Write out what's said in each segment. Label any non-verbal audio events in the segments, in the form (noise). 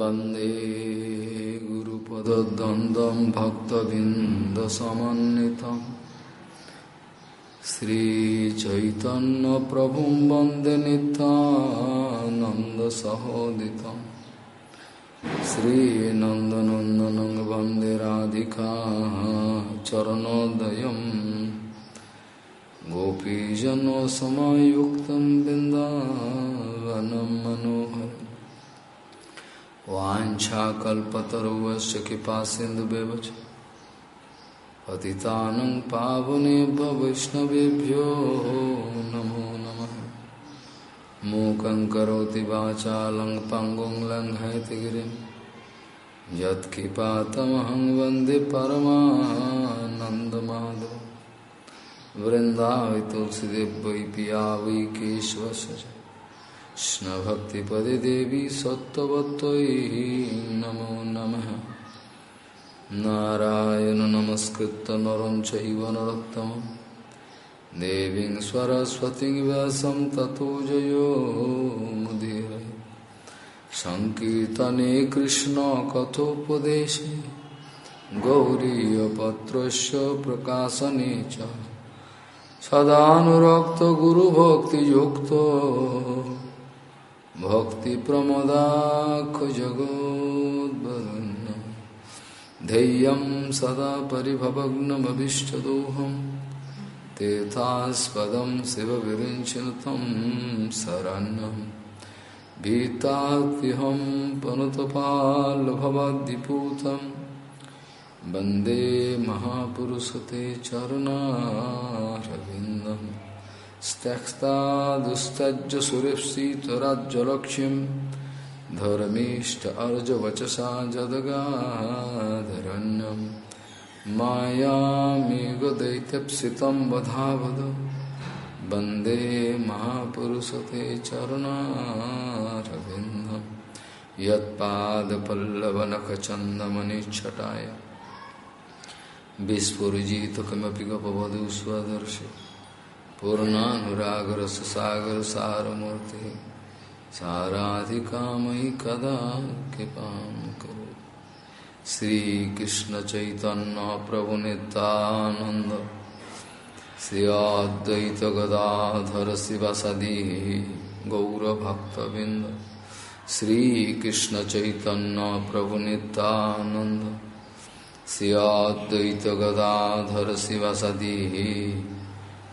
वंदे गुरुपदद्वन्द्वं भक्तबिन्दसमन्वितं श्रीचैतन्यप्रभुं वंदे नितानन्दसहोदितं श्रीनन्दनन्दनं वंदे राधिका चरणोदयम् गोपीजनसमायुक्तं बिन्दावनं मनोहर। वाञ्छाकल्पतरुवश्च कृपा सिन्धुव्यवच पतितानं पावनेभ्य वैष्णवेभ्यो नमो नमः। मूकं करोति वाचालं, पङ्गुं लङ्घयतिगिरिं यत्कृपातमहं वंदे तुलसीदेव वै पिया वै केशवश कृष्णभक्तिपदे देवी सत्त्ववत्त्वयि नमो नमः। नारायण नमस्कृत नर चैव नरोत्तमं। सरस्वती व्यासं ततो जयो मुदीरये सङ्कीर्तने कृष्णकथोपदेशे गौरीयपत्रस्य प्रकाशने च। सदानुरक्त गुरुभक्तियुक्त भक्तिप्रमदाख जगोद्वरुण्य धैर्यं सदा परिभवग्नमभिष्टदोहं। तेथास्पदं शिवविरिञ्चन तं शरण्यं भीतात्यहं पनुतपाल्भवद्दिपूतम् वंदे महापुरुषते चरुणारविन्दं स्त्यक्तादुस्तज्य सुरेप्सितराज्यलक्ष्यं धर्मीष्ट अर्जवचसा जदगाधरण्यं मायामेघदैत्यप्सितं वधावद। वंदे महापुरुषते चरुणारविन्दं यत्पादपल्लवनखचन्दमनिच्छटाय। विस्फुजित किमपि गपवधू स्वदर्श पूर्णानुरागरससागर सारमूर्ति साराधिकामयि कदा कृपा करो श्रीकृष्ण चैतन्य प्रभु नितानंद श्रियाद्वैत गदाधर शिवसदी गौरभक्तबिंद श्रीकृष्ण चैतन्य प्रभु नितानंद सियाद्वैत गदाधर शिवसदी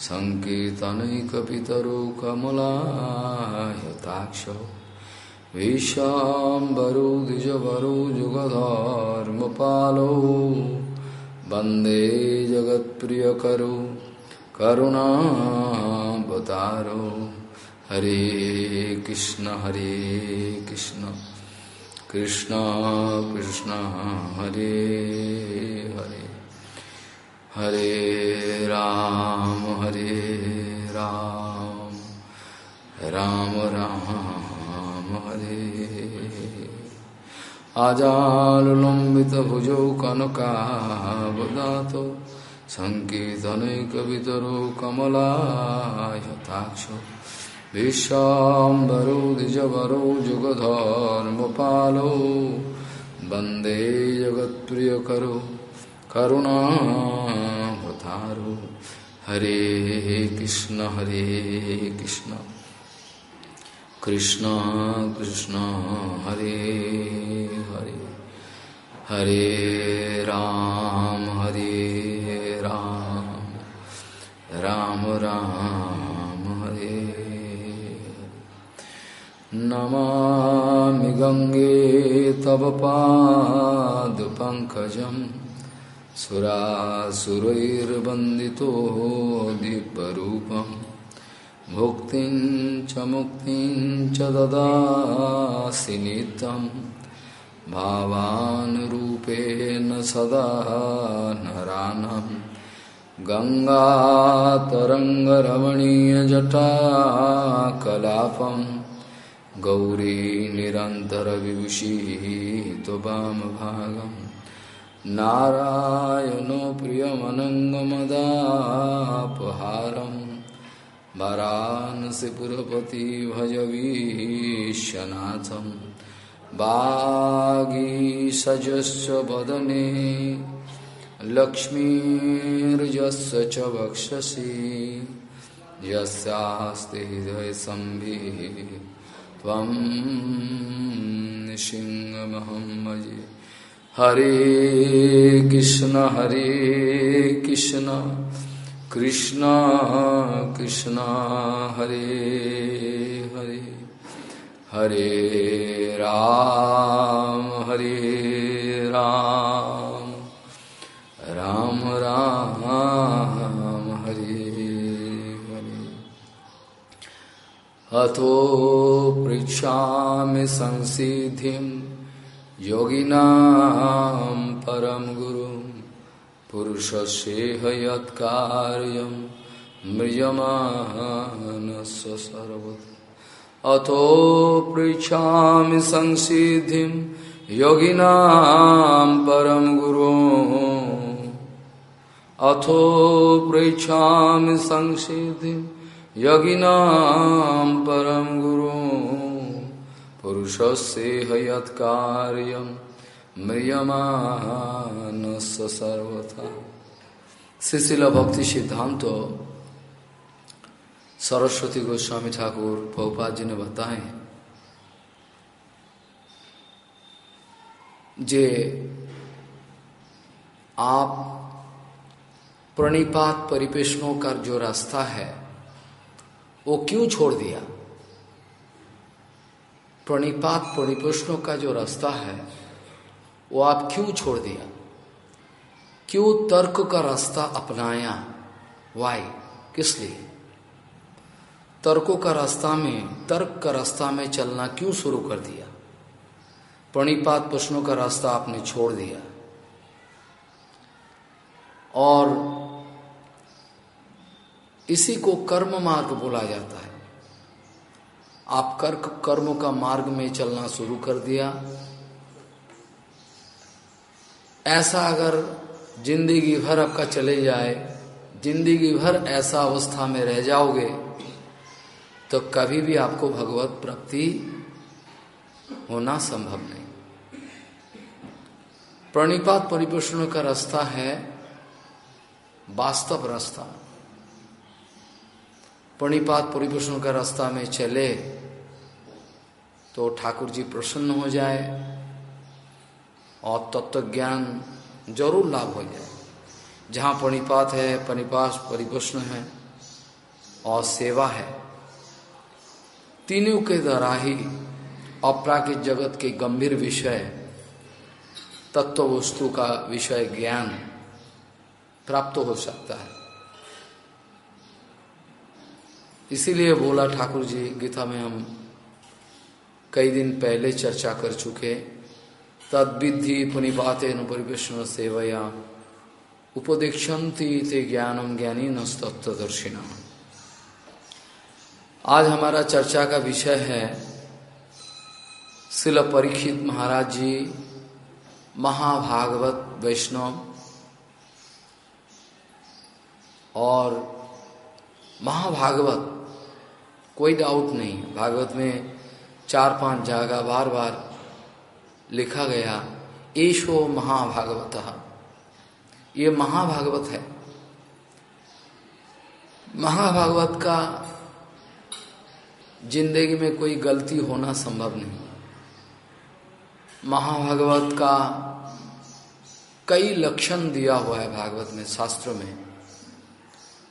सङ्कीर्तनैकपितरौ कमलायताक्षौ विशाम्बरौ द्विजवरौ, जुगधर्मपालौ। वंदे जगत्प्रियकरौ, करुणावतारौ। हरे कृष्ण हरे कृष्ण। कृष्ण कृष्ण, हरे हरे। हरे राम हरे राम। राम राम, हरे। आजालुलम्बितभुजौ कनकावदातो सङ्कीर्तनैकवितरो कमलायताक्षौ। विश्वाम्बरो, द्विजवरो, जुगधर्मपालो, वंदे जगत्प्रियकरो। करुणावतारो हरे कृष्ण हरे कृष्ण। कृष्ण कृष्ण, हरे हरे। हरे राम हरे राम। राम राम, हरे। नमामि गङ्गे तव पादपङ्कजं सुरासुरैर्वन्दितो दिव्यरूपं भुक्तिं च मुक्तिं च ददासि नित्यं भावानुरूपेण सदा नरानं गङ्गातरङ्गरमणीयजटाकलापं गौरी निरन्तरविभूषिः नारायणो प्रियमनङ्गमदापहारं वरानसिपुरपति भजवीशनाथम् वागीसजस्व वदने लक्ष्मीर्जस्य च वक्षसि यस्यास्ति हृदयसंभिः त्वं सिंहमहं मज़े। हरे कृष्ण हरे कृष्ण कृष्ण कृष्ण, हरे हरे हरे राम हरे राम राम राम, हरे हरे। अथो पृछा संसिधिं योगिनां परम गुरु पुरुषस्येह यत्कार्यं मृजमानस्य सर्वत्र अतो पृछा संसिधि योगिना परम गुरु। अथो पृछा संसिधि योगिना परम गुरु। से हयत्कार्य म्रियमान सर्वथा शिशिल भक्ति सिद्धांत सरस्वती गोस्वामी ठाकुर पहुपात जी ने बताए जे आप प्रणिपात परिपेशनों का जो रास्ता है, वो क्यों छोड़ दिया? प्रणिपात परिपेशनों का जो रास्ता है, वो आप क्यों छोड़ दिया? क्यों तर्क का रास्ता अपनाया? वाई किस लिए? तर्कों का रास्ता में, तर्क का रास्ता में चलना क्यों शुरू कर दिया? प्रणिपात, प्रश्नों का रास्ता आपने छोड़ दिया। और इसी को कर्म मार्ग बोला जाता है। आप कर्क कर्म का मार्ग में चलना शुरू कर दिया। ऐसा अगर ज़िंदगी भर आपका चले जाए, ज़िंदगी भर ऐसा अवस्था में रह जाओगे तो कभी भी आपको भगवत प्राप्ति होना संभव नहीं। प्रणिपात परिपोषण का रास्ता है वास्तव रास्ता। प्रणिपात परिपोषण का रास्ता में चले तो ठाकुर जी प्रसन्न हो जाए और तत्व ज्ञान ज़रूर लाभ हो जाए। जहाँ प्रणिपात है प्रणिपात परिपोषण है और सेवा है। तीनों के द्वारा ही अपराकित जगत के गंभीर विषय तत्व वस्तु का विषय ज्ञान प्राप्त हो सकता है। इसीलिए बोला ठाकुर जी गीता में हम कई दिन पहले चर्चा कर चुके तद विधि पुनिपाते न परिवेशन सेवया। उपदेक्षती ते ज्ञानम ज्ञानी नस्तत्वदर्शिना आज हमारा चर्चा का विषय है शिल परीक्षित महाराज जी महाभागवत वैष्णव और महाभागवत कोई डाउट नहीं। भागवत में चार पाँच जगह बार बार लिखा गया, ईशो महाभागवत। ये महाभागवत है। महाभागवत का ज़िंदगी में कोई गलती होना संभव नहीं। महाभागवत का कई लक्षण दिया हुआ है भागवत में, शास्त्रों में।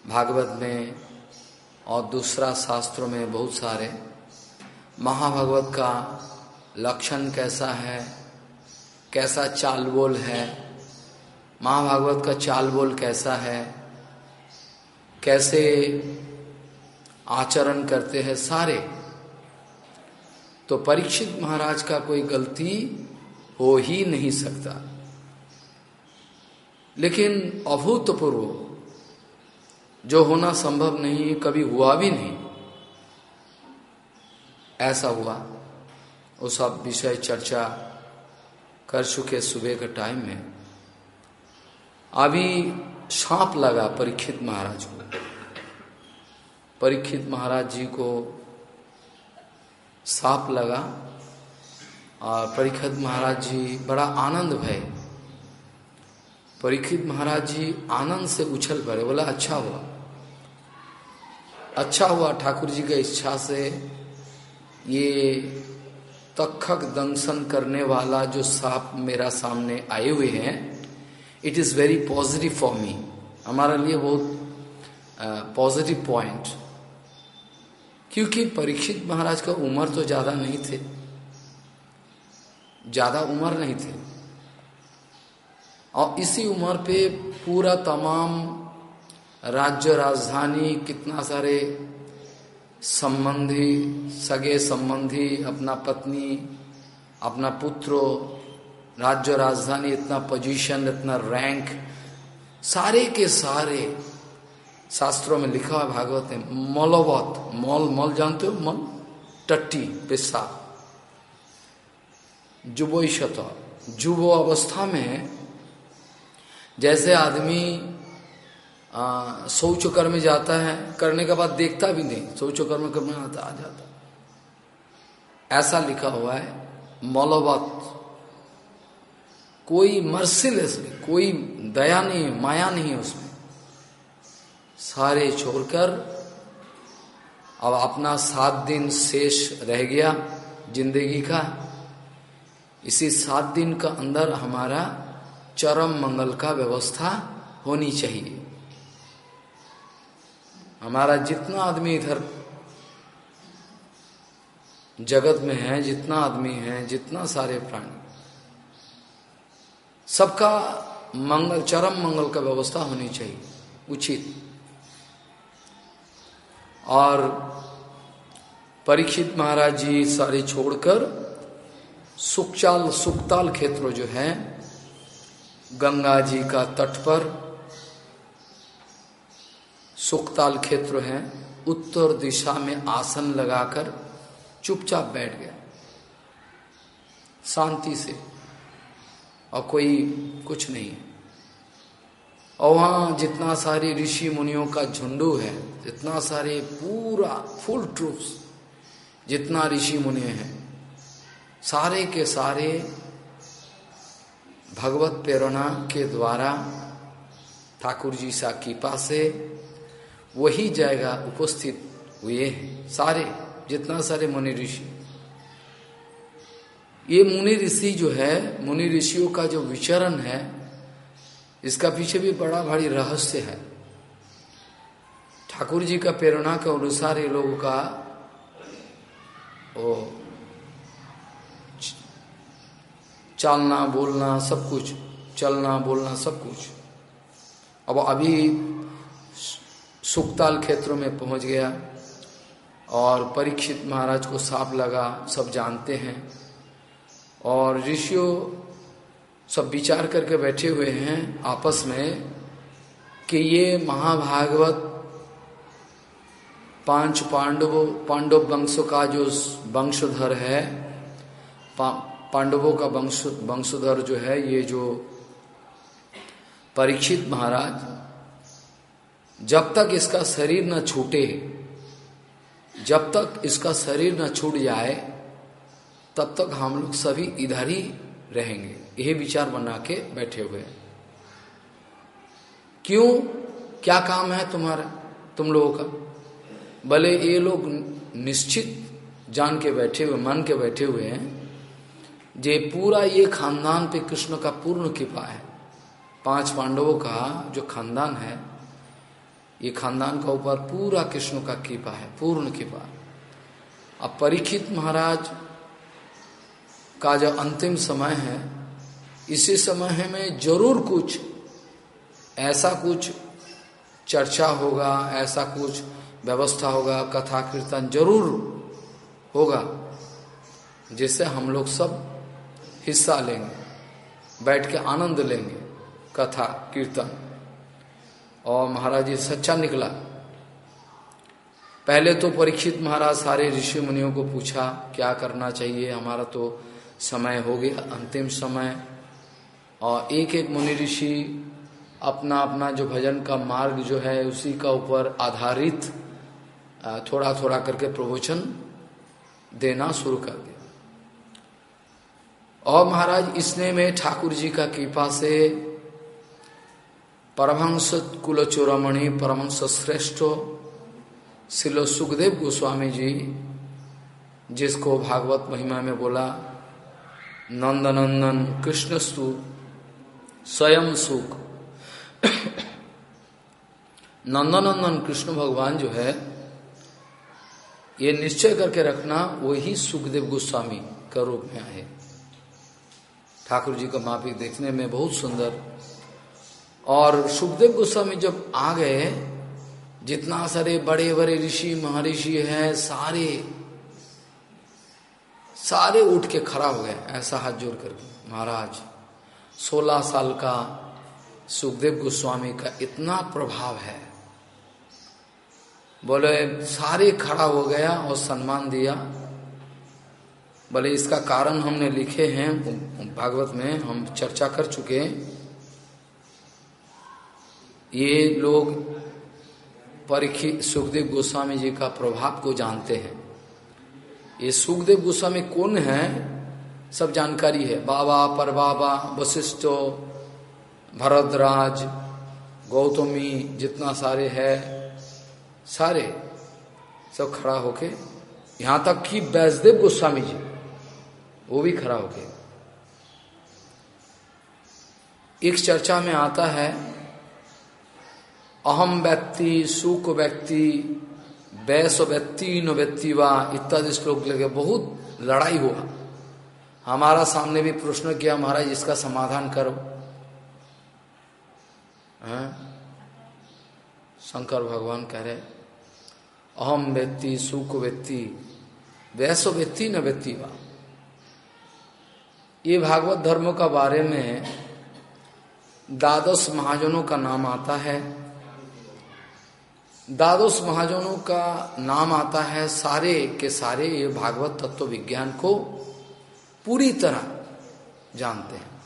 भागवत में और दूसरा शास्त्रों में बहुत सारे। महाभागवत का लक्षण कैसा है? कैसा चाल बोल है? महाभागवत का चाल बोल कैसा है? कैसे आचरण करते हैं सारे? तो परीक्षित महाराज का कोई गलती हो ही नहीं सकता। लेकिन अभूतपूर्व, जो होना संभव नहीं, कभी हुआ भी नहीं। ऐसा हुआ। वो सब विषय चर्चा कर चुके सुबह के टाइम में। अभी सांप लगा परीक्षित महाराज को। परीक्षित महाराज जी को सांप लगा और परीक्षित महाराज जी बड़ा आनंद भय। परीक्षित महाराज जी आनंद से उछल पड़े, बोला अच्छा हुआ। अच्छा हुआ, ठाकुर जी की इच्छा से ये तखक दंशन करने वाला जो सांप मेरा सामने आए हुए हैं it is very positive for me हमारे लिए बहुत पॉजिटिव पॉइंट क्योंकि परीक्षित महाराज का उम्र तो ज़्यादा नहीं थे। ज़्यादा उम्र नहीं थे। और इसी उम्र पे पूरा तमाम राज्य राजधानी कितना सारे संबंधी, सगे संबंधी, अपना पत्नी, अपना पुत्र, राज्य राजधानी, इतना पोजीशन इतना रैंक सारे के सारे शास्त्रों में लिखा है भागवत में, मौलवत, मौल मौल जानते हो? मल, टट्टी, पिस्सा। जुबोई शत। जुबो अवस्था में जैसे आदमी शौच कर्म जाता है, करने के बाद देखता भी नहीं शौच कर्म करने आता, आ जाता। ऐसा लिखा हुआ है, मौलवत। कोई मर्सिलेसली कोई दया नहीं, माया नहीं है उसमें। सारे छोड़कर, अब अपना सात दिन शेष रह गया ज़िंदगी का। इसी सात दिन का अंदर हमारा चरम मंगल का व्यवस्था होनी चाहिए। हमारा जितना आदमी इधर जगत में है, जितना आदमी है, जितना सारे प्राणी। सबका मंगल, चरम मंगल का व्यवस्था होनी चाहिए, उचित। और परीक्षित महाराज जी सारे छोड़कर सुखचाल, सुखताल क्षेत्र जो है, गंगा जी का तट पर सुखताल क्षेत्र है, उत्तर दिशा में आसन लगाकर चुपचाप बैठ गया। शांति से। और कोई कुछ नहीं। और वहाँ जितना सारे ऋषि मुनियों का झुंडू है, जितना सारे पूरा फुल ट्रूप्स, जितना ऋषि मुनि हैं, सारे के सारे भगवत प्रेरणा के द्वारा ठाकुर जी सा कृपा से वही जाएगा उपस्थित हुए सारे, जितना सारे मुनि ऋषि। ये मुनि ऋषि जो है, मुनि ऋषियों का जो विचरण है, इसका पीछे भी बड़ा भारी रहस्य है। ठाकुर जी का प्रेरणा के अनुसार ये लोगों का वो चलना बोलना सब कुछ चलना बोलना सब कुछ। अब अभी सुखताल क्षेत्रों में पहुँच गया और परीक्षित महाराज को साफ़ लगा सब जानते हैं। और ऋषियों सब विचार करके बैठे हुए हैं आपस में कि ये महाभागवत पाँच पांडवों पांडव वंश का जो वंशधर है पा, पांडवों का वंश वंशधर जो है ये जो परीक्षित महाराज जब तक इसका शरीर न छूटे, जब तक इसका शरीर न छूट जाए, तब तक हम लोग सभी इधर ही रहेंगे। यही विचार बना के बैठे हुए क्यों? क्या काम है तुम्हारा, तुम लोगों का? भले ये लोग निश्चित जान के बैठे हुए, मन के बैठे हुए हैं, जे पूरा ये खानदान पे कृष्ण का पूर्ण कृपा है। पाँच पांडवों का जो खानदान है ये खानदान का ऊपर पूरा कृष्ण का कृपा है, पूर्ण कृपा अब परीक्षित महाराज का जो अंतिम समय है, इसी समय में ज़रूर कुछ, ऐसा कुछ चर्चा होगा, ऐसा कुछ व्यवस्था होगा, कथा कीर्तन ज़रूर होगा, जिससे हम लोग सब हिस्सा लेंगे, बैठ के आनंद लेंगे, कथा कीर्तन। और महाराज जी सच्चा निकला। पहले तो परीक्षित महाराज सारे ऋषि मुनियों को पूछा, क्या करना चाहिए? हमारा तो समय हो गया, अंतिम समय। और एक एक मुनि ऋषि अपना अपना जो भजन का मार्ग जो है, उसी का ऊपर आधारित थोड़ा थोड़ा करके प्रवचन देना शुरू कर दिया। और महाराज, इसने में ठाकुर जी का कृपा से परमहंस कुल चोरमणि परमहंस श्रेष्ठ शिलो सुखदेव गोस्वामी जी जिसको भागवत महिमा में बोला, नंदनंदन कृष्णस्तु, स्वयं सुख। नंदनंदन कृष्ण भगवान जो है, ये निश्चय करके रखना वही सुखदेव गोस्वामी का रूप में आए। ठाकुर जी का माफ़ी देखने में बहुत सुंदर और सुखदेव गोस्वामी जब आ गए, जितना सारे बड़े बड़े ऋषि, महर्षि हैं, सारे सारे उठ के खड़ा हो गए, ऐसा हाथ जोड़ करके। महाराज, सोलह साल का सुखदेव गोस्वामी का इतना प्रभाव है। बोले, सारे खड़ा हो गया और सम्मान दिया। बोले, इसका कारण हमने लिखे हैं, भागवत में हम चर्चा कर चुके ये लोग परीक्षित सुखदेव गोस्वामी जी का प्रभाव को जानते हैं। ये सुखदेव गोस्वामी कौन है? सब जानकारी है। बाबा पर बाबा वशिष्ठ भरद्राज गौतमी, जितना सारे है, सारे सब खड़ा होके, यहाँ तक कि वैसदेव गोस्वामी जी, वो भी खड़ा होके। एक चर्चा में आता है अहम व्यक्ति, सुख व्यक्ति, वैस व्यक्ति नो व्यक्ति व, इत्यादि श्लोक लगे बहुत लड़ाई हुआ। हमारा सामने भी प्रश्न किया, महाराज, इसका समाधान करो। शंकर भगवान कह रहे, अहम व्यक्ति, सुख व्यक्ति, वैसो व्यक्ति न व्यक्ति वा। ये भागवत धर्म का बारे में द्वादश महाजनों का नाम आता है। द्वादश महाजनों का नाम आता है सारे के सारे ये भागवत तत्व विज्ञान को पूरी तरह जानते हैं।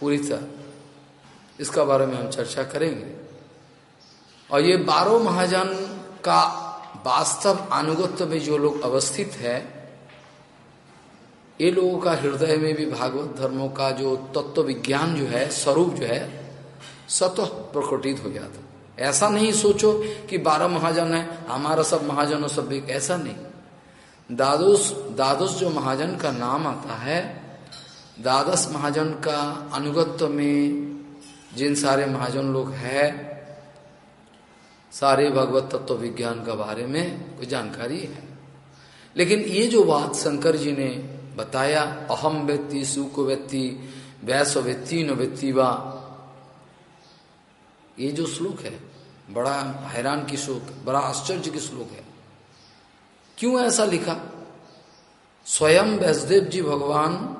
पूरी तरह। इसका बारे में हम चर्चा करेंगे। और ये बारह महाजन का वास्तव अनुगत्य में जो लोग अवस्थित है, ये लोगों का हृदय में भी भागवत धर्मों का जो तत्व विज्ञान जो है, स्वरूप जो है स्वतः प्रकटित हो जाता ऐसा नहीं सोचो कि बारह महाजन है, हमारा सब महाजनों सब एक, ऐसा नहीं। दादोस दादोस जो महाजन का नाम आता है द्वादश महाजन का अनुगत्व में जिन सारे महाजन लोग है, सारे भगवत तत्व विज्ञान का बारे में कोई जानकारी है। लेकिन ये जो बात शंकर जी ने बताया, अहम व्यक्ति, सुख व्यक्ति, वैस व्यक्ति न व्यक्ति वा जो श्लोक है बड़ा हैरान की श्लोक, बड़ा आश्चर्य की श्लोक है। क्यों ऐसा लिखा? स्वयं वैसदेव जी भगवान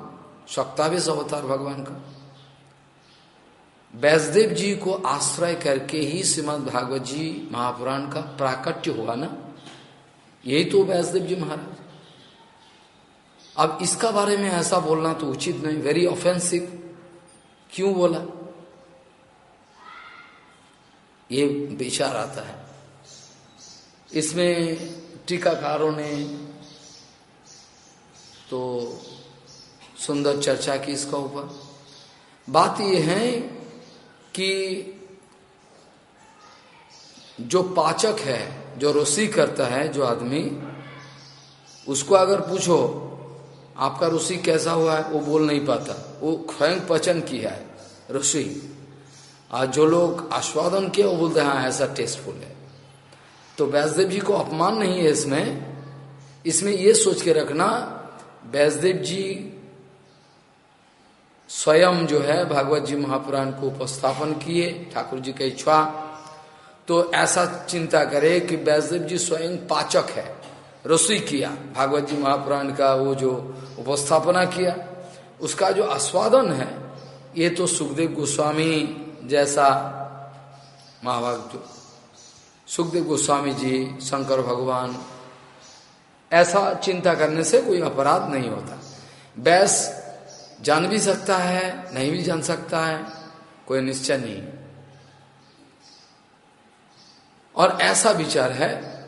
शक्तावेश अवतार भगवान का। वैसदेव जी को आश्रय करके ही श्रीमद भागवत जी महापुराण का प्राकट्य हुआ ना? यही तो वैसदेव जी महाराज। अब इसका बारे में ऐसा बोलना तो उचित नहीं वेरी ऑफेंसिव क्यों बोला? ये विचार आता है। इसमें टीकाकारों ने तो सुंदर चर्चा की इसका ऊपर। बात यह है कि जो पाचक है, जो रोसी करता है, जो आदमी, उसको अगर पूछो, आपका ऋषि कैसा हुआ है, वो बोल नहीं पाता। वो स्वयं पचन किया है, ऋषि। आज जो लोग आस्वादन किए वो बोलते हैं हाँ ऐसा टेस्टफुल है। तो वैसदेव जी को अपमान नहीं है इसमें। इसमें ये सोच के रखना वैसदेव जी स्वयं जो है भागवत जी महापुराण को उपस्थापन किए, ठाकुर जी की इच्छा। तो ऐसा चिंता करे कि वैसदेव जी स्वयं पाचक है। रसोई किया, भागवत जी महापुराण का वो जो उपस्थापना किया, उसका जो आस्वादन है, ये तो सुखदेव गोस्वामी जैसा महाभाग सुखदेव गोस्वामी जी, शंकर भगवान, ऐसा चिंता करने से कोई अपराध नहीं होता। बैस जान भी सकता है, नहीं भी जान सकता है, कोई निश्चय नहीं। और ऐसा विचार है,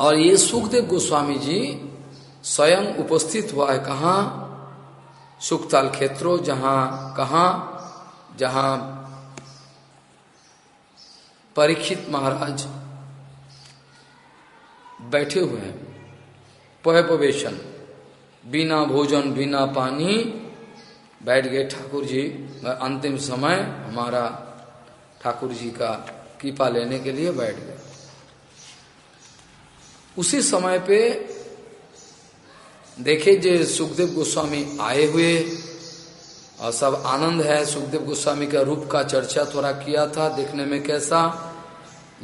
और ये सुखदेव गोस्वामी जी स्वयं उपस्थित हुआ है कहा? सुखताल क्षेत्रों, जहाँ कहा? जहाँ परीक्षित महाराज बैठे हुए हैं। पवेशन। बिना भोजन, बिना पानी, बैठ गए ठाकुर जी। अंतिम समय हमारा ठाकुर जी का कृपा लेने के लिए बैठ गए। उसी समय पे देखे जे सुखदेव गोस्वामी आए हुए और सब आनंद है। सुखदेव गोस्वामी का रूप का चर्चा थोड़ा किया था, देखने में कैसा?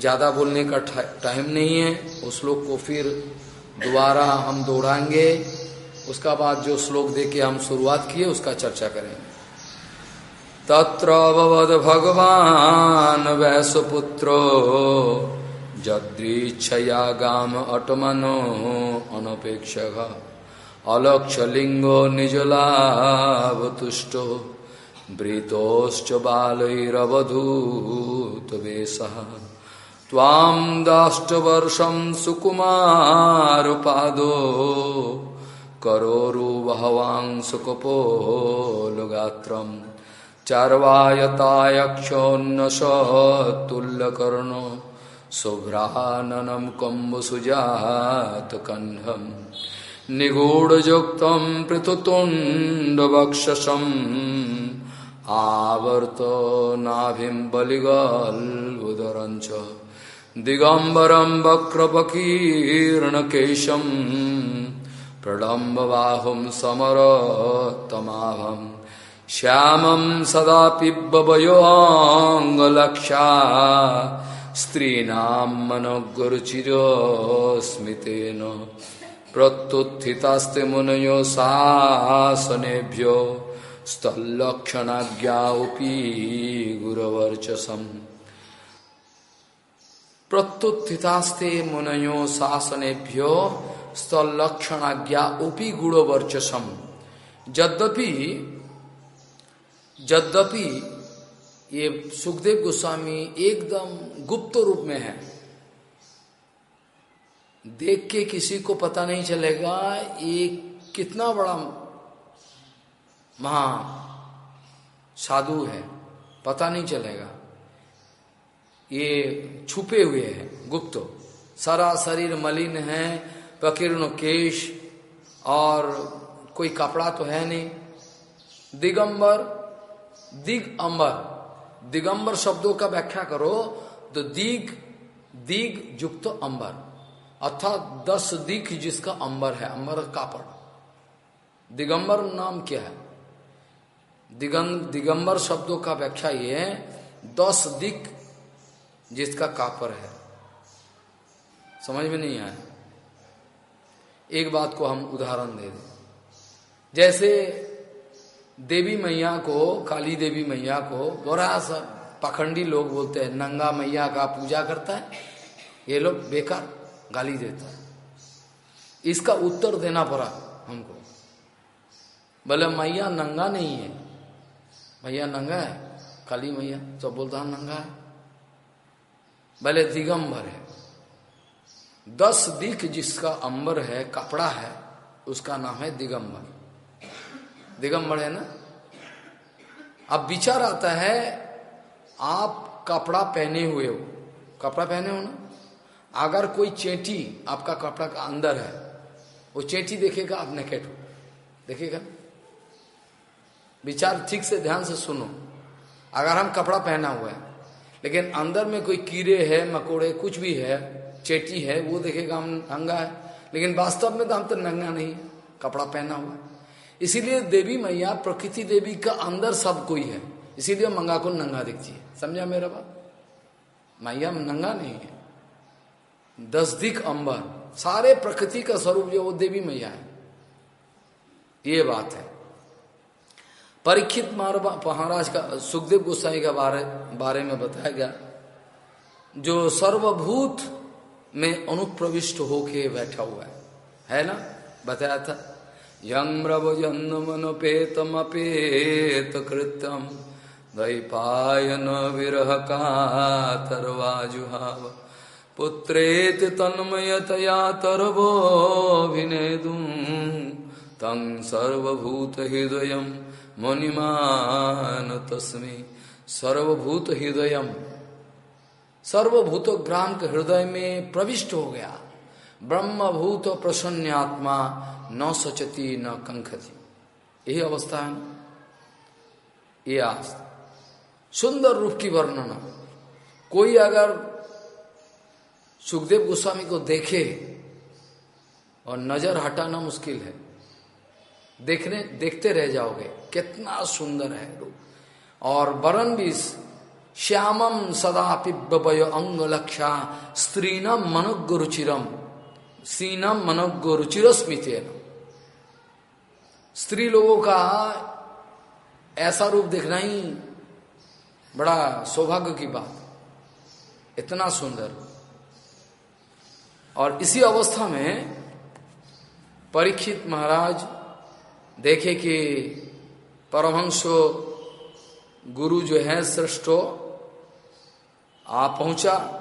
ज़्यादा बोलने का टाइम नहीं है। उस श्लोक को फिर दोबारा हम दोहराएँगे। उसका बाद जो श्लोक देके हम शुरुआत किए, उसका चर्चा करेंगे। तत्र अवद भगवान वैसपुत्रो जद्रीच्छया गाम अटमनो अनपेक्ष अलक्ष लिंगो निजलाभ तुष्टो वृतोश्च बालैरवधूत वेशः। त्वां दाष्टवर्षं सुकुमारपादो करोरुवहवांसुकपोलगात्रम् चार्वायतायक्षोन्नशतुल्यकर्णो शुभ्राननं कम्बुसुजातकण्ठम् निगूढयुक्तं पृथुतुण्डवक्षसम्। नाभिं बलिगल्बुदरञ्च दिगम्बरं वक्रपकीर्णकेशम् प्रलम्ब बाहुम समरतमाभम श्यामं सदा पिबवयोऽङ्गलक्षा स्त्रीणां मनोगुरुचिरस्मितेन। प्रत्युत्थितास्ते मुनयो शासनेभ्यो स्तल्लक्षणाज्ञापि गुरवर्चसम्। प्रत्युत्थितास्ते मुनयो शासनेभ्यो स्थल लक्षण आज्ञा ओपी गुण वर्चसम यद्यपि यद्यपि ये सुखदेव गोस्वामी एकदम गुप्त रूप में है, देख के किसी को पता नहीं चलेगा ये कितना बड़ा महा साधु है, पता नहीं चलेगा। ये छुपे हुए हैं, गुप्त। सारा शरीर मलिन है पकीर्ण केश और कोई कपड़ा तो है नहीं। दिगंबर, दिग अंबर। दिगंबर शब्दों का व्याख्या करो तो दिग दिग युक्त अंबर। अर्थात दस दिख जिसका अंबर है, अंबर कापड़। दिगंबर नाम क्या है? दिगं, दिगंबर शब्दों का व्याख्या ये है, दस दिक जिसका कापर है। समझ में नहीं आया। एक बात को हम उदाहरण दे दें। जैसे देवी मैया को, काली देवी मैया को बड़ा सा पखंडी लोग बोलते हैं, नंगा मैया का पूजा करता है, ये लोग बेकार गाली देता है। इसका उत्तर देना पड़ा हमको। बोले, मैया नंगा नहीं है। मैया नंगा है? काली मैया। तो बोलता है नंगा है। भले दिगंबर है। दस दिख जिसका अंबर है, कपड़ा है, उसका नाम है दिगंबर। दिगंबर है ना? अब विचार आता है, आप कपड़ा पहने हुए हो। कपड़ा पहने हो ना? अगर कोई चेटी आपका कपड़ा का अंदर है, वो चेटी देखेगा, आप नेकेट हो। देखेगा विचार ठीक से ध्यान से सुनो। अगर हम कपड़ा पहना हुआ है लेकिन अंदर में कोई कीड़े है, मकोड़े, कुछ भी है, चेटी है, वो देखेगा हम नंगा है। लेकिन वास्तव में तो हम तो नंगा नहीं है, कपड़ा पहना हुआ इसीलिए देवी मैया, प्रकृति देवी का अंदर सब कोई है। इसीलिए मंगा को नंगा दिखती है। समझा मेरा बात? मैया नंगा नहीं है। दस दिख अंबर। सारे प्रकृति का स्वरूप जो वो देवी मैया है। ये बात है। परीक्षित महाराज का, सुखदेव गोसाई का बारे बारे में बताया गया। जो सर्वभूत में अनुप्रविष्ट होके बैठा हुआ है। है ना? बताया था। यम्रव जन्मनपेतम अपेत कृत्यम दैपायन विरह कातरवाजुहाव पुत्रेत तन्मयतया तरवोभिनेदुं तं सर्वभूतहृदयं मुनिमान तस्मी सर्वभूत हृदय सर्वभूत ग्राम के हृदय में प्रविष्ट हो गया। ब्रह्मभूत प्रसन्नात्मा न सचती न कंखती। यही अवस्था है ये आज सुंदर रूप की वर्णना। कोई अगर सुखदेव गोस्वामी को देखे और नज़र हटाना मुश्किल है। देखने, देखते रह जाओगे। कितना सुंदर है रूप। और वरण भी श्यामम सदा पिब्बय अंग लक्षा स्त्रीनम मनोज्ञ रुचिरम सीनम मनोज्ञ रुचिर स्मित स्त्री लोगों का ऐसा रूप देखना ही बड़ा सौभाग्य की बात। इतना सुंदर। और इसी अवस्था में परीक्षित महाराज देखे कि परमहंस, गुरु जो है श्रेष्ठो आ पहुँचा।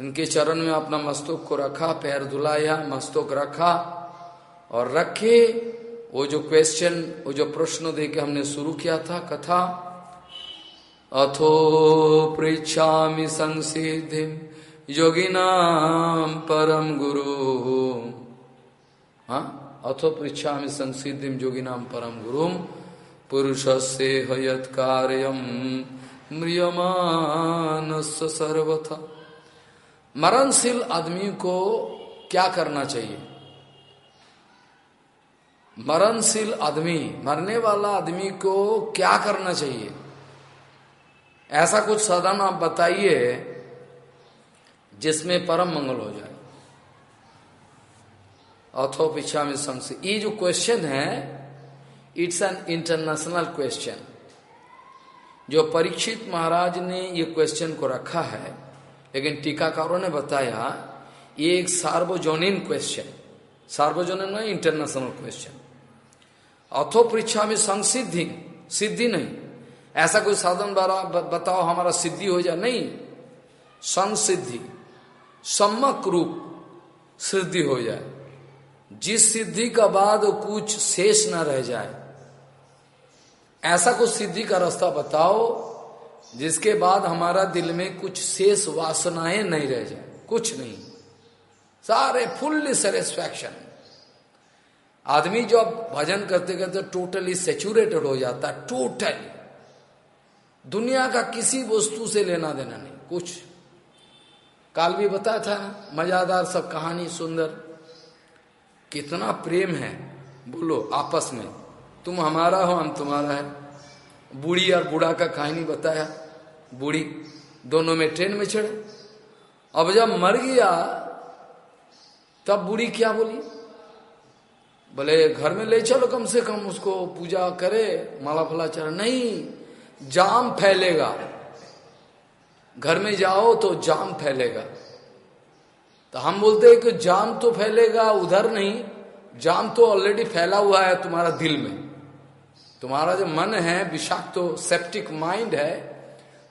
इनके चरण में अपना मस्तक को रखा, पैर धुलाया, मस्तक रखा और रखे। वो जो क्वेश्चन वो जो प्रश्न दे के हमने शुरू किया था, कथा, अथो पृछा संसिधि योगिनाम परम गुरु हाँ? अथो पृछा संसिधि योगिनाम परम गुरु। पुरुष से हयत कार्यम सर्वथा। मरणशील आदमी को क्या करना चाहिए? मरणशील आदमी, मरने वाला आदमी को क्या करना चाहिए? ऐसा कुछ साधन आप बताइए जिसमें परम मंगल हो जाए। अथो पिछा में संशय। ये जो क्वेश्चन है इट्स एन इंटरनेशनल क्वेश्चन जो परीक्षित महाराज ने ये क्वेश्चन को रखा है, लेकिन टीकाकारों ने बताया, ये एक सार्वजनीन क्वेश्चन सार्वजनिक नहीं इंटरनेशनल क्वेश्चन अथो परीक्षा में संसिद्धि, सिद्धि नहीं। ऐसा कोई साधन द्वारा बताओ हमारा सिद्धि हो जाए। नहीं। संसिद्धि सम्मक रूप सिद्धि हो जाए। जिस सिद्धि का बाद कुछ शेष न रह जाए। ऐसा कुछ सिद्धि का रास्ता बताओ, जिसके बाद हमारा दिल में कुछ शेष वासनाएँ नहीं रह जाए। कुछ नहीं। सारे फुल्ली सेटिस्फैक्शन आदमी जब भजन करते करते टोटली सेचुरेटेड हो जाता है टोटली दुनिया का किसी वस्तु से लेना देना नहीं। कुछ। काल भी बताया था, मजादार सब कहानी, सुंदर। कितना प्रेम है। बोलो, आपस में। तुम हमारा हो, हम तुम्हारा है। बूढ़ी और बूढ़ा का कहानी बताया। बूढ़ी दोनों में ट्रेन में चढ़े। अब जब मर गया, तब बूढ़ी क्या बोली? बोले, घर में ले चलो कम से कम, उसको पूजा करे माला फला चढ़ा। नहीं, जाम फैलेगा। घर में जाओ तो जाम फैलेगा। तो हम बोलते हैं कि जाम तो फैलेगा, उधर नहीं। जाम तो ऑलरेडी फैला हुआ है तुम्हारा दिल में। तुम्हारा जो मन है, विषाक्त तो सेप्टिक माइंड है,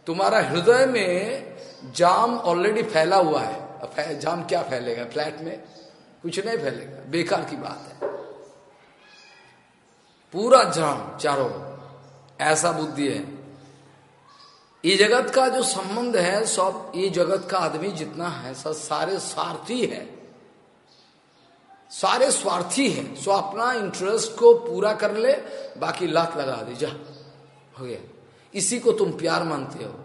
तुम्हारा हृदय में जाम ऑलरेडी फैला हुआ है। जाम क्या फैलेगा? फ्लैट में? कुछ नहीं फैलेगा। बेकार की बात है। पूरा जाम, चारों ऐसा बुद्धि है। ये जगत का जो संबंध है, सब ये जगत का आदमी जितना है, सब सारे स्वार्थी है। सारे स्वार्थी है। सो अपना इंटरेस्ट को पूरा कर ले, बाकी लात लगा दे, जा। हो गया। इसी को तुम प्यार मानते हो।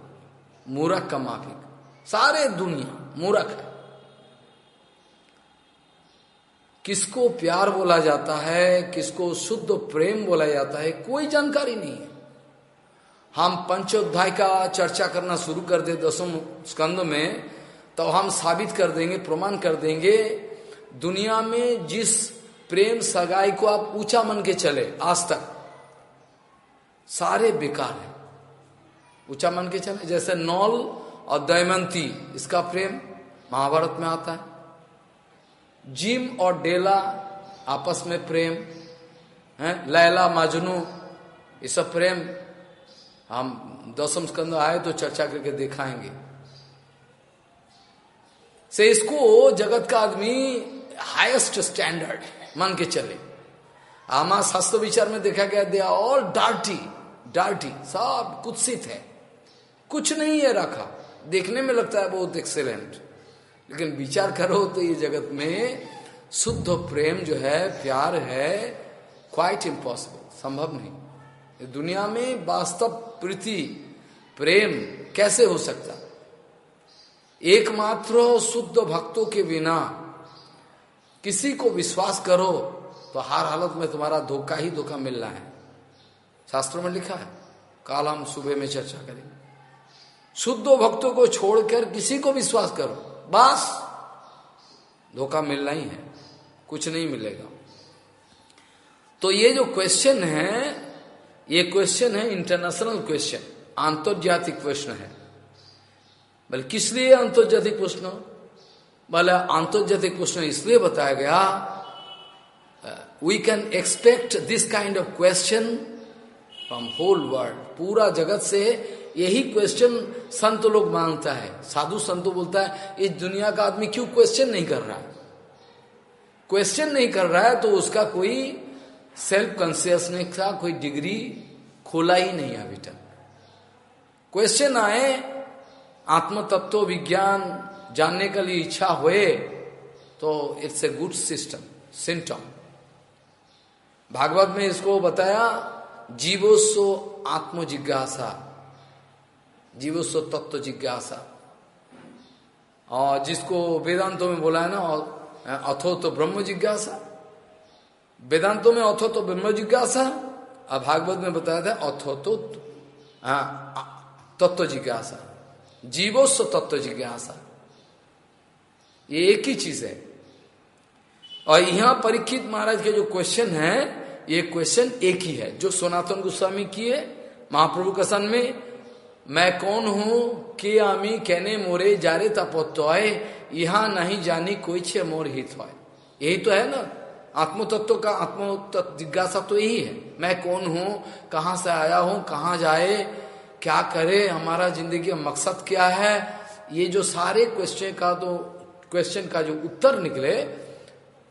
मूरख का माफिक। सारे दुनिया मूरख है। किसको प्यार बोला जाता है, किसको शुद्ध प्रेम बोला जाता है, कोई जानकारी नहीं है। हम पंचोध्याय का चर्चा करना शुरू कर दे दसम स्कंद में तो हम साबित कर देंगे, प्रमाण कर देंगे, दुनिया में जिस प्रेम सगाई को आप ऊँचा मन के चले, आज तक, सारे बेकार है। ऊँचा मन के चले, जैसे नौल और दयमंती इसका प्रेम महाभारत में आता है। जिम और डेला, आपस में प्रेम, है, लैला, मजनू, ये सब प्रेम हम दसम स्कंद आए तो चर्चा करके दिखाएँगे। से इसको जगत का आदमी हाईएस्ट स्टैंडर्ड मान के चले। आमा शास्त्र विचार में देखा गया दे ऑल डार्टी डार्टी सब कुत्सित है। कुछ नहीं है रखा। देखने में लगता है बहुत एक्सेलेंट लेकिन विचार करो तो ये जगत में शुद्ध प्रेम जो है, प्यार है क्वाइट इम्पॉसिबल संभव नहीं। दुनिया में वास्तव प्रीति, प्रेम कैसे हो सकता? एकमात्र शुद्ध भक्तों के बिना किसी को विश्वास करो तो हर हालत में तुम्हारा धोखा ही धोखा मिलना है। शास्त्रों में लिखा है, काल हम सुबह में चर्चा करेंगे। शुद्ध भक्तों को छोड़कर किसी को विश्वास करो, बस। धोखा मिलना ही है, कुछ नहीं मिलेगा। तो ये जो क्वेश्चन है ये क्वेश्चन है इंटरनेशनल क्वेश्चन आंतर्जातिक प्रश्न है। बोले, किस लिए अंतर्जातिक प्रश्न? बोले अंतर्जातिक प्रश्न इसलिए बताया गया we can expect this kind of question from whole world पूरा जगत से यही क्वेश्चन संत लोग माँगता है। साधु संतो बोलता है, इस दुनिया का आदमी क्यों क्वेश्चन नहीं कर रहा? क्वेश्चन नहीं कर रहा है तो उसका कोई सेल्फ कॉन्सियसनेस का कोई डिग्री खोला ही नहीं अभी तक. क्वेश्चन आए आत्म तत्व विज्ञान जानने के लिए इच्छा हुए तो it's a good system symptom Bhagavat में इसको बताया जीवोस्व आत्म जिज्ञासा जीवोस्व तत्व जिज्ञासा और जिसको वेदांतों में बोला है ना अथो तो ब्रह्म जिज्ञासा वेदांतों में अथो तो ब्रह्म जिज्ञासा और भागवत में बताया था अथो तो तत्व जिज्ञासा। जीवोस्व तत्व जिज्ञासा। ये एक ही चीज़ है। और यहाँ परीक्षित महाराज के जो क्वेश्चन है, ये क्वेश्चन एक ही है। जो सनातन गोस्वामी किए महाप्रभु कसन में, मैं कौन हूँ, के आमी कहने मोरे, जारे तपोत्य यहाँ नहीं जानी कोई छे मोर हित हो यही तो है ना? आत्म तत्व का आत्म जिज्ञासा तो यही है। मैं कौन हूँ? कहाँ से आया हूँ? कहाँ जाए? क्या करे? हमारा ज़िंदगी का मकसद क्या है? ये जो सारे क्वेश्चन का तो क्वेश्चन का जो उत्तर निकले,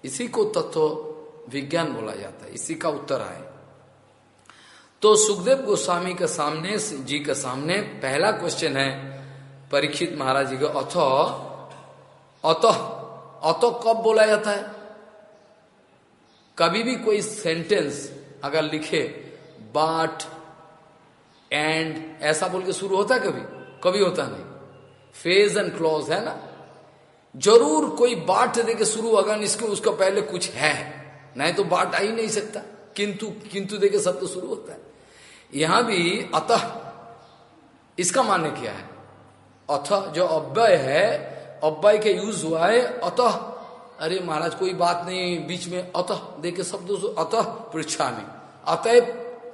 इसी को तत्व विज्ञान बोला जाता है। इसी का उत्तर आए। तो सुखदेव गोस्वामी के सामने, जी के सामने पहला क्वेश्चन है, परीक्षित महाराज जी का, अथ अत अत कब बोला जाता है? कभी भी कोई सेंटेंस अगर लिखे बाट एंड ऐसा बोल के शुरू होता है कभी? कभी होता नहीं। फ़ेज़ एंड क्लॉज है ना? ज़रूर कोई बाट दे के शुरू अगर इसके, उसका पहले कुछ है। नहीं तो बाट आ ही नहीं सकता। किंतु किंतु दे के शब्द शुरू होता है। यहाँ भी अतः, इसका मान्य क्या है। अथ जो अव्यय है, अव्यय के यूज़ हुआ है, अतः अरे महाराज, कोई बात नहीं, बीच में अतः, देखे शब्द अतः परीक्षा में। अतः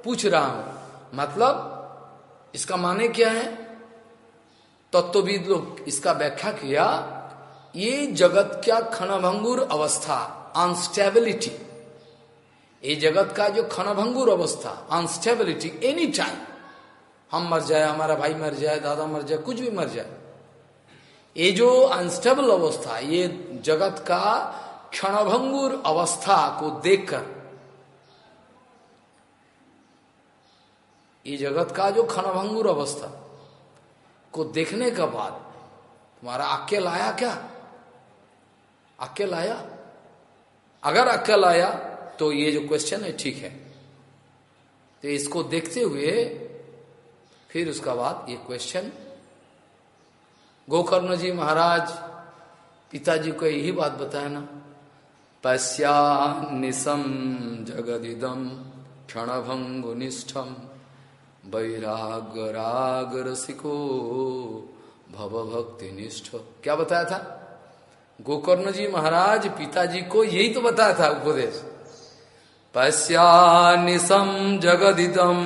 पूछ रहा हूँ। मतलब इसका माने क्या है? तत्वविद लोग इसका व्याख्या किया, ये जगत क्या खनभंगुर अवस्था अनस्टेबिलिटी ये जगत का जो खनभंगुर अवस्था अनस्टेबिलिटी एनी टाइम हम मर जाए, हमारा भाई मर जाए, दादा मर जाए, कुछ भी मर जाए। ये जो अनस्टेबल अवस्था, ये जगत का क्षणभंगुर अवस्था को देखकर, ये जगत का जो क्षणभंगुर अवस्था को देखने के बाद, तुम्हारा अकेल आया क्या? अकेल आया अगर अकेल आया तो ये जो क्वेश्चन है, ठीक है। तो इसको देखते हुए, फिर उसका बाद ये क्वेश्चन गोकर्ण जी महाराज, पिताजी को यही बात बताया ना। पश्या निशम जगदिदम क्षणभंगुनिष्ठम वैराग राग रसिको भव भक्ति निष्ठ क्या बताया था? गोकर्ण जी महाराज, पिताजी को यही तो बताया था उपदेश। पश्या निशम जगदिदम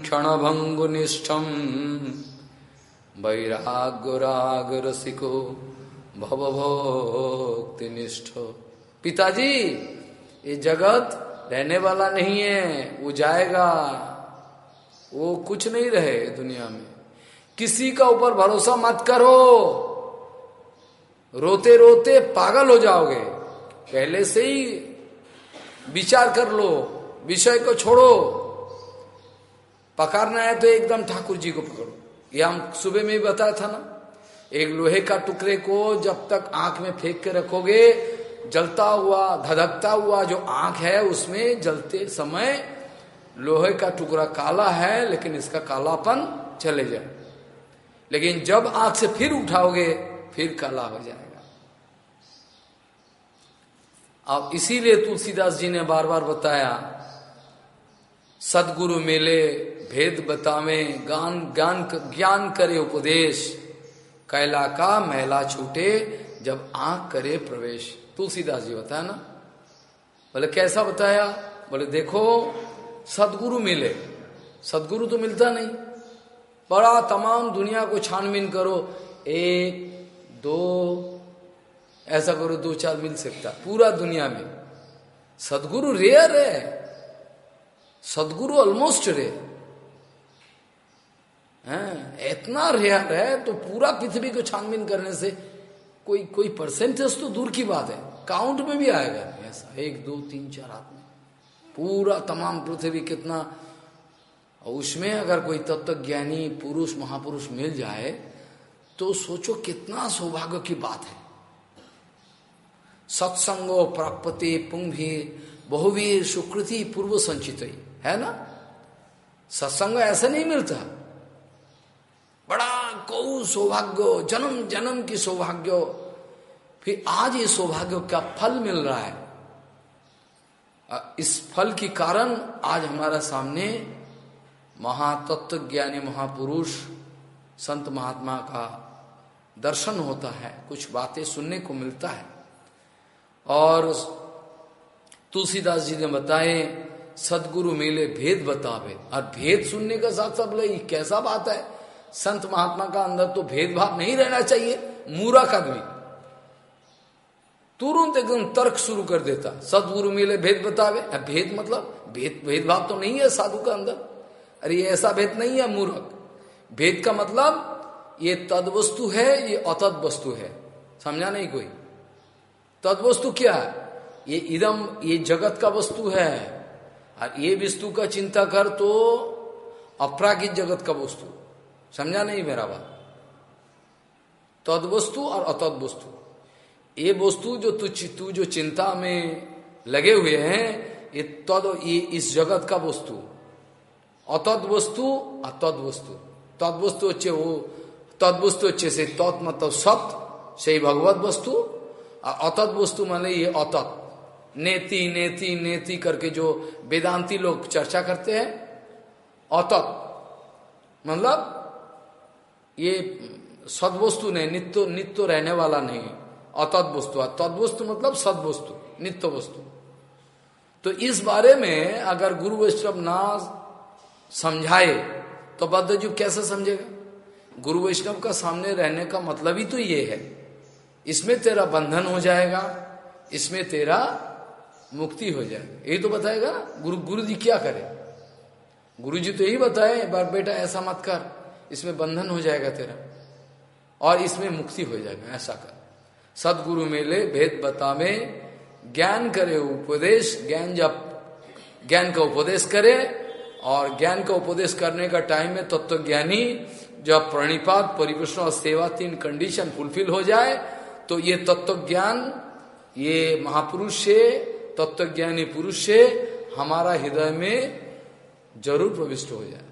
क्षण भंगुनिष्ठम वैराग्य राग रसिको भव भवभोक्ति निष्ठ पिताजी, ये जगत रहने वाला नहीं है, वो जाएगा। वो कुछ नहीं रहे दुनिया में। किसी का ऊपर भरोसा मत करो। रोते रोते पागल हो जाओगे। पहले से ही विचार कर लो, विषय को छोड़ो। पकड़ना है तो एकदम ठाकुर जी को पकड़ो। ये हम सुबह में ही बताया था ना, एक लोहे का टुकड़े को जब तक आँख में फेंक के रखोगे, जलता हुआ, धधकता हुआ जो आँख है उसमें जलते समय लोहे का टुकड़ा काला है, लेकिन इसका कालापन चले जाए। लेकिन जब आँख से फिर उठाओगे, फिर काला हो जाएगा। अब इसीलिए तुलसीदास जी ने बार बार बताया, सदगुरु मेले भेद बतावे ज्ञान ज्ञान ज्ञान करे उपदेश। कैला का महिला छूटे जब आँख करे प्रवेश। तुलसीदास जी बताया ना? बोले, कैसा बताया? बोले, देखो, सदगुरु मिले। सदगुरु तो मिलता नहीं। बड़ा तमाम दुनिया को छानबीन करो। एक, दो, ऐसा करो, दो, चार मिल सकता। पूरा दुनिया में। सदगुरु रेयर है। सदगुरु ऑलमोस्ट रेयर है, इतना रेयर है तो पूरा पृथ्वी को छानबीन करने से कोई कोई परसेंटेज तो दूर की बात है। काउंट में भी आएगा। ऐसा, एक, दो, तीन, चार आदमी पूरा, तमाम पृथ्वी कितना उसमें अगर कोई तत्व ज्ञानी पुरुष, महापुरुष मिल जाए तो सोचो कितना सौभाग्य की बात है। सत्संगो प्राप्ति पुंभी, बहुवीर सुकृति पूर्व संचित है ना? सत्संग ऐसा नहीं मिलता। बड़ा कौ सौभाग्य, जन्म जन्म की सौभाग्य। फिर आज ये सौभाग्य का फल मिल रहा है। इस फल के कारण आज हमारा सामने महातत्व ज्ञानी महापुरुष, संत महात्मा का दर्शन होता है। कुछ बातें सुनने को मिलता है। और तुलसीदास जी ने बताए, सदगुरु मेले भेद बतावे। और भेद सुनने का साथ सब बोले कैसा बात है? संत महात्मा का अंदर तो भेदभाव नहीं रहना चाहिए मूर्ख आदमी तुरंत एकदम तर्क शुरू कर देता, सदगुरु मिले भेद बतावे। भेद मतलब भेद, भेदभाव तो नहीं है साधु का अंदर। अरे ये ऐसा भेद नहीं है, मूर्ख। भेद का मतलब ये तद वस्तु है, ये अतद वस्तु है। समझा नहीं कोई? तद वस्तु क्या? है ये इदम, ये जगत का वस्तु है। और ये वस्तु का चिंता कर तो अपरागित जगत का वस्तु। समझा नहीं मेरा बात? तद वस्तु और अतद वस्तु ये वस्तु जो तू तू जो चिंता में लगे हुए हैं, ये तद, ये इस जगत का वस्तु। अतद वस्तु अतद वस्तु तद वस्तु अच्छे वो तद वस्तु अच्छे से तत् मतलब सत, से भगवत वस्तु, और अतद वस्तु माने ये अतत नेति नेति नेति करके जो वेदांती लोग चर्चा करते हैं, अतत। मतलब ये सदवस्तु नहीं, नित्य नित्य रहने वाला नहीं अतद वस्तु तद वस्तु मतलब सद वस्तु नित्य वस्तु। तो इस बारे में अगर गुरु वैष्णव ना समझाए तो बद्धजीव कैसे समझेगा? गुरु वैष्णव का सामने रहने का मतलब ही तो ये है। इसमें तेरा बंधन हो जाएगा, इसमें तेरा मुक्ति हो जाएगा। यही तो बताएगा, गुरु गुरु जी क्या करे? गुरु जी तो यही बताए बार बेटा, ऐसा मत कर। इसमें बंधन हो जाएगा तेरा और इसमें मुक्ति हो जाएगा, ऐसा कर। सदगुरु मेले भेद बतावे, ज्ञान करे उपदेश, ज्ञान जब ज्ञान का उपदेश करे और ज्ञान का उपदेश करने का टाइम में तत्व तो ज्ञानी जब प्रणिपात परिवेशन और सेवा तीन कंडीशन फुलफिल हो जाए तो ये तत्व ज्ञान ये महापुरुष से तत्व ज्ञानी पुरुष से हमारा हृदय में ज़रूर प्रविष्ट हो जाए।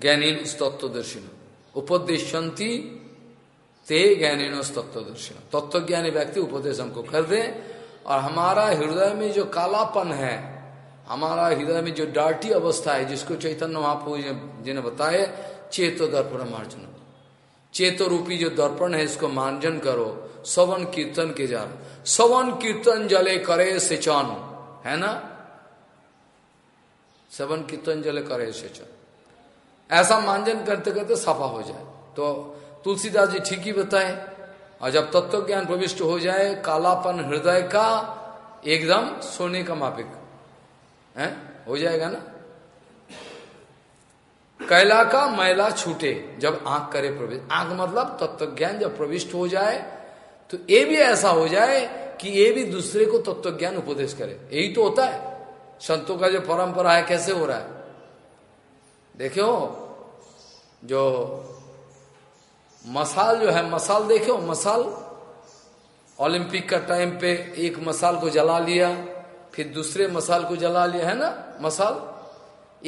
ज्ञानीन तत्वदर्शिन उपदेशंती ते ज्ञानीन तत्वदर्शिन तत्वज्ञानी व्यक्ति उपदेश हमको कर दे, और हमारा हृदय में जो कालापन है, हमारा हृदय में जो डार्टी अवस्था है, जिसको चैतन्य महाप्रभु जी ने बताए चेतो दर्पण मार्जन। चेतो रूपी जो दर्पण है, इसको मार्जन करो। सवन कीर्तन के जा सवन कीर्तन जले करे सिचन है ना? सेवन कीर्तन जले करे से ऐसा मानजन करते करते सफ़ा हो जाए। तो तुलसीदास जी ठीक ही बताए, और जब तत्व ज्ञान प्रविष्ट हो जाए, कालापन हृदय का एकदम सोने का मापिक, है? हो जाएगा ना? कैला का मैला छूटे जब आँख करे प्रवेश आँख मतलब तत्व ज्ञान जब प्रविष्ट हो जाए तो ये भी ऐसा हो जाए कि ये भी दूसरे को तत्व ज्ञान उपदेश करे। यही तो होता है। संतों का जो परंपरा है, कैसे हो रहा है? देखो जो मसाल जो है, मसाल देखो मसाल। ओलंपिक का टाइम पे एक मसाल को जला लिया, फिर दूसरे मसाल को जला लिया, है ना, मसाल?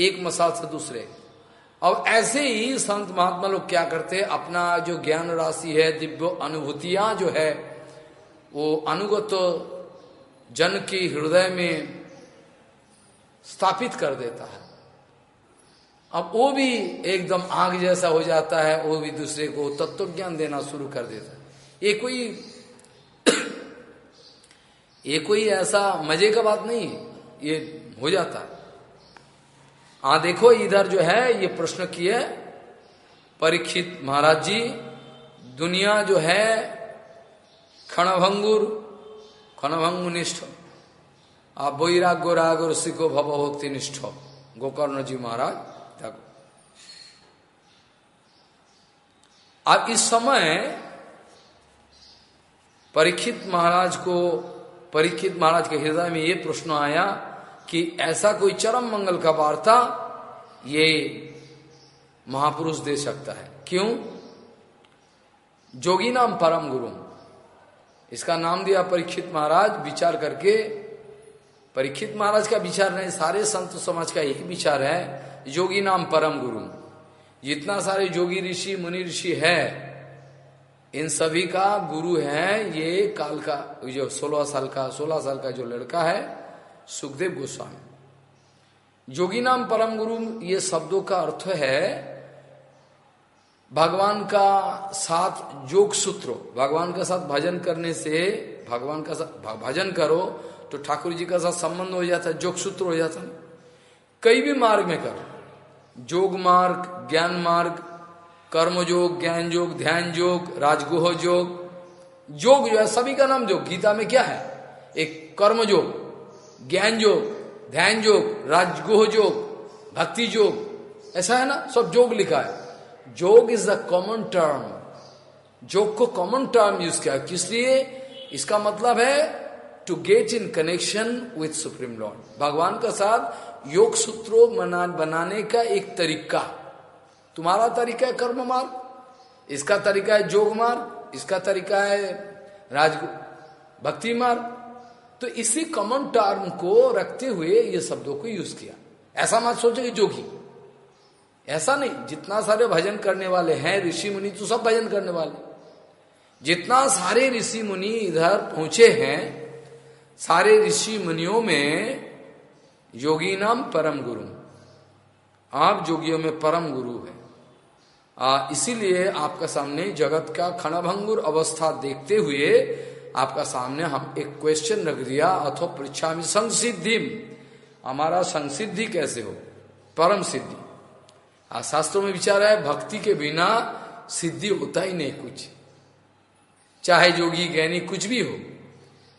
एक मसाल से दूसरे। अब ऐसे ही संत महात्मा लोग क्या करते अपना जो ज्ञान राशि है, दिव्य अनुभूतियाँ जो है, वो अनुगत जन की हृदय में स्थापित कर देता है। अब वो भी एकदम आग जैसा हो जाता है, वो भी दूसरे को तत्व ज्ञान देना शुरू कर देता है। ये कोई ये कोई ऐसा मज़े का बात नहीं, ये हो जाता है। आ देखो, इधर जो है, ये प्रश्न किए, परीक्षित महाराज जी, दुनिया जो है खणभंगुर खणभंगु निष्ठ आप वैराग्य, राग और सिखो भक्ति निष्ठ। गोकर्ण जी महाराज देखो अब इस समय परीक्षित महाराज को, परीक्षित महाराज के हृदय में ये प्रश्न आया कि ऐसा कोई चरम मंगल का वार्ता ये महापुरुष दे सकता है। क्यों? जोगी नाम परम गुरु। इसका नाम दिया परीक्षित महाराज, विचार करके। परीक्षित महाराज का विचार नहीं, सारे संत समाज का यही विचार है योगी नाम परम गुरु। जितना सारे जोगी ऋषि, मुनि ऋषि है, इन सभी का गुरु है ये काल का, जो सोलह साल का, सोलह साल का जो लड़का है, सुखदेव गोस्वामी। जोगी नाम परम गुरु, ये शब्दों का अर्थ है भगवान का साथ योग सूत्र। भगवान का साथ भजन करने से, भगवान का साथ भजन करो तो ठाकुर जी का साथ संबंध हो जाता है योग सूत्र हो जाता। है कई भी मार्ग में करो। जोग मार्ग, ज्ञान मार्ग कर्म योग ज्ञान योग ध्यान योग राजगुह योग योग जो है, सभी का नाम योग गीता में क्या है? एक कर्म योग ज्ञान योग ध्यान योग राजगुह योग भक्ति योग ऐसा है ना? सब योग लिखा है। योग इज़ द कॉमन टर्म योग को कॉमन टर्म यूज़ किया। किस लिए? इसका मतलब है to get in connection with supreme lord भगवान का साथ योग सूत्रों मना, बनाने का एक तरीका। तुम्हारा तरीका है कर्म मार्ग इसका तरीका है जोग मार्ग इसका तरीका है राज, भक्ति मार्ग तो इसी कॉमन टर्म को रखते हुए ये शब्दों को यूज़ किया। ऐसा मत सोचो कि जोगी। ऐसा नहीं, जितना सारे भजन करने वाले हैं, ऋषि मुनि तो सब भजन करने वाले। जितना सारे ऋषि मुनि इधर पहुँचे हैं, सारे ऋषि मुनियों में योगी नाम परम गुरु। आप जोगियों में परम गुरु है। इसीलिए आपका सामने जगत का खणभंगुर अवस्था देखते हुए आपका सामने हम एक क्वेश्चन रख दिया अथवा परीक्षा में संसिद्धि। हमारा संसिद्धि कैसे हो? परम सिद्धि। शास्त्रों में विचार है, भक्ति के बिना सिद्धि होता ही नहीं कुछ। चाहे जोगी, ज्ञानी कुछ भी हो,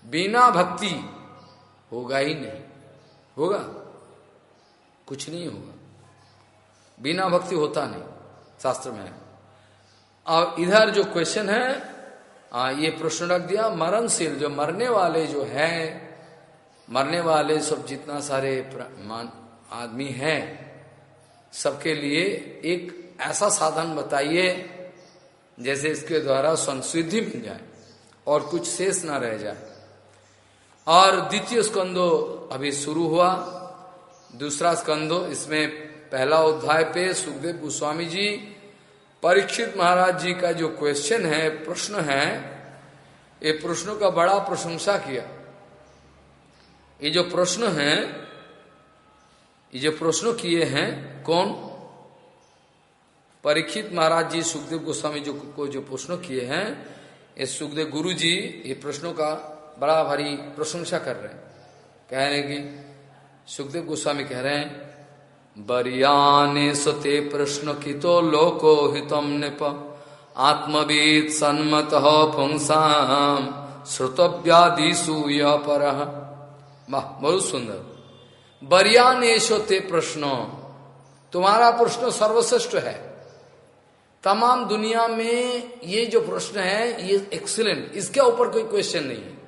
बिना भक्ति होगा ही नहीं। होगा? कुछ नहीं होगा। बिना भक्ति होता नहीं शास्त्र में और इधर जो क्वेश्चन है आ, ये प्रश्न रख दिया मरणशील जो मरने वाले जो है मरने वाले सब जितना सारे आदमी हैं सबके लिए एक ऐसा साधन बताइए जैसे इसके द्वारा संसिद्धि मिल जाए और कुछ शेष ना रह जाए। और द्वितीय स्कंदो अभी शुरू हुआ। दूसरा स्कंदो, इसमें पहला अध्याय पे सुखदेव गोस्वामी जी, परीक्षित महाराज जी का जो क्वेश्चन है, प्रश्न है, ये प्रश्नों का बड़ा प्रशंसा किया। ये जो प्रश्न है, ये जो प्रश्न किए हैं, कौन? परीक्षित महाराज जी, सुखदेव गोस्वामी जो को जो प्रश्न किए हैं, ये सुखदेव गुरु जी ये प्रश्नों का बड़ा भारी प्रशंसा कर रहे हैं। कह रहे कि सुखदेव गोस्वामी कह रहे हैं, बरियाने सते प्रश्न कितो लोको हितम निप। आत्मवीत सन्मत पुंसाम श्रुतव्यादिशु पर। वाह, बहुत सुंदर। बरियानेशो ते प्रश्न, तुम्हारा प्रश्न सर्वश्रेष्ठ है। तमाम दुनिया में ये जो प्रश्न है, ये एक्सीलेंट इसके ऊपर कोई क्वेश्चन नहीं है।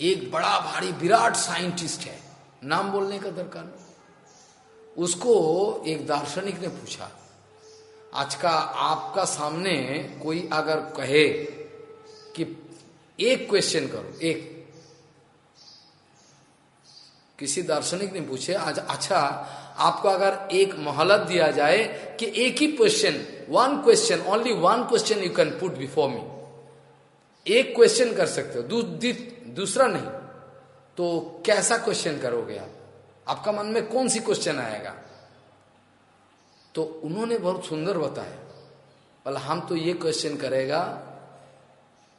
एक बड़ा भारी विराट साइंटिस्ट है। नाम बोलने का दरकार नहीं। उसको एक दार्शनिक ने पूछा, आज का आपका सामने कोई अगर कहे कि एक क्वेश्चन करो, एक। किसी दार्शनिक ने पूछे, आज अच्छा आपको अगर एक मोहलत दिया जाए कि एक ही question one question only one question you can put before me एक क्वेश्चन कर सकते हो। दू, दूसरा नहीं। तो कैसा क्वेश्चन करोगे आप? आपका मन में कौन सी क्वेश्चन आएगा? तो उन्होंने बहुत सुंदर बताया। बोला हम तो ये क्वेश्चन करेगा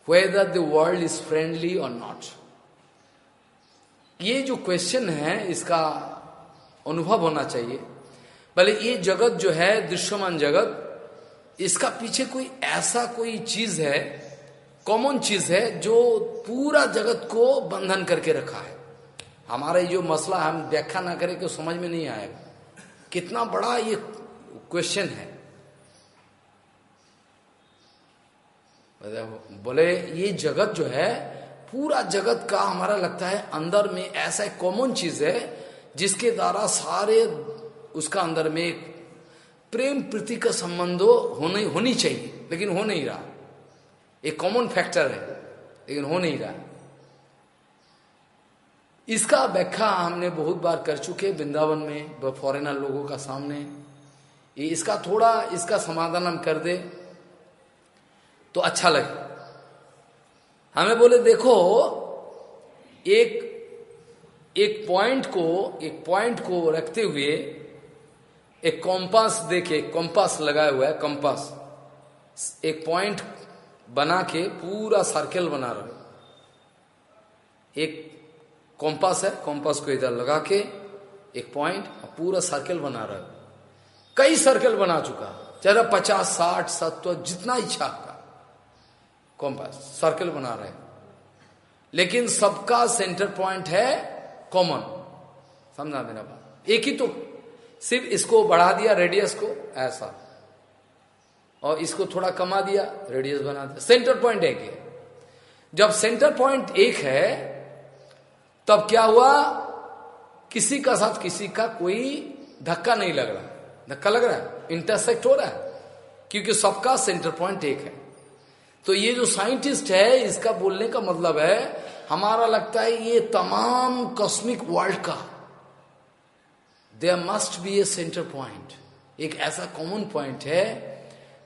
whether the world is friendly or not ये जो क्वेश्चन है इसका अनुभव होना चाहिए। भले ये जगत जो है दृश्यमान जगत इसका पीछे कोई ऐसा कोई चीज़ है कॉमन चीज़ है जो पूरा जगत को बंधन करके रखा है। हमारा जो मसला हम व्याख्या ना करें तो समझ में नहीं आएगा कितना बड़ा ये क्वेश्चन है। बोले, ये जगत जो है, पूरा जगत का हमारा लगता है अंदर में ऐसा कॉमन चीज़ है, जिसके द्वारा सारे उसका अंदर में प्रेम प्रीति का संबंधो होने होनी चाहिए, लेकिन हो नहीं रहा। एक कॉमन फैक्टर है, लेकिन हो नहीं रहा। इसका व्याख्या हमने बहुत बार कर चुके वृंदावन में फॉरेनर लोगों का सामने। इसका थोड़ा इसका समाधान हम कर दे तो अच्छा लगे। हमें बोले, देखो, एक एक पॉइंट को, एक पॉइंट को रखते हुए एक कॉम्पास देखे कॉम्पास लगाया हुआ है कॉम्पास एक पॉइंट बना के पूरा सर्कल बना रहे। एक कॉम्पास है कॉम्पास को इधर लगा के एक पॉइंट और पूरा सर्कल बना रहे। कई सर्कल बना चुका। चाहे पचास, साठ, सत्तर, जितना इच्छा का कॉम्पास सर्कल बना रहे। लेकिन सबका सेंटर पॉइंट है कॉमन समझा मेरा बात? एक ही तो। सिर्फ़ इसको बढ़ा दिया रेडियस को, ऐसा। और इसको थोड़ा कमा दिया रेडियस बना दिया। सेंटर पॉइंट एक है। जब सेंटर पॉइंट एक है, तब क्या हुआ? किसी का साथ किसी का कोई धक्का नहीं लग रहा। धक्का लग रहा है। इंटरसेक्ट हो रहा है। क्योंकि सबका सेंटर पॉइंट एक है। तो ये जो साइंटिस्ट है, इसका बोलने का मतलब है, हमारा लगता है ये तमाम कॉस्मिक वर्ल्ड का there must be a centre point एक ऐसा कॉमन पॉइंट है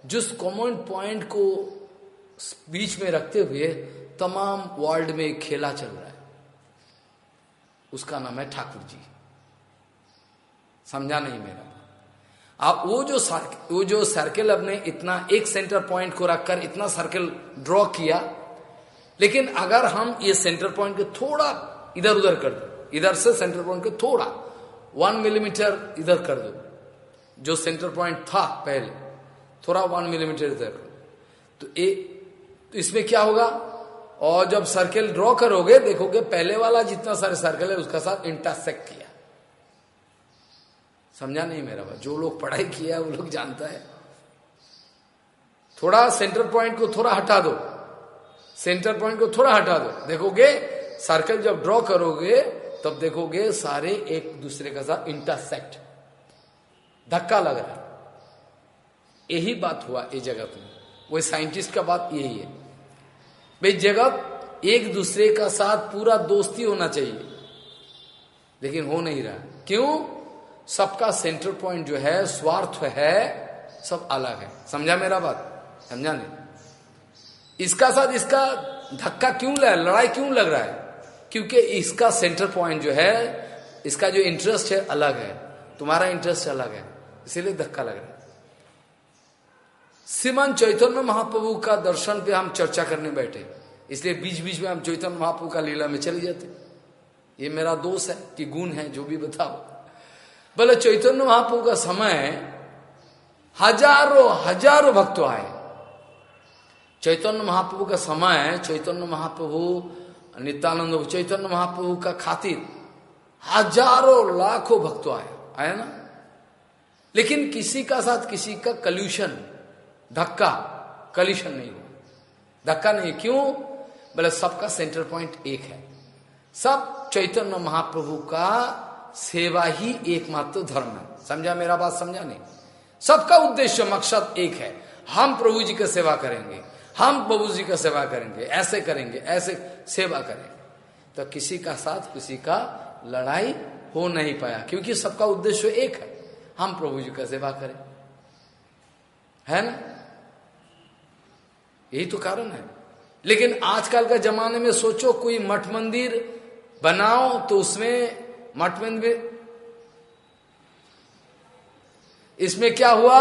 जिस कॉमन पॉइंट को बीच में रखते हुए तमाम वर्ल्ड में खेला चल रहा है। उसका नाम है ठाकुर जी समझा नहीं मेरा आप वो जो वो जो सर्कल अपने इतना एक सेंटर पॉइंट को रखकर इतना सर्कल ड्रॉ किया, लेकिन अगर हम ये सेंटर पॉइंट को थोड़ा इधर उधर कर दो, इधर से सेंटर पॉइंट को थोड़ा वन मिलीमीटर इधर कर दो, जो सेंटर पॉइंट था पहले थोड़ा वन मिलीमीटर इधर। तो, ए, तो इसमें क्या होगा? और जब सर्कल ड्रॉ करोगे देखोगे पहले वाला जितना सारे सर्कल है उसका साथ इंटरसेक्ट किया। समझा नहीं मेरा बात जो लोग पढ़ाई किया वो लोग जानता है। थोड़ा सेंटर पॉइंट को थोड़ा हटा दो। सेंटर पॉइंट को थोड़ा हटा दो। देखोगे सर्कल जब ड्रॉ करोगे तब देखोगे सारे एक दूसरे का साथ इंटरसेक्ट धक्का लग रहा है। यही बात हुआ इस जगत में। वो साइंटिस्ट का बात यही है। भाई, जगत एक दूसरे का साथ पूरा दोस्ती होना चाहिए। लेकिन हो नहीं रहा। क्यों? सबका सेंटर पॉइंट जो है, स्वार्थ है, सब अलग है। समझा मेरा बात? समझा नहीं? इसका साथ इसका धक्का क्यों लग, लड़ाई क्यों लग रहा है? क्योंकि इसका सेंटर पॉइंट जो है, इसका जो इंटरेस्ट है, अलग है। तुम्हारा इंटरेस्ट अलग है। इसीलिए धक्का लग रहा है। श्रीमान चैतन्य महाप्रभु का दर्शन पे हम चर्चा करने बैठे। इसलिए बीच बीच में हम चैतन्य महाप्रभु का लीला में चले जाते। ये मेरा दोष है कि गुण है, जो भी बताओ। बोले, चैतन्य महाप्रभु का समय हज़ारों हज़ारों भक्त आए। चैतन्य महाप्रभु का समय, चैतन्य महाप्रभु, नित्यानंद चैतन्य महाप्रभु का खातिर हज़ारों, लाखों भक्त आए। आए ना? लेकिन किसी का साथ किसी का कल्यूशन धक्का, कलिशन नहीं हुआ। धक्का नहीं क्यों? बोले, सबका सेंटर पॉइंट एक है। सब चैतन्य महाप्रभु का सेवा ही एकमात्र धर्म है। समझा मेरा बात, समझा नहीं? सबका उद्देश्य, मकसद एक है। हम प्रभु जी का सेवा करेंगे, हम प्रभु जी का सेवा करेंगे, ऐसे करेंगे, ऐसे सेवा करेंगे। तो किसी का साथ, किसी का लड़ाई हो नहीं पाया, क्योंकि सबका उद्देश्य एक है, हम प्रभु जी का सेवा करें। है ना? यही तो कारण है। लेकिन आजकल का जमाने में सोचो, कोई मठ मंदिर बनाओ तो उसमें मठ मंदिर इसमें क्या हुआ?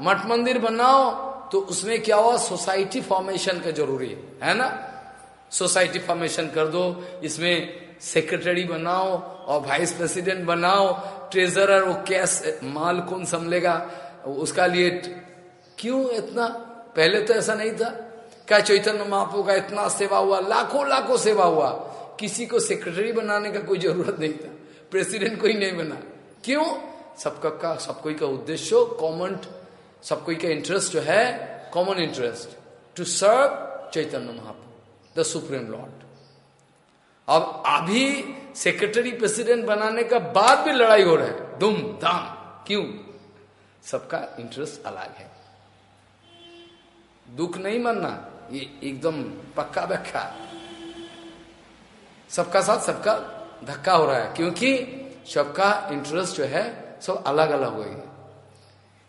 मठ मंदिर बनाओ तो उसमें क्या हुआ? सोसाइटी फॉर्मेशन का ज़रूरी है है ना? सोसाइटी फॉर्मेशन कर दो, इसमें सेक्रेटरी बनाओ और वाइस प्रेसिडेंट बनाओ, ट्रेजरर वो कैश माल कौन संभलेगा? उसका लिए क्यों इतना पहले तो ऐसा नहीं था। क्या चैतन्य महाप्रभु का इतना सेवा हुआ, लाखों लाखों सेवा हुआ? किसी को सेक्रेटरी बनाने का कोई ज़रूरत नहीं था। प्रेसिडेंट कोई नहीं बना। क्यों? सबका का, सब कोई का उद्देश्य कॉमन सबको का इंटरेस्ट जो है common interest to serve Chaitanya Mahaprabhu the supreme lord अब अभी सेक्रेटरी प्रेसिडेंट बनाने का बाद भी लड़ाई हो रहा है। दुम दाम क्यों? सबका इंटरेस्ट अलग है। दुख नहीं मानना, ये एकदम पक्का व्याख्या सबका साथ सबका धक्का हो रहा है, क्योंकि सबका इंटरेस्ट जो है, सब अलग अलग हो गई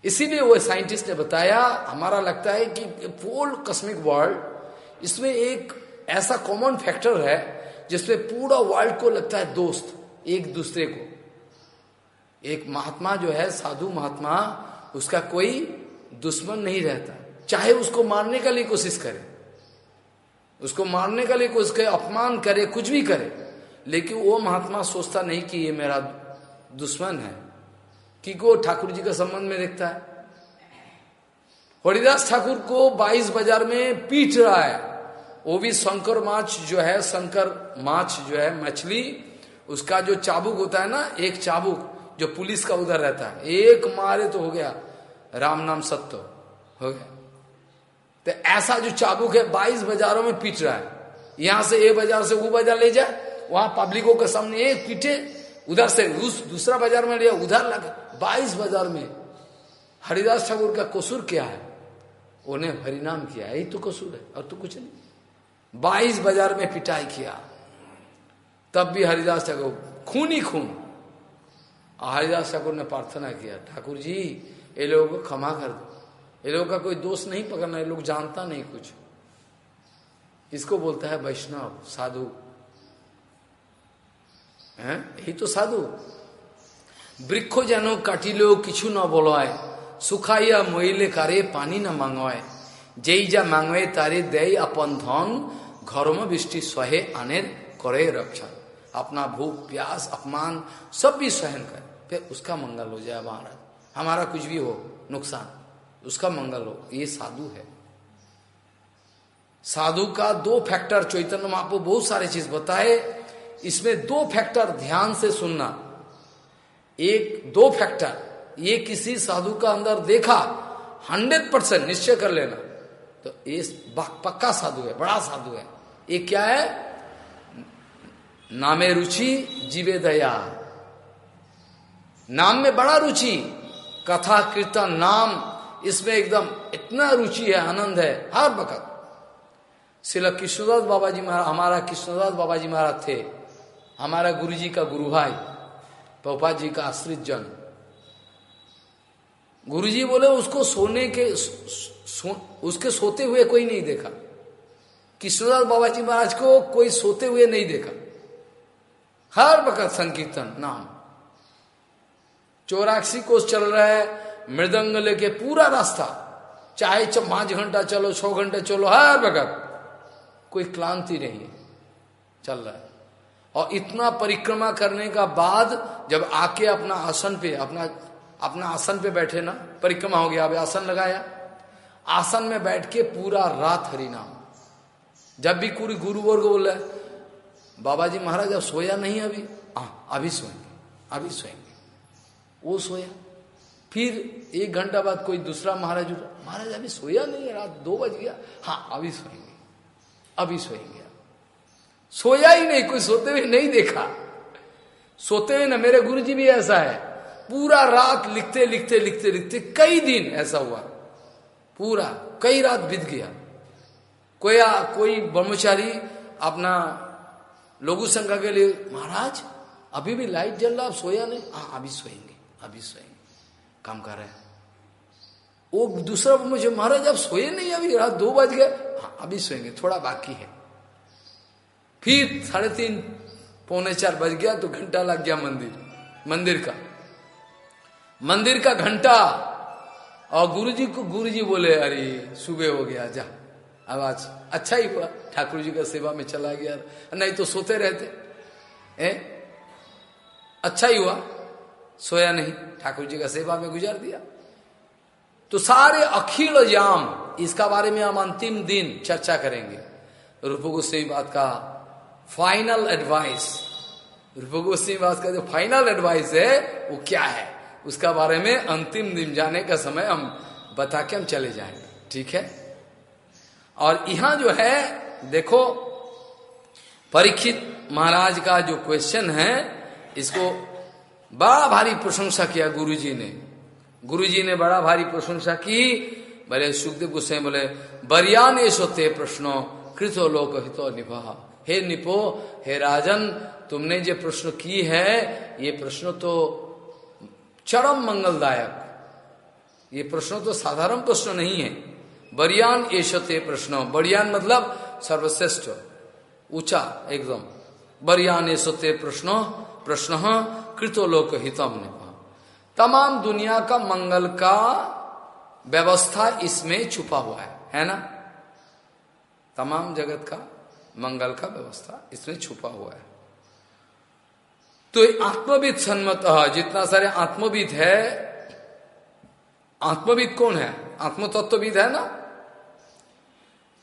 इसीलिए वो साइंटिस्ट ने बताया, हमारा लगता है कि फुल कस्मिक वर्ल्ड इसमें एक ऐसा कॉमन फैक्टर है, जिसमें पूरा वर्ल्ड को लगता है दोस्त, एक दूसरे को। एक महात्मा जो है, साधु महात्मा, उसका कोई दुश्मन नहीं रहता। चाहे उसको मारने का लिए कोशिश करे, उसको मारने का लिए कोशिश करे, अपमान करे, कुछ भी करे, लेकिन वो महात्मा सोचता नहीं कि ये मेरा दुश्मन है। कि वो ठाकुर जी का संबंध में देखता है? हरिदास ठाकुर को बाईस बाज़ार में पीट रहा है। वो भी शंकर माछ जो है, शंकर माछ जो है, मछली, उसका जो चाबुक होता है ना, एक चाबुक जो पुलिस का उधर रहता है। एक मारे तो हो गया। राम नाम सत्य हो गया। तो ऐसा जो चाबुक है बाईस बाजारों में पीट रहा है, यहाँ से ए बाज़ार से वो बाज़ार ले जाए, वहाँ पब्लिकों के सामने एक पीटे, उधर से उस दूसरा बाज़ार में लिया उधर लगे, बाईस बाज़ार में। हरिदास ठाकुर का कसूर क्या है? उन्हें हरिनाम किया, यही तो कसूर है, और तो कुछ नहीं। बाईस बाज़ार में पिटाई किया, तब भी हरिदास ठाकुर, खून ही खून। हरिदास ठाकुर ने प्रार्थना किया, ठाकुर जी, ये लोगों को क्षमा कर दो। ये लोग का कोई दोष नहीं पकड़ना, ये लोग जानता नहीं कुछ। इसको बोलता है वैष्णव, साधु? हैं? ही तो साधु। वृक्ष যেন কাটিলেও न না বলয় সুখাইয়া कारे, पानी न मांगवाए মাঙয় जा যা तारे दे अपन धन, घरों में बिस्टि सहे आने करे रक्षा अपना भूख, प्यास, अपमान, सब भी सहन कर। फिर उसका मंगल हो जाए महाराज। हमारा कुछ भी हो, नुकसान। उसका मंगल हो। ये साधु है। साधु का दो फैक्टर चैतन्य महापो बहुत सारे चीज़ बताए। इसमें दो फैक्टर ध्यान से सुनना। एक, दो फैक्टर ये किसी साधु का अंदर देखा हंड्रेड परसेंट निश्चय कर लेना। तो ये पक्का साधु है, बड़ा साधु है। ये क्या है? नामे रुचि जीवे दया। नाम में बड़ा रुचि, कथा, कीर्तन, नाम इसमें एकदम इतना रुचि है आनंद है हर वक्त। शिला कृष्णदास बाबा जी महाराज हमारा कृष्णदास बाबा जी महाराज थे हमारा गुरु जी का गुरु भाई पपा जी का आश्रित जन। गुरु जी बोले उसको सोने के सो, उसके सोते हुए कोई नहीं देखा। कृष्णदास बाबा जी महाराज को कोई सोते हुए नहीं देखा। हर वक्त संकीर्तन नाम। चौरासी कोष चल रहा है मृदंग लेके पूरा रास्ता। चाहे पाँच घंटा चलो छह घंटे चलो हर वक्त। कोई क्लांति नहीं है। चल रहा है। और इतना परिक्रमा करने का बाद जब आके अपना आसन पे अपना अपना आसन पे बैठे ना परिक्रमा हो गया अब आसन लगाया। आसन में बैठ के पूरा रात हरिनाम। जब भी गुरु वर्ग बोला बाबा जी महाराज अब सोया नहीं अभी? आ, हाँ, अभी सोएँगे अभी सोएँगे। वो सोया। फिर एक घंटा बाद कोई दूसरा महाराज उठा महाराज अभी सोया नहीं है रात दो बज गया। हाँ अभी सोएँगे अभी सोएँगे। सोया ही नहीं कोई सोते हुए नहीं देखा? सोते हुए ना मेरे गुरुजी भी ऐसा है पूरा रात लिखते लिखते लिखते लिखते कई दिन ऐसा हुआ पूरा कई रात बीत गया। कोई आ, कोई ब्रह्मचारी अपना लोगु संख्या के लिए महाराज अभी भी लाइट जल रहा सोया नहीं? हाँ अभी सोएँगे अभी सोएँगे। काम कर रहे हैं। वो दूसरा मुझे महाराज अब सोए नहीं, अभी रात दो बज गए। हाँ अभी सोएँगे, थोड़ा बाकी है। फिर साढ़े तीन, पौने चार बज गया तो घंटा लग गया मंदिर मंदिर का। मंदिर का घंटा। और गुरुजी को, गुरुजी बोले, अरे, सुबह हो गया, जा, आवाज़ अच्छा ही हुआ, ठाकुर जी का सेवा में चला गया। नहीं तो सोते रहते ए? अच्छा ही हुआ। सोया नहीं। ठाकुर जी का सेवा में गुजार दिया। तो सारे अखिल जाम इसका बारे में हम अंतिम दिन चर्चा करेंगे। रूप गोस्वामी बात का फाइनल एडवाइस रूप गोस्वामी बात का जो फाइनल एडवाइस है, वो क्या है? उसका बारे में अंतिम दिन जाने का समय हम बता के हम चले जाएँगे। ठीक है? और यहाँ जो है, देखो, परीक्षित महाराज का जो क्वेश्चन है, इसको बड़ा भारी प्रशंसा किया गुरुजी ने। गुरुजी ने बड़ा भारी प्रशंसा की। बोले, सुखदेव गुस्से बोले, बरियान सोते प्रश्नो, कृतो लोक हितो निभा। हे निपो, हे राजन, तुमने जो प्रश्न की है, ये प्रश्न तो चरम मंगलदायक। ये प्रश्न तो साधारण प्रश्न नहीं है। बरियान एशते प्रश्न। बरियान मतलब सर्वश्रेष्ठ, ऊँचा, एकदम। बरियान एशते प्रश्न प्रश्न कृतोलोक हितम ने तमाम दुनिया का मंगल का व्यवस्था इसमें छुपा हुआ है है ना? तमाम जगत का मंगल का व्यवस्था इसमें छुपा हुआ है। तो आत्मविद सन्मत जितना सारे आत्मविद है, आत्मविद कौन है? आत्म तत्वविद है ना?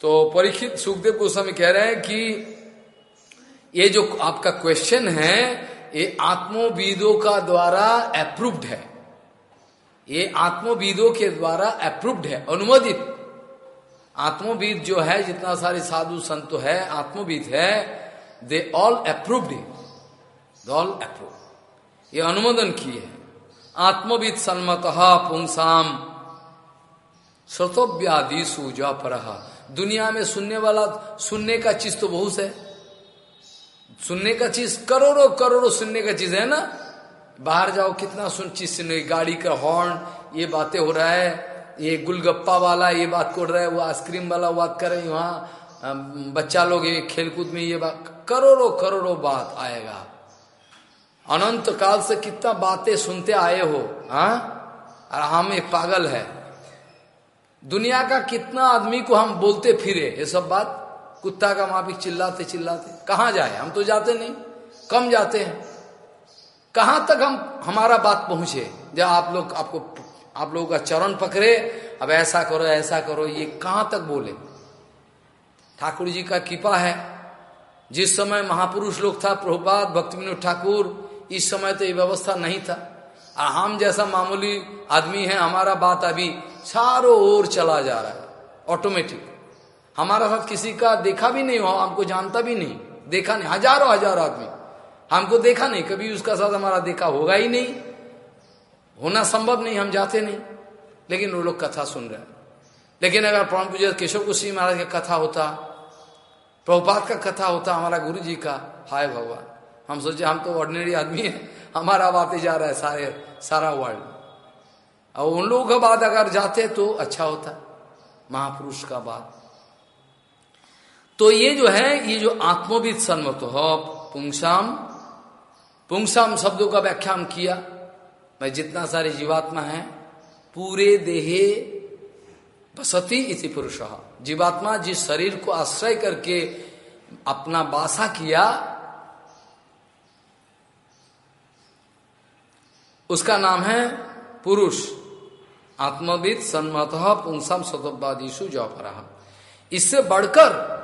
तो परीक्षित सुखदेव गोस्वामी कह रहे हैं कि ये जो आपका क्वेश्चन है ये आत्मविदों का द्वारा अप्रूव्ड है। ये आत्मविदों के द्वारा अप्रूव्ड है, अनुमोदित। आत्मविद जो है, जितना सारे साधु संत है आत्मविद है they all approved they all approve ये अनुमोदन किए है। आत्मविद सन्मत पुंसाम श्रोतव्यादि सूजा पर दुनिया में सुनने वाला, सुनने का चीज़ तो बहुत है। सुनने का चीज़, करोड़ों करोड़ों सुनने का चीज़ है ना? बाहर जाओ, कितना सुन चीज़ सुनने गाड़ी का हॉर्न ये बातें हो रहा है, ये गुलगप्पा वाला, ये बात कर रहा है, वो आइसक्रीम वाला बात कर रहे वहाँ बच्चा लोग ये खेलकूद में ये बात, करोड़ों करोड़ों बात आएगा। अनंत काल से कितना बातें सुनते आए हो हाँ? और हम एक पागल है। दुनिया का कितना आदमी को हम बोलते फिरे, ये सब बात? कुत्ता का माफिक चिल्लाते चिल्लाते, कहा जाए? हम तो जाते नहीं, कम जाते हैं। कहाँ तक हम, हमारा बात पहुँचे? जब आप लोग, आपको, आप लोगों का चरण पकड़े, अब ऐसा करो ऐसा करो, ये कहाँ तक बोले? ठाकुर जी का कृपा है। जिस समय महापुरुष लोग था, प्रभुपाद भक्ति विनोद ठाकुर, इस समय तो ये व्यवस्था नहीं था। और हम जैसा मामूली आदमी है, हमारा बात अभी चारों ओर चला जा रहा है ऑटोमेटिक हमारा साथ किसी का देखा भी नहीं हो, हमको जानता भी नहीं। देखा नहीं। हज़ारों हज़ारों आदमी। हमको देखा नहीं। कभी उसका साथ हमारा देखा होगा ही नहीं। होना संभव नहीं, हम जाते नहीं। लेकिन वो लोग कथा सुन रहे हैं। लेकिन अगर परम पूजा केशव कुशी महाराज का कथा होता प्रभुपात का कथा होता, हमारा गुरु जी का, हाय भगवान। हम सोचे, हम तो ऑर्डिनरी आदमी है। हमारा बातें जा रहा है सारे, सारा वर्ल्ड और उन लोगों का बात अगर जाते तो अच्छा होता। महापुरुष का बात। तो ये जो है, ये जो आत्मविद सन्मत हो पुंगसाम पुंगसाम शब्दों का व्याख्यान किया। मैं जितना सारे जीवात्मा है, पूरे देहे बसती इति पुरुष। जीवात्मा जिस शरीर को आश्रय करके अपना बासा किया, उसका नाम है पुरुष। आत्मविद सन्मत पुंगसाम सतोपादिशु जौपरा। इससे बढ़कर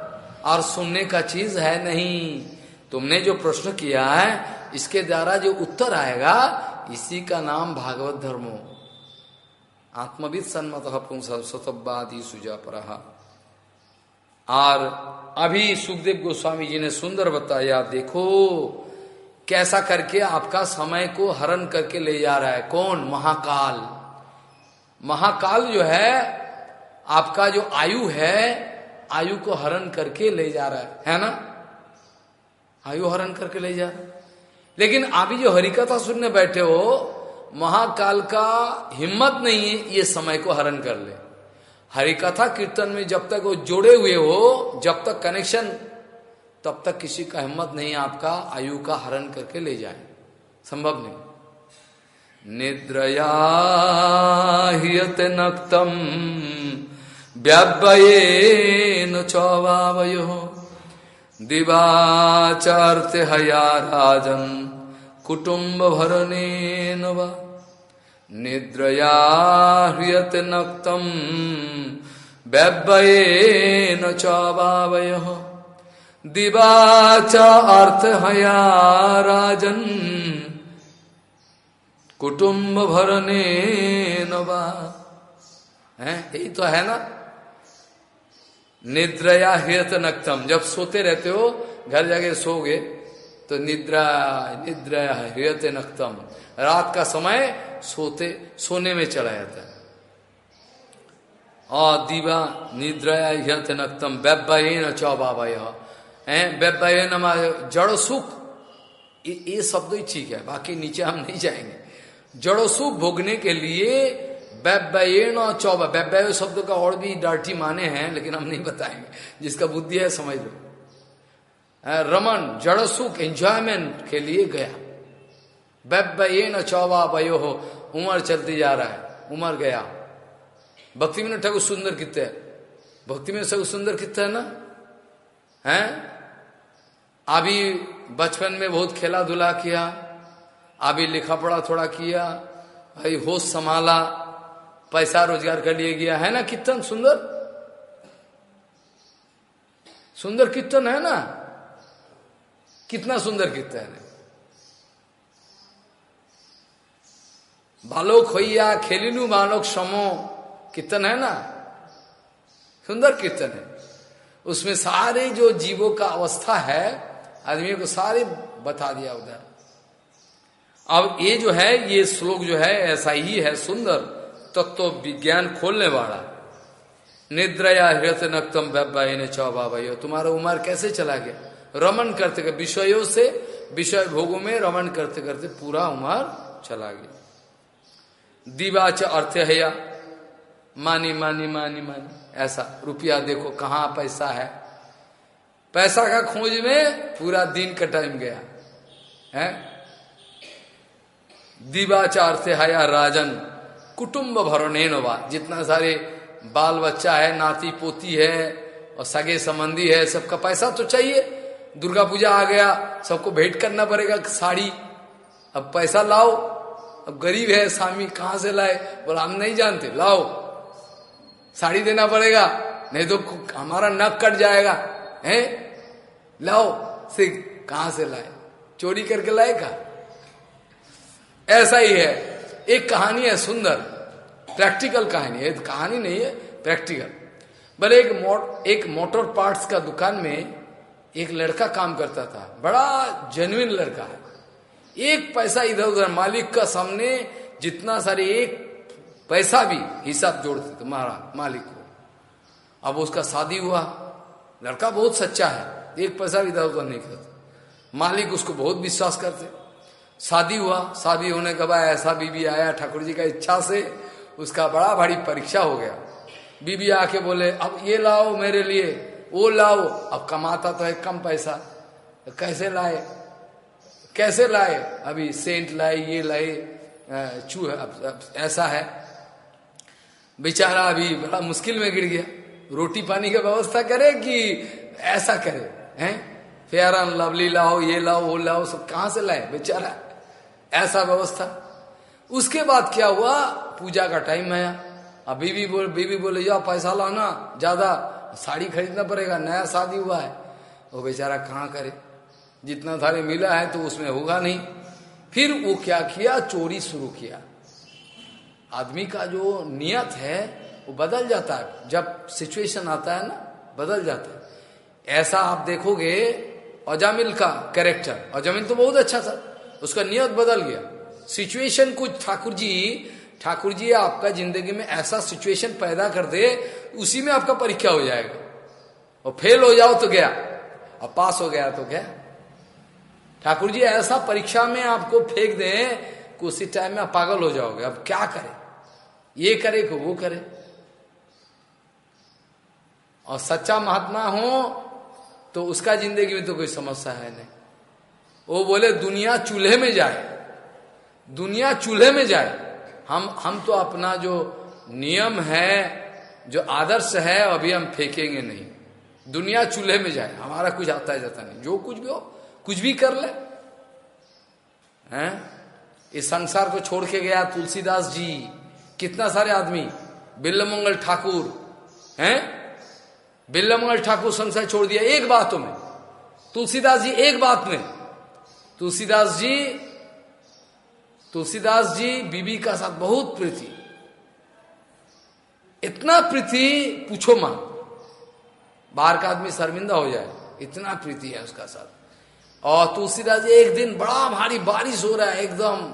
और सुनने का चीज़ है नहीं। तुमने जो प्रश्न किया है, इसके द्वारा जो उत्तर आएगा, इसी का नाम भागवत धर्मो आत्मविद सन्मत पुंसम स्वतवादीशु जौपरा और अभी सुखदेव गोस्वामी जी ने सुंदर बताया, देखो, कैसा करके आपका समय को हरण करके ले जा रहा है। कौन? महाकाल। महाकाल जो है, आपका जो आयु है आयु को हरण करके ले जा रहा है है ना? आयु हरण करके ले जा रहा है। लेकिन अभी जो हरिकथा सुनने बैठे हो, महाकाल का हिम्मत नहीं है ये समय को हरण कर ले। हरिकथा कीर्तन में जब तक वो जोड़े हुए हो, जब तक कनेक्शन तब तक किसी का हिम्मत नहीं आपका आयु का हरण करके ले जाए। संभव नहीं। निद्रया नक्तम। व्याव्यन चौवावयो दिवाचार्ते हया राजन कुटुंब भरने निद्रया ह्रियते नक्तम व्यव्यन चौवावय दिवाच अर्थ हया राजन कुटुंब भरने नवा है यही तो है ना निद्रया हृत नक्तम। जब सोते रहते हो, घर जाके सोगे तो निद्रा निद्रा हृत नक्तम। रात का समय सोते, सोने में चला जाता है। और दीवा, निद्रया हृत नक्तम। व्यवयन चौबावय है? व्यवयन जड़ सुख। ये शब्द ही ठीक है, बाकी नीचे हम नहीं जाएँगे। जड़ो सुख भोगने के लिए व्यवयन और चौबा व्यवय शब्द का और भी डार्टी माने हैं, लेकिन हम नहीं बताएँगे। जिसका बुद्धि है, समझ लो। रमन जड़ सुख एंजॉयमेंट के लिए गया। व्यवयन चौबा वयो हो, उम्र चलती जा रहा है, उम्र गया। भक्ति में ठाकुर सुंदर कितने भक्ति में सब सुंदर कितने है ना? है? अभी बचपन में बहुत खेला धुला किया, अभी लिखा पढ़ा थोड़ा किया, भाई होश संभाला पैसा रोज़गार कर लिए गया है ना कीर्तन सुंदर? सुंदर कीर्तन है ना? कितना सुंदर कीर्तन है? बालोक होइया खेलिनु बालोक समो कीर्तन है ना? सुंदर कीर्तन है? उसमें सारे जो जीवों का अवस्था है आदमी को सारे बता दिया उधर। अब ये जो है, ये श्लोक जो है, ऐसा ही है, सुंदर। तत्व विज्ञान खोलने वाला। निद्रया हृत नक्तम व्यवय चौबावयो तुम्हारा उम्र कैसे चला गया? रमन करते करते, विषयों से, विषय भोगों में रमन करते करते पूरा उम्र चला गया। दिवाच अर्थ है या मानी मानी मानी मानी। ऐसा, रुपया देखो कहाँ पैसा है। पैसा का खोज में पूरा दिन का टाइम गया। है? दिवाचार से हया राजन। कुटुंब भरने नवा जितना सारे बाल बच्चा है, नाती पोती है और सगे संबंधी है, सबका पैसा तो चाहिए। दुर्गा पूजा आ गया, सबको भेंट करना पड़ेगा साड़ी। अब पैसा लाओ। अब गरीब है, स्वामी कहाँ से लाए? बोला, हम नहीं जानते, लाओ। साड़ी देना पड़ेगा, नहीं तो हमारा नक कट जाएगा, है? लाओ, से कहाँ से लाए? चोरी करके लाएगा ऐसा ही है। एक कहानी है सुंदर, प्रैक्टिकल कहानी है। कहानी नहीं है, प्रैक्टिकल। भले एक मोट, एक मोटर पार्ट्स का दुकान में एक लड़का काम करता था। बड़ा जेन्युइन लड़का है। एक पैसा इधर उधर मालिक का सामने जितना सारे एक पैसा भी हिसाब जोड़ते थे मारा, मालिक को। अब उसका शादी हुआ। लड़का बहुत सच्चा है। एक पैसा भी इधर उधर नहीं करता। मालिक उसको बहुत विश्वास करते। शादी हुआ। शादी होने के बाद ऐसा बीबी आया ठाकुर जी का इच्छा से, उसका बड़ा भारी परीक्षा हो गया। बीबी आके बोले, अब ये लाओ मेरे लिए, वो लाओ। अब कमाता तो है कम पैसा। कैसे लाए? कैसे लाए? अभी सेंट लाए, ये लाए चूह ऐसा है। बेचारा अभी बड़ा मुश्किल में गिर गया। रोटी पानी का व्यवस्था करे कि ऐसा करे, हैं? फेयर एंड लवली लाओ, ये लाओ, वो लाओ, सब कहाँ से लाए? बेचारा ऐसा व्यवस्था। उसके बाद क्या हुआ? पूजा का टाइम आया। अब बीबी बोल बीबी बोले जाओ पैसा लाना, ज़्यादा साड़ी खरीदना पड़ेगा, नया शादी हुआ है। वो बेचारा कहाँ करे? जितना थारे मिला है तो उसमें होगा नहीं। फिर वो क्या किया? चोरी शुरू किया। आदमी का जो नियत है, वो बदल जाता है। जब सिचुएशन आता है ना, बदल जाता है। ऐसा आप देखोगे, अजामिल का कैरेक्टर अजामिल तो बहुत अच्छा था। उसका नियत बदल गया। सिचुएशन कुछ ठाकुर जी ठाकुर जी आपका ज़िंदगी में ऐसा सिचुएशन पैदा कर दे, उसी में आपका परीक्षा हो जाएगा। और फेल हो जाओ तो गया और पास हो गया तो क्या? ठाकुर जी ऐसा परीक्षा में आपको फेंक दे उसी टाइम में आप पागल हो जाओगे। अब क्या करे? ये करे कि वो करे। और सच्चा महात्मा हो तो उसका ज़िंदगी में तो कोई समस्या है नहीं। वो बोले, दुनिया चूल्हे में जाए, दुनिया चूल्हे में जाए। हम हम तो अपना जो नियम है, जो आदर्श है, अभी हम फेंकेंगे नहीं। दुनिया चूल्हे में जाए, हमारा कुछ आता है, जाता नहीं। जो कुछ भी हो, कुछ भी कर ले। हैं? इस संसार को छोड़ के गया तुलसीदास जी, कितना सारे आदमी। बिल्लमंगल ठाकुर, हैं? बिल्लमंगल ठाकुर संसार छोड़ दिया एक बातों में। तुलसीदास जी एक बात में। तुलसीदास जी तुलसीदास जी बीबी का साथ बहुत प्रीति। इतना प्रीति, पूछो माँ बाहर का आदमी शर्मिंदा हो जाए, इतना प्रीति है उसका साथ। और तुलसीदास जी एक दिन बड़ा भारी बारिश हो रहा है, एकदम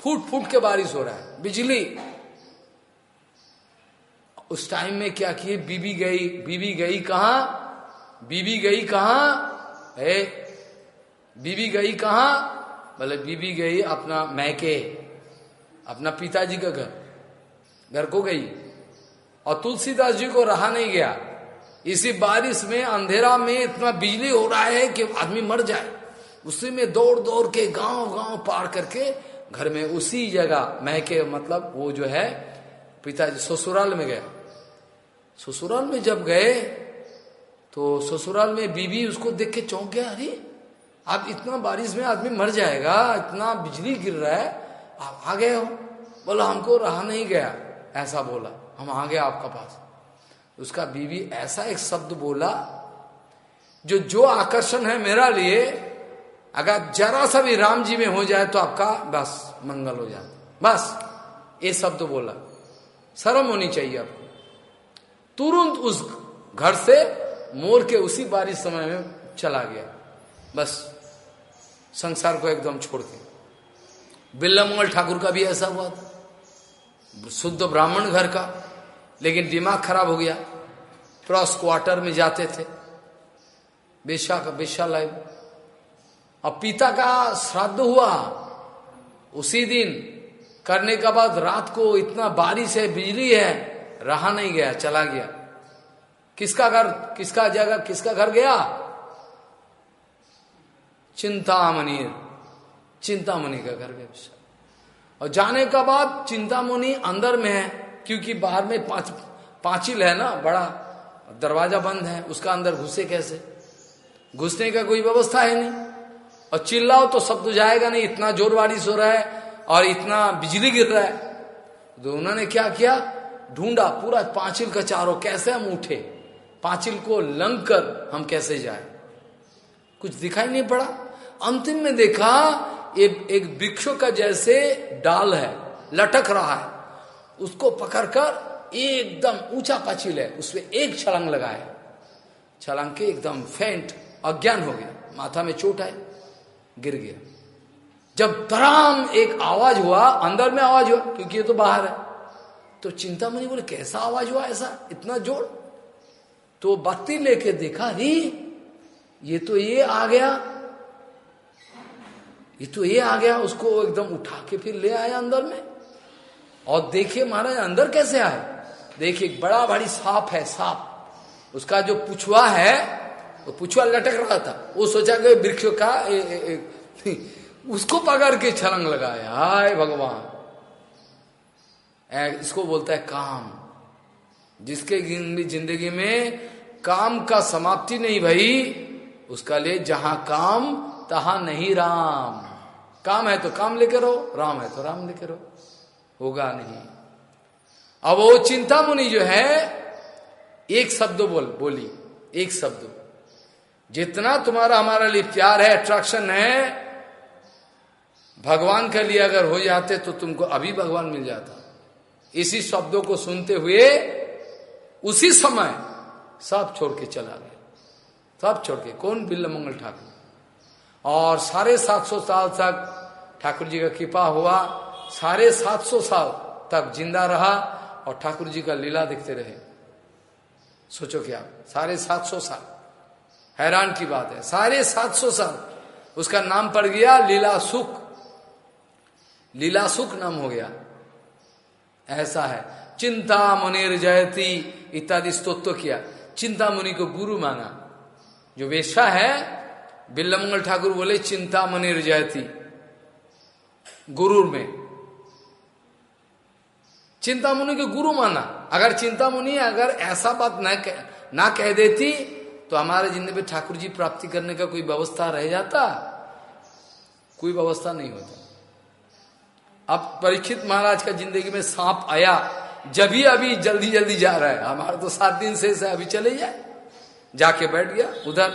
फूट फूट के बारिश हो रहा है, बिजली। उस टाइम में क्या किए? बीबी गई बीबी गई कहा? बीबी गई कहा? है बीबी गई कहा? बोले, बीबी गई अपना मैके, अपना पिताजी का घर। घर को गई। और तुलसीदास जी को रहा नहीं गया। इसी बारिश में, अंधेरा में इतना बिजली हो रहा है कि आदमी मर जाए। उसी में दौड़ दौड़ के गाँव गाँव पार करके घर में उसी जगह महके मतलब वो जो है, पिताजी ससुराल में गया ससुराल में जब गए तो ससुराल में बीबी उसको देख के चौंक गया, अरे आप इतना बारिश में आदमी मर जाएगा, इतना बिजली गिर रहा है, आप आ गए हो। बोला, हमको रहा नहीं गया। ऐसा बोला, हम आ गए आपका पास। उसका बीवी ऐसा एक शब्द बोला, जो जो आकर्षण है मेरा लिए, अगर जरा सा भी राम जी में हो जाए तो आपका बस मंगल हो जाता। बस, ये शब्द बोला। शर्म होनी चाहिए आपको। तुरंत उस घर से मोर के उसी बारिश समय में चला गया। बस संसार को एकदम छोड़ के बिल्ला मंगल ठाकुर का भी ऐसा हुआ था। शुद्ध ब्राह्मण घर का, लेकिन दिमाग खराब हो गया। क्रॉस क्वार्टर में जाते थे। बेशा का, बेशा लाइव अब पिता का श्राद्ध हुआ। उसी दिन करने के बाद रात को इतना बारिश है, बिजली है, रहा नहीं गया, चला गया। किसका घर, किसका जगह, किसका घर गया? चिंतामणि चिंतामणि का घर गया और जाने का बाद चिंतामणि अंदर में है, क्योंकि बाहर में पाँच, पांचिल है ना, बड़ा दरवाज़ा बंद है, उसका अंदर घुसे कैसे? घुसने का कोई व्यवस्था है नहीं। और चिल्लाओ तो सब तो जाएगा नहीं, इतना ज़ोर बारिश हो रहा है और इतना बिजली गिर रहा है। तो उन्होंने क्या किया? ढूंढा पूरा पांचिल का चारों, कैसे हम उठे? पांचिल को लंग कर हम कैसे जाए? कुछ दिखाई नहीं पड़ा। अंतिम में देखा एक एक वृक्षों का जैसे डाल है, लटक रहा है। उसको पकड़कर एकदम ऊँचा पाचिल है उसमें एक छलांग लगाए। छलांग के एकदम फेंट, अज्ञान हो गया। माथा में चोट आए गिर गया। जब तराम एक आवाज़ हुआ, अंदर में आवाज़ हुआ, क्योंकि ये तो बाहर है। तो चिंता मनी बोले, कैसा आवाज़ हुआ ऐसा? इतना ज़ोर? तो बत्ती लेके देखा, ही, ये तो ये आ गया। ये तो ये आ गया उसको एकदम उठा के फिर ले आया अंदर में। और देखिए महाराज अंदर कैसे आए? देखिए बड़ा भारी सांप है सांप। उसका जो पुछुआ है वो पुछुआ लटक रहा था। वो सोचा कि वृक्ष का ए, ए, ए, (laughs) उसको पकड़ के छलंग लगाया हाय भगवान। इसको बोलता है काम। जिसके ज़िंदगी में काम का समाप्ति नहीं भई उसका लिए जहाँ काम तहा नहीं राम। काम है तो काम लेके रहो, राम है तो राम लेकर रहो। होगा नहीं। अब वो चिंता मुनि जो है, एक शब्द बोल, बोली, एक शब्द। जितना तुम्हारा हमारा लिए प्यार है अट्रैक्शन है, भगवान के लिए अगर हो जाते तो तुमको अभी भगवान मिल जाता। इसी शब्दों को सुनते हुए, उसी समय सब छोड़ के चला गया। सब छोड़ के, कौन बिल्ल मंगल ठाकुर? और साढ़े सात सौ साल तक ठाकुर जी का कृपा हुआ। साढ़े सात सौ साल तक ज़िंदा रहा और ठाकुर जी का लीला देखते रहे। सोचो क्या, साढ़े सात सौ साल। हैरान की बात है, साढ़े सात सौ साल। उसका नाम पड़ गया लीला सुख। लीला सुख नाम हो गया। ऐसा है। चिंता मुनिर जयती इत्यादि स्तोत्र किया। चिंता मुनि को गुरु माना। जो वेशा है बिल्लमंगल ठाकुर बोले चिंता मुनिर जयती गुरु में। चिंता मुनि को गुरु माना। अगर चिंता मुनि अगर ऐसा बात न कह, ना कह देती तो हमारे ज़िंदगी में ठाकुर जी प्राप्ति करने का कोई व्यवस्था रह जाता कोई व्यवस्था नहीं होता। अब परीक्षित महाराज का ज़िंदगी में सांप आया जब ही अभी जल्दी जल्दी जा रहा है हमारा तो सात दिन से अभी चले जाए। जाके बैठ गया उधर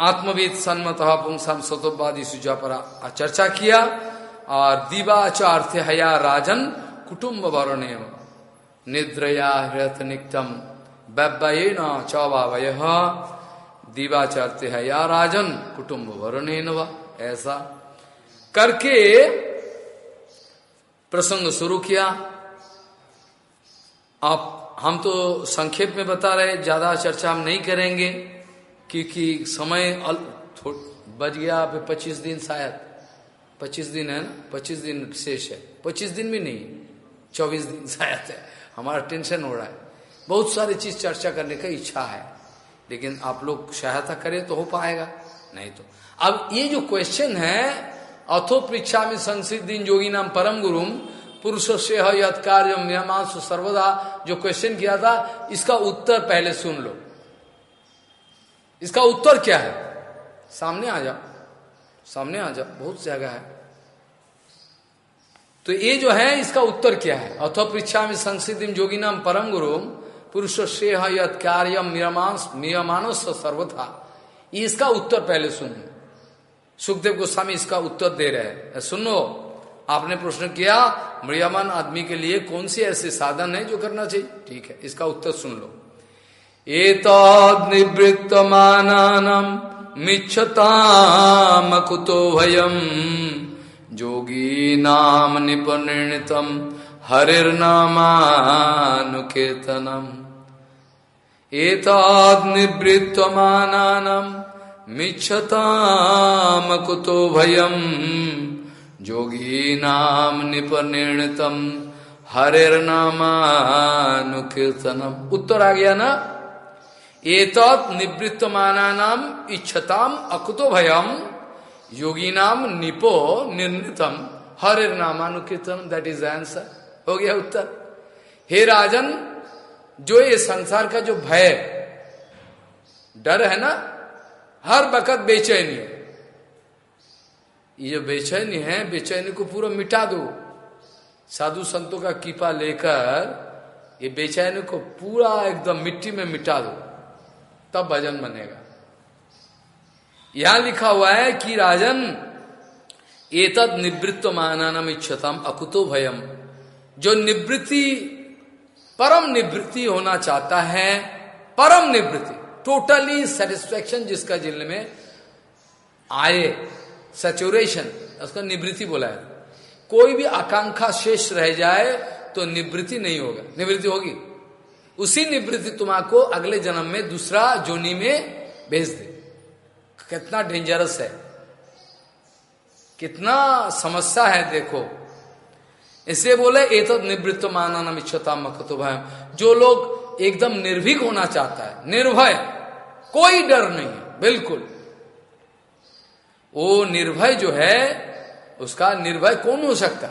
आत्मविद सन्मत पुंसम सतोवादी सुजा पर चर्चा किया, और दिवाचार थे हया राजन कुटुम्ब वर्ण निद्रया हृत निक्तम व्यय न चौवावय दिवाचरते है या राजन कुटुम्ब वर्ण ऐसा। करके प्रसंग शुरू किया। आप, हम तो संक्षेप में बता रहे ज़्यादा चर्चा हम नहीं करेंगे। क्योंकि समय बच गया पच्चीस दिन शायद। पच्चीस दिन है ना? पच्चीस दिन शेष है। पच्चीस दिन भी नहीं, चौबीस दिन (laughs) शायद है। हमारा टेंशन हो रहा है। बहुत सारी चीज़ चर्चा करने का इच्छा है। लेकिन आप लोग सहायता करें तो हो पाएगा, नहीं तो। अब ये जो क्वेश्चन है, अथो पृछा में दिन जोगी नाम परम गुरुम पुरुष से यद कार्य सर्वदा, जो क्वेश्चन किया था, इसका उत्तर पहले सुन लो। इसका उत्तर क्या है? सामने आ जाओ सामने आ जाओ बहुत जगह है। तो ये जो है, इसका उत्तर क्या है? अथो पृछा में संस्कृति जोगी नाम परम गुरु पुरुष से यद सर्वथा। इसका उत्तर पहले सुनो। सुखदेव गोस्वामी इसका उत्तर दे रहे हैं। सुनो, आपने प्रश्न किया मृियमान आदमी के लिए कौन से ऐसे साधन है जो करना चाहिए? ठीक है, इसका उत्तर सुन लो। एतद मानम मिच्छताम कुतो भयम जोगी नाम निपनितम हरिर्नामानुकीर्तनम एतद निवृत्तमानानम मिच्छताम कुतो भयम जोगी नाम निपनिर्णतम हरिर्नामानुकीर्तनम उत्तर आ गया ना? एतत् निवृत्तमाना नाम इच्छताम अकुतो भयम योगी नाम निपो निर्णितम। हरिर्नामानुकीर्तनम दैट इज़ आंसर हो गया उत्तर। हे राजन, जो ये संसार का जो भय डर है ना? हर वक्त बेचैनी ये जो बेचैनी है, बेचैनी को पूरा मिटा दो। साधु संतों का कीपा लेकर ये बेचैनी को पूरा एकदम मिट्टी में मिटा दो। तब भजन बनेगा। यहाँ लिखा हुआ है कि राजन, एतद निवृत्त मानानम इच्छतम अकुतो भयम। जो निवृत्ति, परम निवृत्ति होना चाहता है, परम निवृत्ति टोटली सेटिस्फेक्शन जिसका ज़िले में आए सेचुरेशन उसका निवृत्ति बोला है। कोई भी आकांक्षा शेष रह जाए तो निवृत्ति नहीं होगा। निवृत्ति होगी? उसी निवृत्ति तुम्हारा को अगले जन्म में दूसरा जोनी में भेज दे। कितना डेंजरस है। कितना समस्या है, देखो। इसलिए बोले ए तो निवृत्त माना नम इच्छता मकतो भय। जो लोग एकदम निर्भीक होना चाहता है, निर्भय, कोई डर नहीं बिल्कुल। वो निर्भय जो है, उसका निर्भय कौन हो सकता?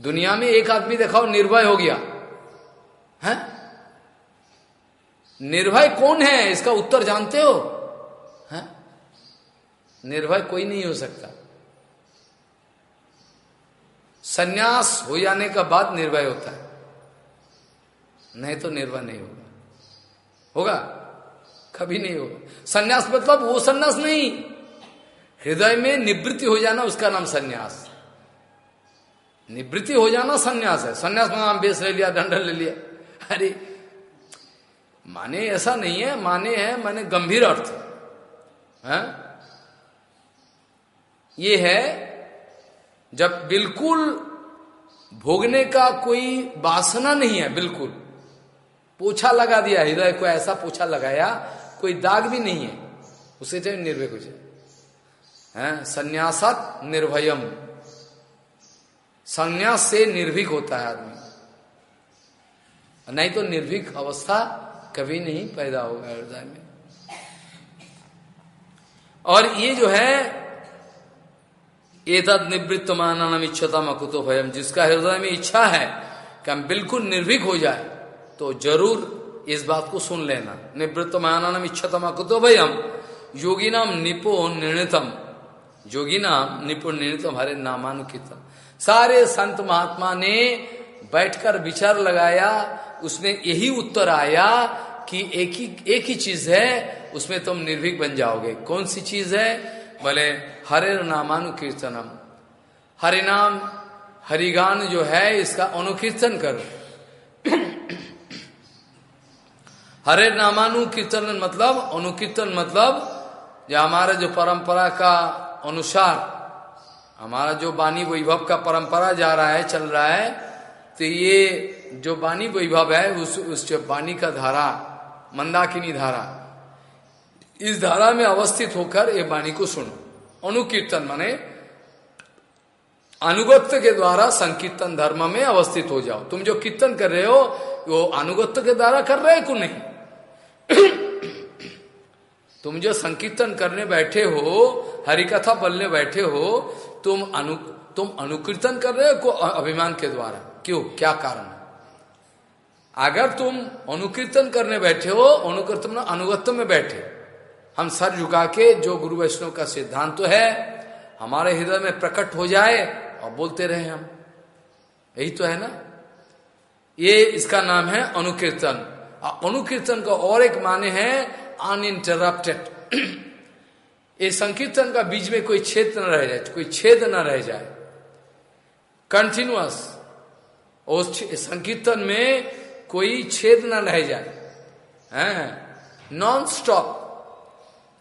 दुनिया में एक आदमी, देखाओ, निर्भय हो गया। है? निर्भय कौन है? इसका उत्तर जानते हो? है? निर्भय कोई नहीं हो सकता। संन्यास हो जाने का बाद निर्भय होता है। नहीं तो निर्भय नहीं होगा। होगा? कभी नहीं होगा। संन्यास मतलब वो संन्यास नहीं। हृदय में निवृत्ति हो जाना उसका नाम संन्यास। निवृत्ति हो जाना संन्यास है। संन्यास में नाम बेस ले लिया, दंड ले लिया। अरे, माने ऐसा नहीं है, माने है, माने गंभीर अर्थ। है? ये है, जब बिल्कुल भोगने का कोई वासना नहीं है, बिल्कुल। पोछा लगा दिया, हृदय को ऐसा पोछा लगाया, कोई दाग भी नहीं है। उसे चाहे निर्भय हो जाए। संन्यासत निर्भयम। संन्यास से निर्भीक होता है आदमी। नहीं तो निर्भीक अवस्था कभी नहीं पैदा होगा हृदय में। और ये जो है, एतद निवृत्त मानम इच्छता मकुतो भयम, जिसका हृदय में इच्छा है कि हम बिल्कुल निर्भीक हो जाए तो ज़रूर इस बात को सुन लेना। निवृत्त मानम इच्छता मकुतो भयम, योगी नाम निपो निर्णितम। योगी नाम निपो निर्णितम हरे नामानुकितम। सारे संत महात्मा ने बैठकर विचार लगाया उसमें यही उत्तर आया कि एक ही एक ही चीज़ है, उसमें तुम निर्भीक बन जाओगे। कौन सी चीज़ है? बोले, हरे नामानुकीर्तनम। हरि नाम, हरिगान जो है, इसका अनुकीर्तन करो। हरे नामानुकीर्तन मतलब अनुकीर्तन मतलब जो हमारा जो परंपरा का अनुसार, हमारा जो वाणी वैभव का परंपरा जा रहा है, चल रहा है तो ये जो वाणी वैभव है, उस उस वाणी का धारा, मंदाकिनी धारा, इस धारा में अवस्थित होकर ये वाणी को सुनो। अनुकीर्तन माने, अनुगत्य के द्वारा संकीर्तन धर्म में अवस्थित हो जाओ। तुम जो कीर्तन कर रहे हो, वो अनुगत्य के द्वारा कर रहे को नहीं? (clears throat) तुम जो संकीर्तन करने बैठे हो, हरिकथा बोलने बैठे हो, तुम अनु, तुम अनुकीर्तन कर रहे हो को अभिमान के द्वारा। क्यों? क्या कारण अगर तुम अनुकीर्तन करने बैठे हो, अनुकीर्तन अनुगत्य में बैठे, हम सर झुका के, जो गुरु वैष्णव का सिद्धांत तो है, हमारे हृदय में प्रकट हो जाए और बोलते रहे हम। यही तो है ना? ये इसका नाम है अनुकीर्तन। अनुकीर्तन का और एक माने है अनइंटरप्टेड (clears throat) ये संकीर्तन का बीच में कोई छेद न रह जाए, कोई छेद न रह जाए। कंटिन्यूअस संकीर्तन में कोई छेद ना रह जाए। हैं? नॉन स्टॉप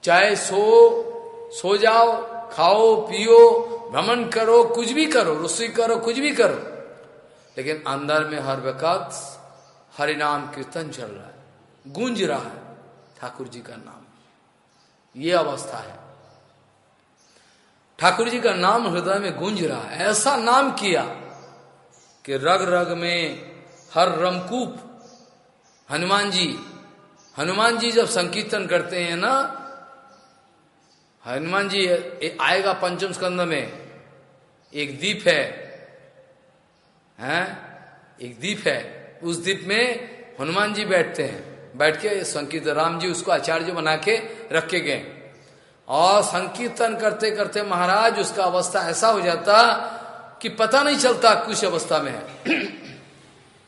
चाहे सो सो जाओ, खाओ, पियो, भ्रमण करो, कुछ भी करो रसोई करो, कुछ भी करो। लेकिन अंदर में हर वक्त हरिनाम कीर्तन चल रहा है। गूंज रहा है ठाकुर जी का नाम। ये अवस्था है। ठाकुर जी का नाम हृदय में गूंज रहा है। ऐसा नाम किया कि रग रग में हर रमकूप। हनुमान जी हनुमान जी जब संकीर्तन करते हैं ना, हनुमान जी आएगा पंचम स्कंद में। एक दीप है। हैं? एक दीप है। उस दीप में हनुमान जी बैठते हैं। बैठ के संकीर्तन, राम जी उसको आचार्य बना के रखे गए। और संकीर्तन करते करते महाराज, उसका अवस्था ऐसा हो जाता कि पता नहीं चलता कुछ अवस्था में है।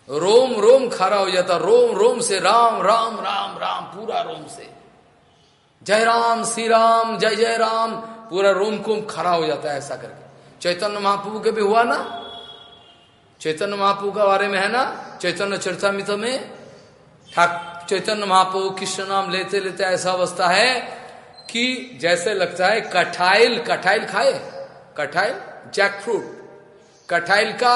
रोम रोम खड़ा हो जाता, रोम रोम से, राम राम राम राम, पूरा रोम से। जय राम, श्री राम, जय जय राम, पूरा रोम को खड़ा हो जाता है ऐसा करके। चैतन्य महाप्रभु के भी हुआ ना? चैतन्य महाप्रभु के बारे में है ना? चैतन्य चर्चामित में? चैतन्य महाप्रभु कृष्ण नाम लेते लेते ऐसा अवस्था है कि जैसे लगता है कठाइल कठाइल खाए? कठाइल? जैक फ्रूट कठाइल का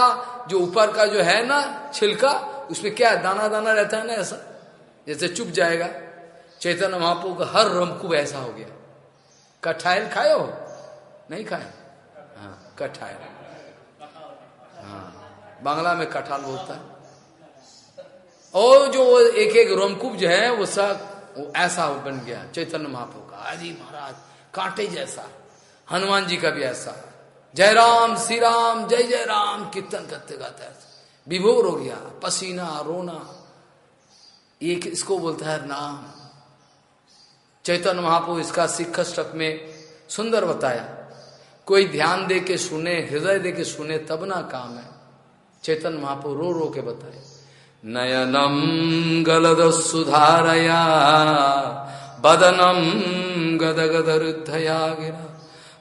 जो ऊपर का जो है ना छिलका, उसमें क्या दाना दाना रहता है ना ऐसा? जैसे चुप जाएगा। चैतन्य महाप्रभु का हर रमकूब ऐसा हो गया। कठाइल खाए हो? नहीं खाए? हाँ कठाइल हाँ बांग्ला में कठाल बोलता है। और जो एक एक रोमकूप जो है, वो सब, वो ऐसा बन गया। चैतन्य महाप्रभु का, अरे महाराज, कांटे जैसा। हनुमान जी का भी ऐसा। जय राम श्री राम जय जय राम कीर्तन करते गाते विभोर हो गया, पसीना, रोना। एक इसको बोलता है नाम। चैतन्य महाप्रभु इसका सिख स्टक में सुंदर बताया, कोई ध्यान दे के सुने, हृदय दे के सुने, तब ना काम है। चेतन महापो रो रो के बताए, नयनम गलद सुधारया, बदनम गद गद रुद्धया गिरा।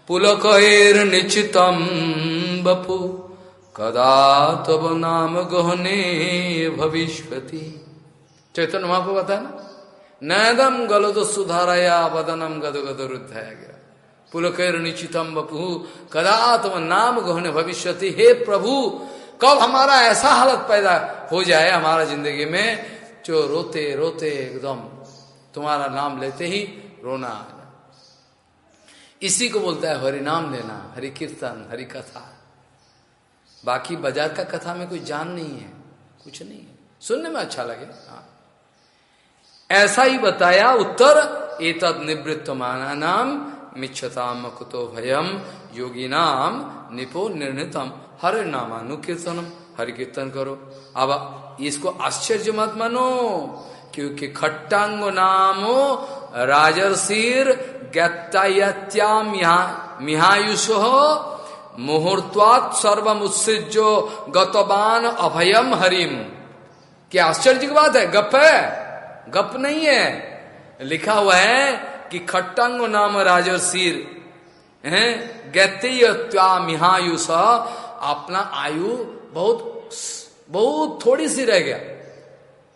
पुलकर निश्चितम बपु कदा तब नाम गहने भविष्यति। चैतन्य महापो बताया ना नयदम गलद सुधारया बदनम गद गद रुद्धया गिरा। पुलकर निश्चितम बपु कदा तुम नाम गहने भविष्यति। हे प्रभु, कब हमारा ऐसा हालत पैदा हो जाए हमारा ज़िंदगी में, जो रोते रोते एकदम तुम्हारा नाम लेते ही रोना। इसी को बोलता है हरि नाम लेना हरि कीर्तन हरि कथा बाकी बाज़ार का कथा में कोई जान नहीं है, कुछ नहीं है। सुनने में अच्छा लगे हाँ। ऐसा ही बताया उत्तर, एतद निवृत्त माना नाम मिच्छताम कुतो भयम योगी नाम निपो निर्णितम। हर नामानुकीर्तनम हरि कीर्तन करो। अब इसको आश्चर्य मत मानो, क्योंकि खट्टांग नामो राजर्षिर गत्याम मिहायुष मुहूर्त्वात सर्वम उत्सृजो गतवान अभयम हरिम। क्या आश्चर्य की बात है? गप है? गप नहीं है। लिखा हुआ है कि खट्टांग नाम राजर्षिर मिहायुष अपना आयु बहुत बहुत थोड़ी सी रह गया,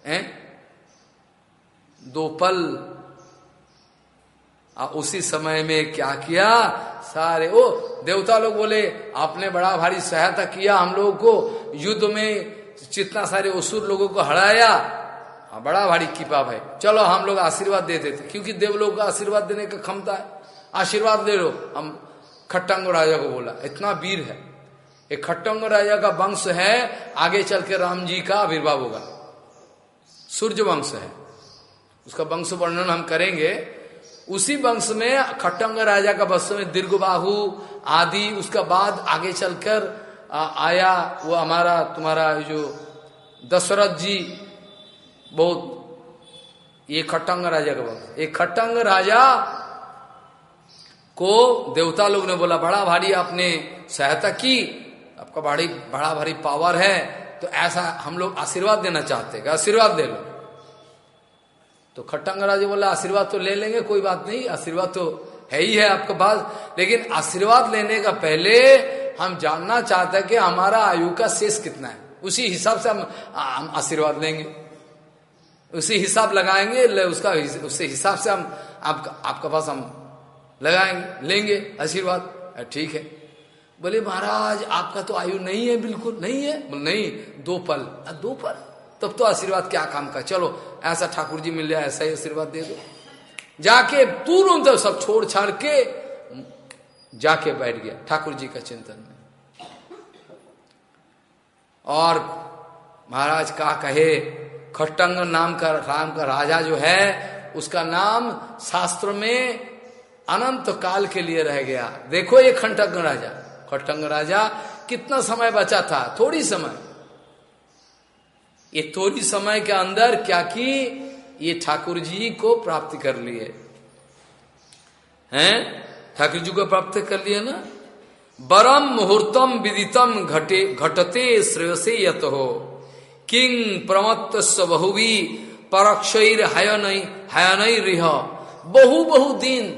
है? दो पल आ, उसी समय में क्या किया? सारे ओ देवता लोग बोले आपने बड़ा भारी सहायता किया हम लोगों को। युद्ध में जितना सारे असुर लोगों को हराया हाँ बड़ा भारी कृपा भाई। चलो हम लोग आशीर्वाद दे देते क्योंकि देव लोग का आशीर्वाद देने का क्षमता है। आशीर्वाद दे लो हम खट्टांग राजा को बोला इतना वीर है। एक खट्टांग राजा का वंश है आगे चल के राम जी का आविर्भाव होगा। सूर्य वंश है। उसका वंश वर्णन हम करेंगे। उसी वंश में खट्टंग राजा का वंश में दीर्घबाहु आदि, उसका बाद आगे चलकर आया वो हमारा, तुम्हारा जो दशरथ जी, बहुत, ये खट्टंग राजा का वंश। ये खट्टंग राजा को देवता लोग ने बोला, बड़ा भारी आपने सहायता की, आपका बड़ी बड़ा भारी पावर है तो ऐसा हम लोग आशीर्वाद देना चाहते हैं। आशीर्वाद दे लो। तो खट्टंग राजा बोला, आशीर्वाद तो ले लेंगे, कोई बात नहीं, आशीर्वाद तो है ही है आपके पास। लेकिन आशीर्वाद लेने का पहले हम जानना चाहते हैं कि हमारा आयु का शेष कितना है। उसी हिसाब से हम हम आशीर्वाद लेंगे। उसी हिसाब लगाएँगे, ले उसका उससे हिसाब से हम, आपका, आपके पास हम लगाएँगे, लेंगे आशीर्वाद। ठीक है। बोले, महाराज, आपका तो आयु नहीं है, बिल्कुल नहीं है। नहीं, दो पल। दो पल? तब तो आशीर्वाद क्या काम का? चलो, ऐसा ठाकुर जी मिल जाए, ऐसा ही आशीर्वाद दे दो। जाके तुरंत सब छोड़ छाड़ के जाके बैठ गया ठाकुर जी का चिंतन में। और महाराज का कहे, खट्टंग नाम का, राम का राजा जो है, उसका नाम शास्त्र में अनंत काल के लिए रह गया। देखो ये खंटंग राजा। खट्टंग राजा कितना समय बचा था? थोड़ी समय। ये थोड़ी समय के अंदर क्या की? ये ठाकुर जी को प्राप्त कर लिए। हैं? ठाकुर जी को प्राप्त कर लिए ना? बरम मुहूर्तम विदितम घटे, घटते श्रेयसे यत। हो किंग प्रमत्त बहुवी परक्षर हयन रिह। बहु बहु दिन,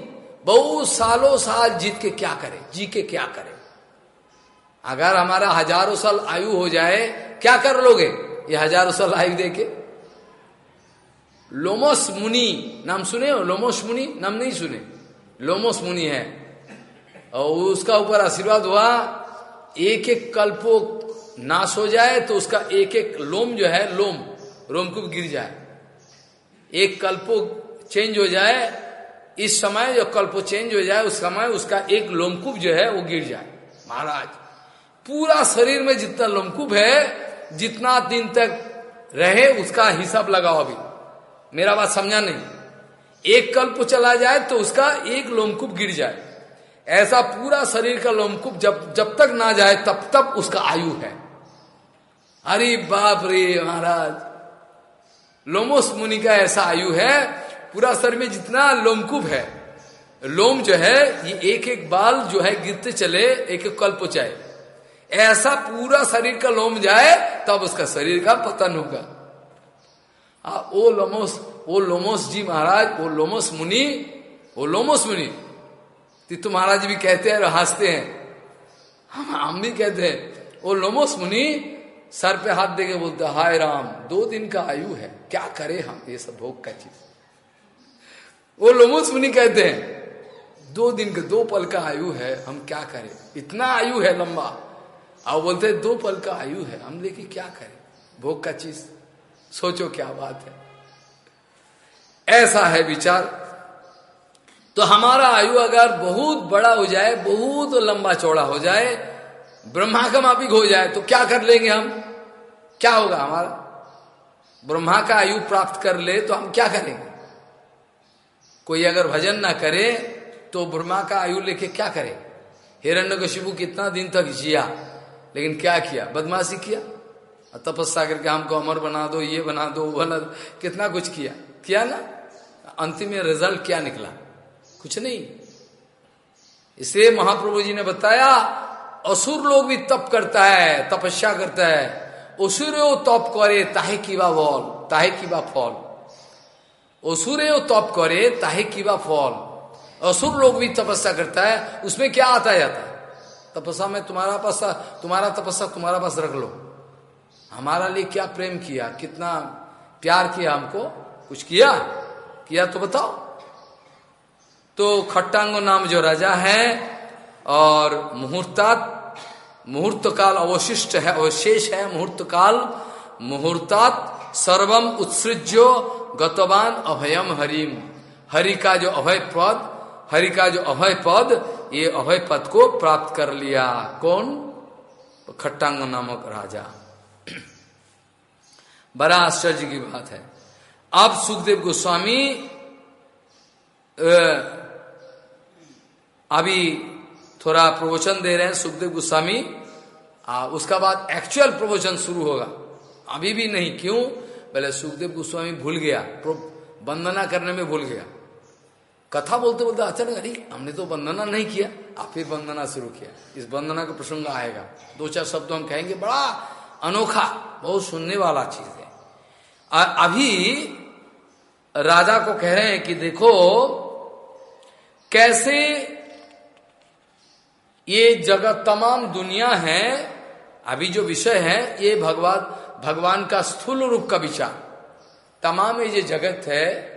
बहु सालों साल जीत के क्या करे? जी के क्या करे? अगर हमारा हज़ारों साल आयु हो जाए, क्या कर लोगे? ये हज़ारों साल लाइव दे के लोमोस मुनि, नाम सुने हो? लोमोस मुनि? नाम नहीं सुने। लोमोस मुनि है। और उसका ऊपर आशीर्वाद हुआ एक एक कल्पो नाश हो जाए तो उसका एक एक लोम जो है, लोम रोमकूप गिर जाए। एक कल्पो चेंज हो जाए, इस समय जो कल्पो चेंज हो जाए, उस समय उसका एक लोमकूप जो है, वो गिर जाए। महाराज, पूरा शरीर में जितना लोमकूप है जितना दिन तक रहे, उसका हिसाब लगाओ अभी। मेरा बात समझा नहीं। एक कल्प चला जाए तो उसका एक लोमकूप गिर जाए। ऐसा पूरा शरीर का लोमकूप जब जब तक ना जाए, तब तक उसका आयु है। अरे बाप रे महाराज! लोमोस मुनि का ऐसा आयु है, पूरा शरीर में जितना लोमकूप है। लोम जो है, ये एक एक बाल जो है, गिरते चले एक एक कल्प जाए। ऐसा पूरा शरीर का लोम जाए तब उसका शरीर का पतन होगा। आ, ओ लोमोस ओ लोमोस जी महाराज वो लोमोस मुनि वो लोमोस मुनि। तीतु महाराज भी कहते हैं और हँसते हैं। हम हम भी कहते हैं वो लोमोस मुनि सर पे हाथ देके बोलते हाय राम दो दिन का आयु है क्या करे हम ये सब भोग का चीज़? वो लोमोस मुनि कहते हैं दो दिन का दो पल का आयु है हम क्या करें? इतना आयु है लंबा अब बोलते दो पल का आयु है, हम लेके क्या करें? भोग का चीज़, सोचो क्या बात है। ऐसा है विचार। तो हमारा आयु अगर बहुत बड़ा हो जाए, बहुत लंबा चौड़ा हो जाए ब्रह्मा का मापिक हो जाए तो क्या कर लेंगे हम? क्या होगा हमारा? ब्रह्मा का आयु प्राप्त कर ले तो हम क्या करेंगे? कोई अगर भजन ना करे तो ब्रह्मा का आयु लेके क्या करे? हिरण्य कितना दिन तक जिया। लेकिन क्या किया? बदमाशी किया? तपस्या करके हमको अमर बना दो, ये बना दो, वो बना दो। कितना कुछ किया? किया ना? अंतिम में रिज़ल्ट क्या निकला? कुछ नहीं। इसलिए महाप्रभु जी ने बताया, असुर लोग भी तप करता है, तपस्या करता है। असुर तप करे, ताहे किबा बल, ताहे किबा फल। असुरे तप करे, ताहे किबा फॉल। असुर लोग भी तपस्या करता है, उसमें क्या आता जाता है? तपस्या में तुम्हारा पास, तुम्हारा तपस्या, तुम्हारा पास रख लो। हमारा लिए क्या प्रेम किया, कितना प्यार किया हमको, कुछ किया? किया तो बताओ। तो खट्टांगो नाम जो राजा है, और मुहूर्तात मुहूर्त काल अवशिष्ट है, अवशेष है मुहूर्त काल मुहूर्तात सर्वम उत्सृज्यो गतवान अभयम हरिम। हरि का जो अभय पद हरि का जो अभय पद ये अभय पद को प्राप्त कर लिया कौन? खट्टांग नामक राजा। (clears throat) बड़ा आश्चर्य की बात है। अब सुखदेव गोस्वामी अभी थोड़ा प्रवचन दे रहे हैं सुखदेव गोस्वामी। उसका बाद एक्चुअल प्रवचन शुरू होगा। अभी भी नहीं, क्यों? पहले सुखदेव गोस्वामी भूल गया। वंदना करने में भूल गया। कथा बोलते बोलते अचानक, अरे, हमने तो वंदना नहीं किया। आप फिर वंदना शुरू किया। इस वंदना का प्रसंग आएगा। दो चार शब्द हम कहेंगे, बड़ा अनोखा, बहुत सुनने वाला चीज़ है। अभी राजा को कह रहे हैं कि देखो, कैसे ये जगत तमाम दुनिया है, अभी जो विषय है, ये भगवान भगवान का स्थूल रूप का विचार। तमाम ये जगत है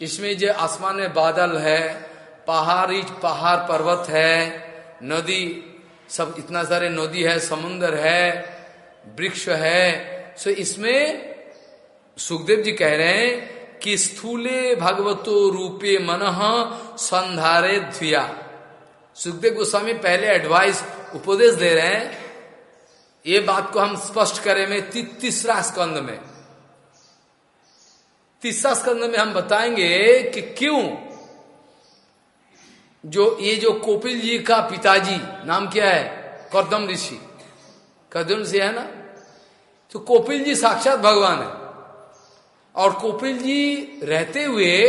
इसमें जो आसमान में बादल है, पहाड़ी पहाड़ पर्वत है, नदी, सब इतना सारे नदी है समुन्द्र है, वृक्ष है। सो इसमें सुखदेव जी कह रहे हैं कि स्थूले भगवतो रूपे मन संधारे ध्विया। सुखदेव गोस्वामी पहले एडवाइस उपदेश दे रहे हैं। ये बात को हम स्पष्ट करें, में तीसरा स्कंद में। तीसरा स्कंद में हम बताएँगे कि क्यों जो ये जो कोपिल जी का पिताजी, नाम क्या है? कर्दम ऋषि। कर्दम ऋषि है ना? तो कोपिल जी साक्षात भगवान है। और कोपिल जी रहते हुए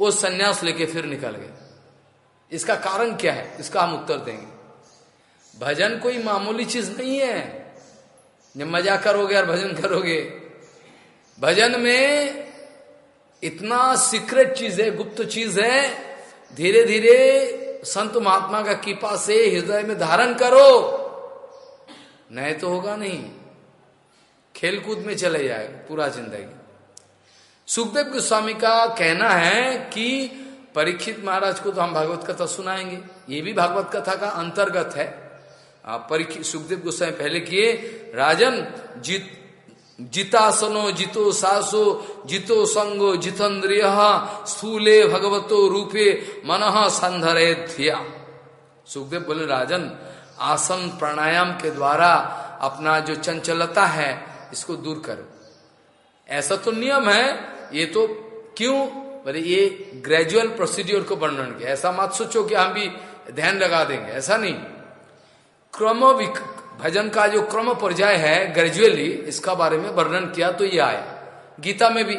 वो सन्यास लेके फिर निकल गए। इसका कारण क्या है? इसका हम उत्तर देंगे। भजन कोई मामूली चीज़ नहीं है। जब मज़ा करोगे और भजन करोगे। भजन में इतना सीक्रेट चीज़ है, गुप्त चीज़ है धीरे धीरे संत महात्मा का कृपा से हृदय में धारण करो। नहीं तो होगा नहीं। खेलकूद में चले जाए, पूरा ज़िंदगी। सुखदेव गोस्वामी का कहना है कि परीक्षित महाराज को तो हम भागवत कथा सुनाएँगे। ये भी भागवत कथा का अंतर्गत है। परीक्षित सुखदेव गोस्वामी पहले किए, राजन, जित जितासनो, जितो सासो, जितो संगो, जितेन्द्रिय, स्थूले भगवतो रूपे मन संधरे धिया सुखदेव बोले, राजन, आसन प्राणायाम के द्वारा अपना जो चंचलता है, इसको दूर करो। ऐसा तो नियम है, ये तो क्यों? बोले, ये ग्रेजुअल प्रोसीड्योर को वर्णन किया। ऐसा मत सोचो कि हम भी ध्यान लगा देंगे, ऐसा नहीं। क्रम भजन का जो क्रम पर्याय है ग्रेजुअली, इसका बारे में वर्णन किया तो ये आया। गीता में भी।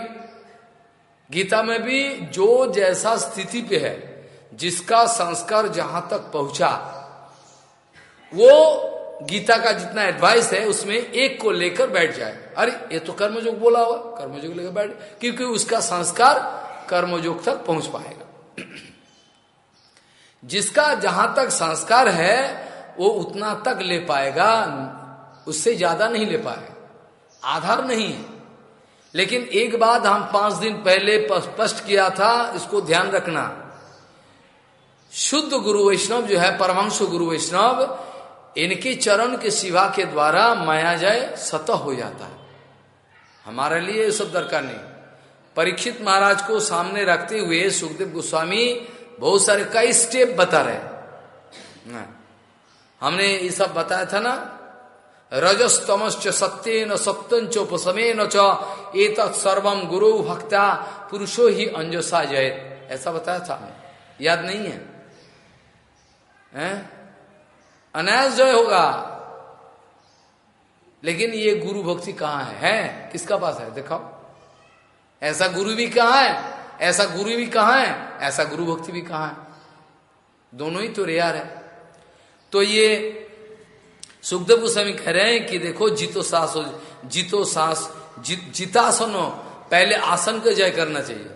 गीता में भी जो जैसा स्थिति पे है, जिसका संस्कार जहाँ तक पहुँचा, वो गीता का जितना एडवाइस है, उसमें एक को लेकर बैठ जाए। अरे, ये तो कर्मयोग बोला हुआ, कर्मयोग लेकर बैठ, क्योंकि उसका संस्कार कर्मयोग तक पहुँच पाएगा। जिसका जहाँ तक संस्कार है वो उतना तक ले पाएगा, उससे ज़्यादा नहीं ले पाएगा आधार नहीं है। लेकिन एक बात हम पाँच दिन पहले स्पष्ट किया था, इसको ध्यान रखना। शुद्ध गुरु वैष्णव जो है परमंश गुरु वैष्णव, इनके चरण के सिवा के द्वारा माया जय सतह हो जाता है। हमारे लिए ये सब दरकार नहीं। परीक्षित महाराज को सामने रखते हुए सुखदेव गोस्वामी बहुत सारे कई स्टेप बता रहे हाँ। हमने ये सब बताया था ना? रजस्तमश्च सत्य न सप्तोपसमे न चेत सर्वम गुरु भक्ता पुरुषो ही अंजसा जय ऐसा बताया था याद नहीं है, है? अनायास जय होगा। लेकिन ये गुरु भक्ति कहाँ है? है? किसका पास है? दिखाओ। ऐसा गुरु भी कहाँ है? ऐसा गुरु भी कहाँ है? ऐसा गुरु भक्ति भी कहाँ है? दोनों ही तो रेयर है। तो ये सुखदेव गोस्वामी कह रहे हैं कि देखो, जीतो सास हो जीतो सास जित जितासनो, पहले आसन को जय करना चाहिए।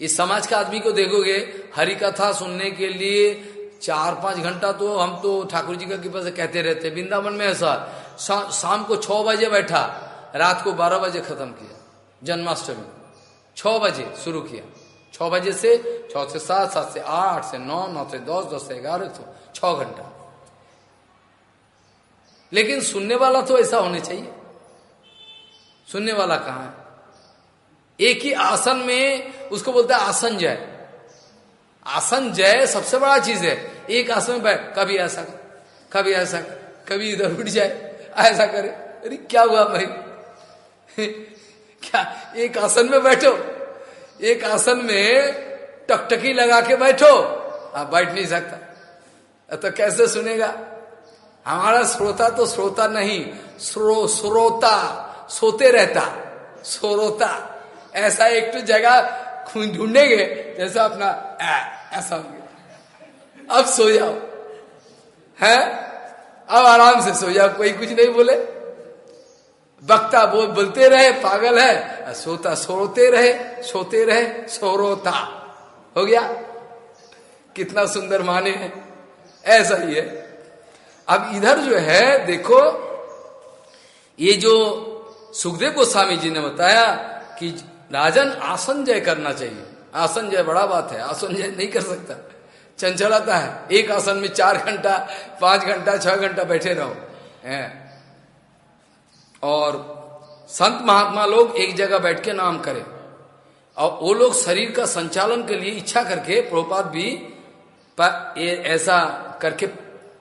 इस समाज का आदमी को देखोगे हरि कथा सुनने के लिए चार पाँच घंटा तो हम तो ठाकुर जी का कृपा से कहते रहते वृंदावन में ऐसा शाम को छह बजे बैठा, रात को बारह बजे खत्म किया, जन्माष्टमी छ बजे शुरू किया। छ बजे से छ से सात सात से आठ से नौ नौ से दस दस से ग्यारह तो छ घंटा। लेकिन सुनने वाला तो ऐसा होने चाहिए। सुनने वाला कहाँ है? एक ही आसन में उसको बोलता है आसन जय। आसन जय सबसे बड़ा चीज़ है। एक आसन में बैठ, कभी ऐसा कर, कभी ऐसा कर, कभी इधर उठ जाए, ऐसा करे। अरे, क्या हुआ भाई? (laughs) क्या, एक आसन में बैठो? एक आसन में टकटकी लगा के बैठो। आप बैठ नहीं सकता। तो कैसे सुनेगा? हमारा श्रोता तो श्रोता नहीं। श्रो श्रोता सोते रहता। सोरोता। ऐसा एक तो जगह खून ढूंढेंगे जैसा अपना आ, ऐसा हो गया अब सो जाओ। है? अब आराम से सो जाओ कोई कुछ नहीं बोले। वक्ता बोल बोलते रहे, पागल है। सोता सोते रहे सोते रहे, सोरोता। हो गया? कितना सुंदर माने हैं। ऐसा ही है। अब इधर जो है, देखो, ये जो सुखदेव गोस्वामी जी ने बताया कि राजन आसन जय करना चाहिए। आसन जय बड़ा बात है, आसन जय नहीं कर सकता। चंचलाता है। एक आसन में चार घंटा, पाँच घंटा, छह घंटा बैठे रहो। और संत महात्मा लोग एक जगह बैठ के नाम करें। और वो लोग शरीर का संचालन के लिए इच्छा करके प्रोपात भी ऐसा करके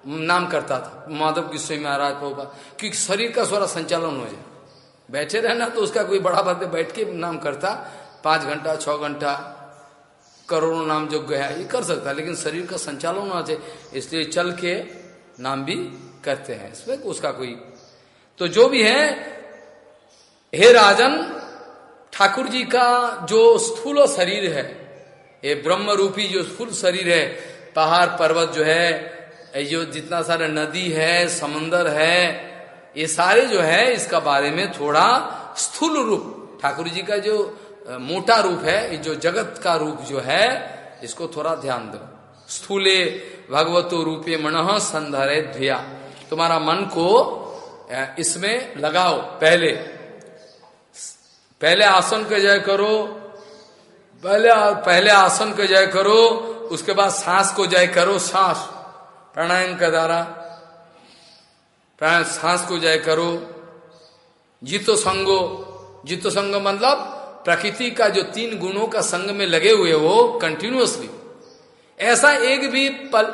नाम करता था। माधव किस्से महाराज प्रोपात क्योंकि शरीर का सारा संचालन हो जाए। बैठे रहना तो उसका कोई बड़ा बात बैठ के नाम करता। पाँच घंटा, छह घंटा, करोड़ों नाम जो गया, ये कर सकता है लेकिन शरीर का संचालन होना चाहिए। इसलिए चल के नाम भी करते हैं। इसमें उसका कोई तो जो भी है, हे राजन ठाकुर जी का जो स्थूल शरीर है ये ब्रह्म रूपी जो स्थूल शरीर है, पहाड़ पर्वत जो है, जो जितना सारा नदी है, समंदर है, ये सारे जो है, इसका बारे में थोड़ा स्थूल रूप ठाकुर जी का जो मोटा रूप है जो जगत का रूप जो है, इसको थोड़ा ध्यान दो। स्थूले भगवतो रूपे मन संधरे ध्या। तुम्हारा मन को इसमें लगाओ, पहले। पहले आसन का जय करो, पहले पहले आसन का जय करो, उसके बाद सांस को जय करो, सांस। प्राणायाम का द्वारा सांस को जय करो। जितो संगो, जितो संग मतलब प्रकृति का जो तीन गुणों का संग में लगे हुए वो कंटिन्यूसली ऐसा एक भी पल,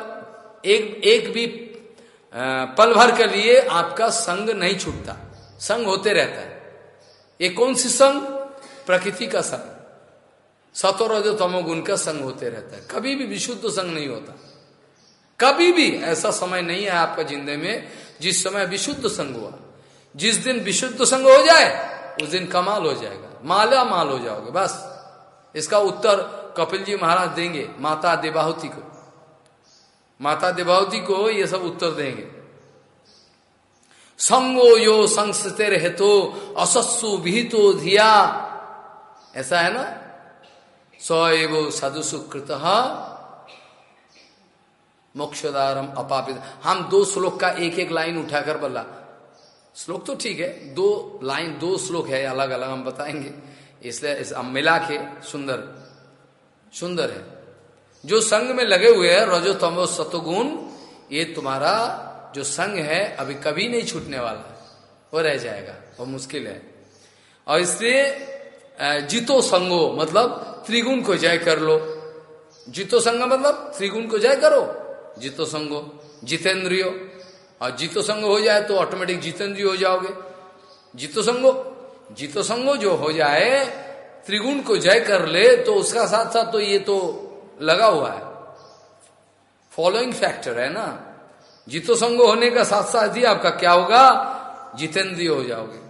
एक एक भी पल भर के लिए आपका संग नहीं छूटता। संग होते रहता है। ये कौन सी संग? प्रकृति का संग। सतोर जो तमो गुण का संग होते रहता है। कभी भी विशुद्ध संग नहीं होता। कभी भी ऐसा समय नहीं है आपका ज़िंदगी में जिस समय विशुद्ध संग हुआ। जिस दिन विशुद्ध संग हो जाए, उस दिन कमाल हो जाएगा। माला माल हो जाओगे, बस। इसका उत्तर कपिल जी महाराज देंगे, माता देवाहुति को। माता देवावती को ये सब उत्तर देंगे। संगो यो संस्तेर हेतो असस्सु विहितो धिया। ऐसा है ना? स एव साधु सुकृत मोक्षदारम अपापित। हम दो श्लोक का एक एक लाइन उठाकर बोला। श्लोक तो ठीक है, दो लाइन, दो श्लोक है अलग अलग हम बताएँगे। इसलिए इस, मिला के सुंदर सुंदर है। जो संग में लगे हुए हैं, रजो तमो सतोगुण, ये तुम्हारा जो संग है, अभी कभी नहीं छूटने वाला वो रह जाएगा, वो मुश्किल है। और इसलिए जीतो संगो मतलब त्रिगुण को जय कर लो। जीतो संग मतलब त्रिगुण को जय करो, जीतो संगो, जितेंद्रियो। और जीतो संग हो जाए तो ऑटोमेटिक जितेंद्रिय हो जाओगे। जीतो संगो जीतो संगो जो हो जाए, त्रिगुण को जय कर ले तो उसका साथ साथ तो ये तो लगा हुआ है। फॉलोइंग फैक्टर है ना? जीतो संगो होने का साथ साथ ही आपका क्या होगा? जितेंद्रिय हो जाओगे।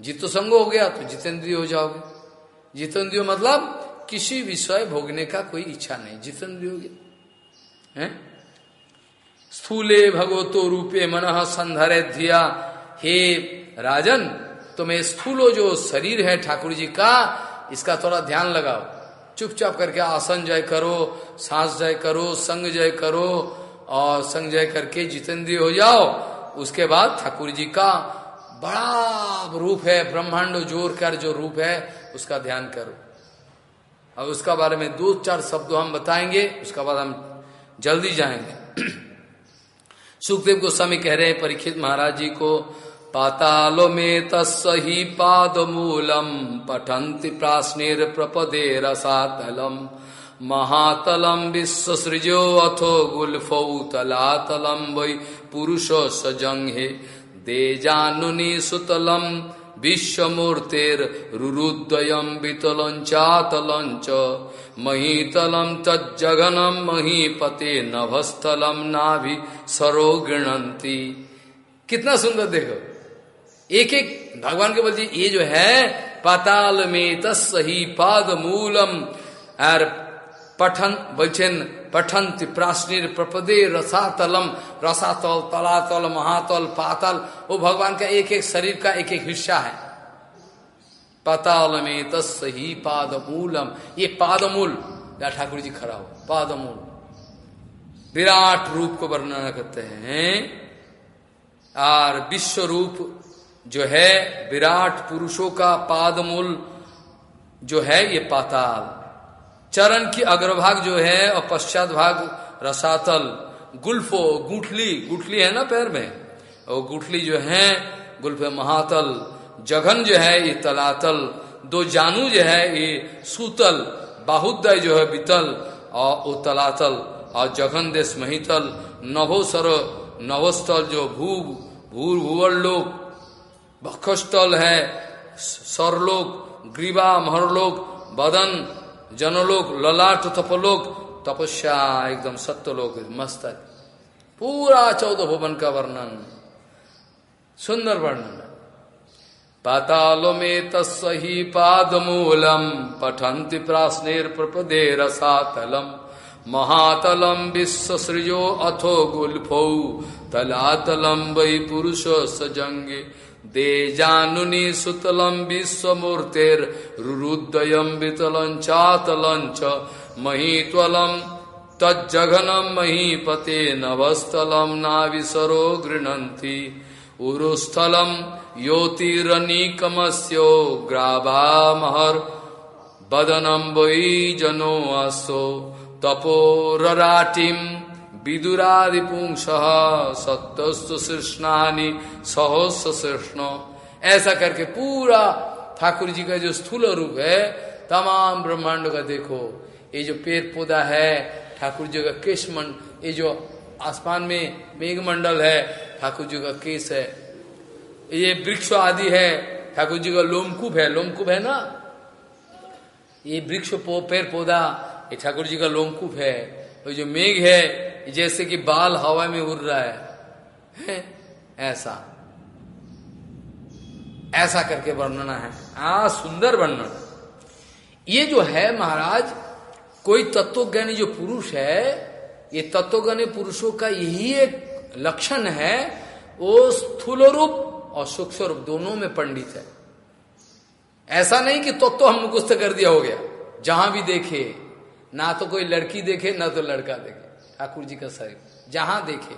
जीतो संगो हो गया तो जितेंद्रिय हो जाओगे। जितेंद्रिय मतलब किसी विषय भोगने का कोई इच्छा नहीं। जितेंद्रिय हो गया। है? स्थूले भगवतो रूपे मन संधरे धिया। हे राजन, तुम्हें स्थूलो जो शरीर है ठाकुर जी का, इसका थोड़ा ध्यान लगाओ। चुपचाप करके आसन जय करो, सांस जय करो, संग जय करो और संग जय करके जितेंद्रिय हो जाओ। उसके बाद ठाकुर जी का बड़ा रूप है, ब्रह्मांड ज़ोर कर जो रूप है, उसका ध्यान करो। अब उसका बारे में दो चार शब्द हम बताएँगे, उसका बाद हम जल्दी जाएँगे। (clears throat) सुखदेव गोस्वामी कह रहे हैं, परीक्षित महाराज जी को पातालो में पाद मूलम पठंति प्राश्नेर प्रपदे रसातलम। महातलम विश्व सृजो अथो गुलफौ तलातलम वै पुरुष दे जानुनी सुतलम विश्वमूर्तेर रुरुद्वयम वितलंचातलंच महीतलम तज्जगनम महीपते नभस्थलम नाभि सरो गृणंती कितना सुंदर देखो। एक एक भगवान के बोलते, ये जो है, पाताल में तस्ही पाद मूलम। और पठन बोलছেন पठंत प्राश्नीर प्रपदे रसातलम, रसातल, तलातल, महातल, पातल। वो भगवान का एक एक शरीर का एक एक हिस्सा है। पाताल में तस् ही पाद मूलम। ये पादमूल ठाकुर जी खड़ा हो, पादमूल। विराट रूप को वर्णन करते हैं। और विश्व रूप जो है विराट पुरुषों का पादमूल जो है ये पाताल। चरण की अग्रभाग जो है और पश्चात भाग रसातल। गुल्फो गुठली गुठली है ना पैर में? और गुठली जो है, गुल्फ महातल। जघन जो है ये तलातल। दो जानू जो है ये सूतल। बाहुदय जो है बीतल और तलातल। और जघन देश महितल। नभो सर नवस्थल जो भू भूर भूवर लोक भक्षस्थल है। सरलोक ग्रीवा महरलोक, बदन, जनलोक, ललाट, तपलोक, तपस्या, एकदम सत्यलोक, मस्त है। पूरा चौदह भवन का वर्णन। सुंदर वर्णन। पातालो में तस्ही पाद मूलम पठंति प्राश्नेर प्रपदे रसातलम महातलम विश्व सृजो अथो गुलफौ, तलातलम वै पुरुष सजंगे दे जानुनी सुतलम विश्वमूर्तेर रुरुदयम वितलं चातलंच महीत्वलम तज्जघनम महीपते नभस्थलम नाविसरो गृणंती उरुस्थलम योतिरनीकमस्यो ग्राभामहर बदनम वै जनो असो। विदुरादिपुंस सत्यस्तु शीर्षनानी सहस्र शीर्षण ऐसा करके पूरा ठाकुर जी का जो स्थूल रूप है, तमाम ब्रह्मांड का देखो। ये जो पेड़ पौधा है, ठाकुर जी का केश मंड, ये जो आसमान में मेघमंडल है, ठाकुर जी का केस है। ये वृक्ष आदि है, ठाकुर जी का लोमकूप है। लोमकूप है ना? ये वृक्ष पेड़ पौधा, ये ठाकुर जी का लोमकूप है। वो जो मेघ है जैसे कि बाल हवा में उड़ रहा है, है? ऐसा। ऐसा करके वर्णना है। आ सुंदर वर्णन। ये जो है महाराज कोई तत्वज्ञानी जो पुरुष है ये तत्वज्ञानी पुरुषों का यही एक लक्षण है वो स्थूल रूप और सूक्ष्म रूप दोनों में पंडित है। ऐसा नहीं कि तत्व तो हम मुकुस्त कर दिया हो गया। जहाँ भी देखे ना तो कोई लड़की देखे ना तो लड़का देखे। ठाकुर जी का शरीर जहाँ देखे,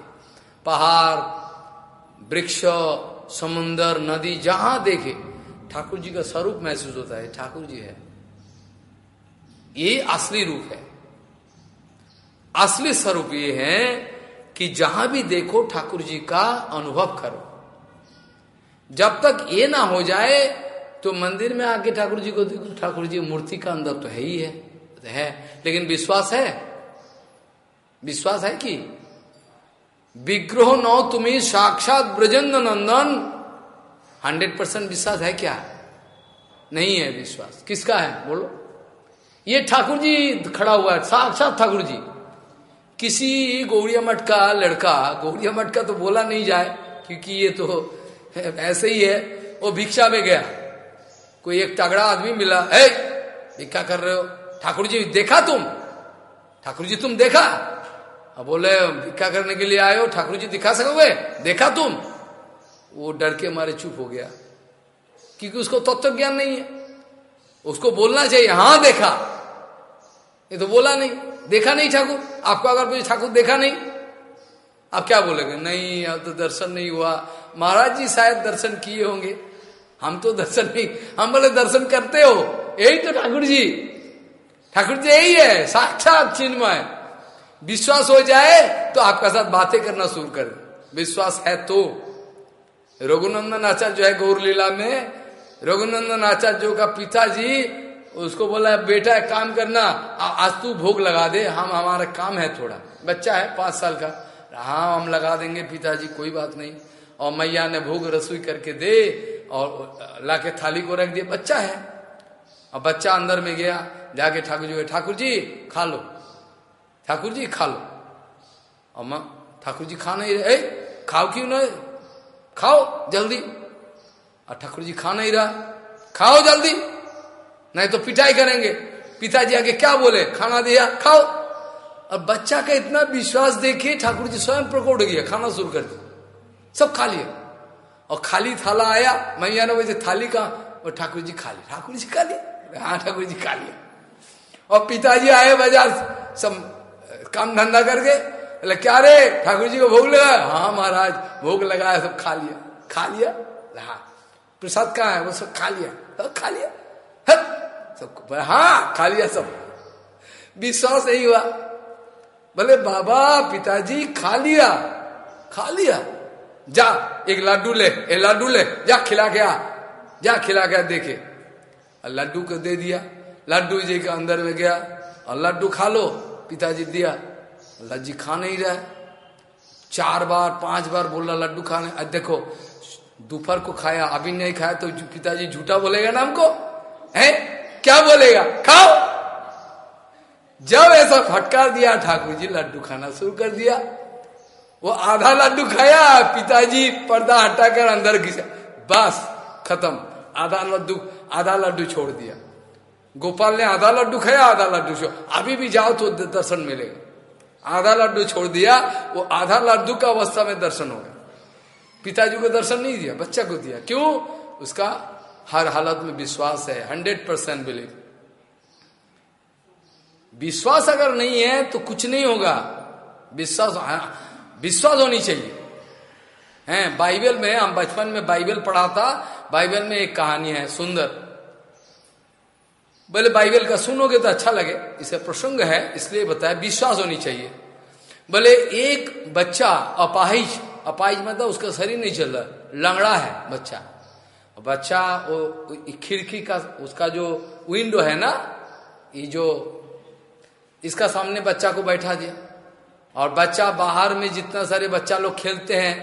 पहाड़, वृक्ष समुन्दर नदी, जहाँ देखे, ठाकुर जी का स्वरूप महसूस होता है, ठाकुर जी है। ये असली रूप है। असली स्वरूप ये है कि जहाँ भी देखो, ठाकुर जी का अनुभव करो। जब तक ये ना हो जाए तो मंदिर में आके ठाकुर जी को देखो, ठाकुर जी मूर्ति का अंदर तो है ही है है। लेकिन विश्वास है? विश्वास है कि विग्रह नौ तुम्हें साक्षात ब्रजंद नंदन हंड्रेड परसेंट विश्वास है क्या? नहीं है विश्वास। किसका है? बोलो। ये ठाकुर जी खड़ा हुआ है, साक्षात ठाकुर जी किसी गौरिया मठ का लड़का, गौरिया मठ का तो बोला नहीं जाए, क्योंकि ये तो ऐसे ही है, वो भिक्षा में गया। कोई एक तगड़ा आदमी मिला है भिक्षा कर रहे हो? ठाकुर जी देखा तुम? ठाकुर जी तुम देखा? अब बोले भिक्षा करने के लिए हो? ठाकुर जी दिखा सकोगे देखा तुम? वो डर के मारे चुप हो गया। क्योंकि उसको तत्व ज्ञान नहीं है। उसको बोलना चाहिए हाँ देखा। ये तो बोला नहीं। देखा नहीं ठाकुर? आपको अगर कोई ठाकुर देखा नहीं, आप क्या बोलेंगे? नहीं, अब तो दर्शन नहीं हुआ। महाराज जी शायद दर्शन किए होंगे। हम तो दर्शन नहीं, हम बोले, दर्शन करते हो? यही तो ठाकुर जी। ठाकुर जी यही है, साक्षात चिन्मय। विश्वास हो जाए तो आपका साथ बातें करना शुरू कर विश्वास है तो। रघुनंदन आचार्य जो है गौर लीला में, रघुनंदन आचार्य जो का पिताजी, उसको बोला, बेटा काम करना आज तू भोग लगा दे, हम, हमारा काम है थोड़ा। बच्चा है, पाँच साल का। हाँ हम लगा देंगे पिताजी, कोई बात नहीं। और मैया ने भोग रसोई करके दे और लाके थाली को रख दिया। बच्चा है। और बच्चा अंदर में गया, जाके ठाकुर जी ठाकुर जी, खा लो। ठाकुर जी खा लो। अम्मा ठाकुर जी खा नहीं रहे। खाओ क्यों नहीं खाओ जल्दी। और ठाकुर जी खा नहीं रहा। खाओ जल्दी। नहीं तो पिटाई करेंगे। पिताजी आगे क्या बोले? खाना दिया, खाओ। और बच्चा का इतना विश्वास देखिए ठाकुर जी स्वयं प्रकोट गया, खाना शुरू कर दिया। सब खा लिया। और खाली थाला आया, मैया ने वैसे थाली का, और ठाकुर जी खा लिया। ठाकुर जी खा लिया? हाँ ठाकुर जी खा लिया। और पिताजी आए बाज़ार सब काम धंधा करके, बोले, क्या रे? ठाकुर जी को भोग लगा? हाँ महाराज, भोग लगाया, सब खा लिया। खा लिया? हाँ। प्रसाद कहाँ है? वो सब खा लिया। खा लिया? सब हाँ खा लिया सब। विश्वास नहीं हुआ। बोले, बाबा, पिताजी, खा लिया। खा लिया? जा, एक लड्डू ले एक लड्डू ले, जा खिला आ, जा खिला के देखे। लड्डू को दे दिया। लड्डू जी के अंदर में गया और लड्डू खा लो। पिताजी दिया, लज्जी खा नहीं रहा चार बार, पाँच बार बोला, लड्डू खाने। अब देखो, दोपहर को खाया, अभी नहीं खाया तो पिताजी झूठा बोलेगा ना हमको? है? क्या बोलेगा? खाओ। जब ऐसा फटकार दिया, ठाकुर जी लड्डू खाना शुरू कर दिया। वो आधा लड्डू खाया, पिताजी पर्दा हटाकर अंदर घिसा बस, खत्म। आधा लड्डू आधा लड्डू छोड़ दिया। गोपाल ने आधा लड्डू खाया, आधा लड्डू छोड़। अभी भी जाओ तो दर्शन मिलेगा। आधा लड्डू छोड़ दिया, वो आधा लड्डू का अवस्था में दर्शन होगा पिताजी को दर्शन नहीं दिया, बच्चा को दिया। क्यों? उसका हर हालत में विश्वास है, हंड्रेड परसेंट बिलीव। विश्वास अगर नहीं है तो कुछ नहीं होगा। विश्वास विश्वास होनी चाहिए। हैं, बाइबल में, हम बचपन में बाइबल पढ़ा था, बाइबल में एक कहानी है, सुंदर। बोले, बाइबल का सुनोगे तो अच्छा लगे। इसे प्रसंग है, इसलिए बताया, विश्वास होनी चाहिए। बोले, एक बच्चा अपाहिज अपाहिज मतलब उसका शरीर नहीं चल रहा, लंगड़ा है बच्चा। बच्चा, वो खिड़की का, उसका जो विंडो है ना, ये जो, इसका सामने बच्चा को बैठा दिया। और बच्चा बाहर में जितना सारे बच्चा लोग खेलते हैं,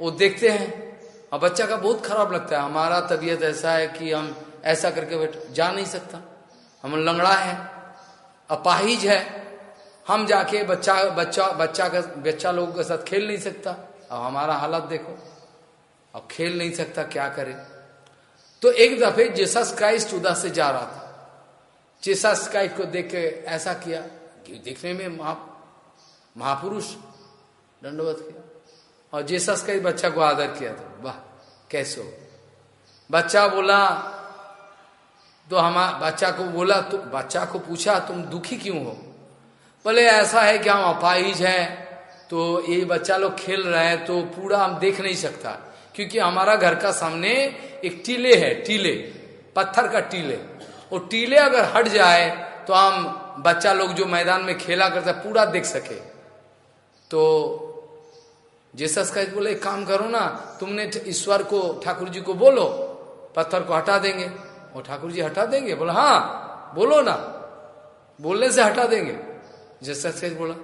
वो देखते हैं। और बच्चा का बहुत खराब लगता है, हमारा तबीयत ऐसा है कि हम ऐसा करके बैठ जा नहीं सकता। हम लंगड़ा है, अपाहिज है। हम जाके बच्चा बच्चा बच्चा का, बच्चा लोगों के साथ खेल नहीं सकता। अब हमारा हालत देखो। अब खेल नहीं सकता, क्या करे? तो एक दफे जीसस क्राइस्ट उधर से जा रहा था। चेसा स्काई को देख के ऐसा किया कि देखने में महा, महापुरुष दंडवत किया। और जेसस स्काई बच्चा को आदर किया था। वाह, कैसे हो? बच्चा बोला तो हम बच्चा को बोला तो बच्चा को पूछा, तुम दुखी क्यों हो? बोले, ऐसा है कि हम अपाहिज है तो ये बच्चा लोग खेल रहे हैं तो पूरा हम देख नहीं सकता। क्योंकि हमारा घर का सामने एक टीले है, टीले, पत्थर का टीले। वो टीले अगर हट जाए तो हम बच्चा लोग जो मैदान में खेला करता पूरा देख सके। तो जेसस का बोले, एक काम करो ना, तुमने ईश्वर को, ठाकुर जी को बोलो, पत्थर को हटा देंगे। और ठाकुर जी हटा देंगे? बोला हाँ बोलो ना। बोलने से हटा देंगे। जैसा से बोला।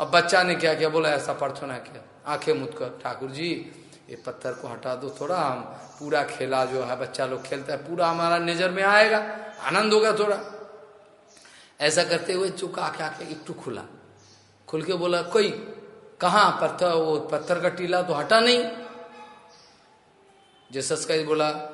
अब बच्चा ने क्या किया? बोला, ऐसा प्रार्थना किया। आँखें मुद कर, ठाकुर जी, ये पत्थर को हटा दो थोड़ा, हम पूरा खेला जो है, बच्चा लोग खेलता है, पूरा हमारा नज़र में आएगा, आनंद होगा थोड़ा। ऐसा करते हुए चुका, आके आके एक खुला। खुल के बोला, कोई, कहा पत्थर, वो पत्थर का टीला तो हटा नहीं? जैसा बोला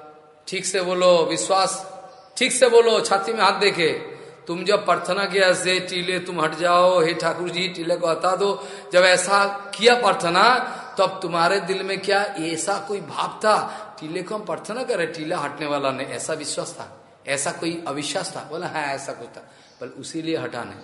ठीक से बोलो विश्वास ठीक से बोलो छाती में हाथ देखे तुम जब प्रार्थना किया से टीले तुम हट जाओ हे ठाकुर जी टीले को हटा दो। जब ऐसा किया प्रार्थना तब तुम्हारे दिल में क्या ऐसा कोई भाव था? टीले को हम प्रार्थना करे टीला हटने वाला नहीं। ऐसा विश्वास था? ऐसा कोई अविश्वास था? बोला है ऐसा कुछ था। पर उसी लिए हटा नहीं।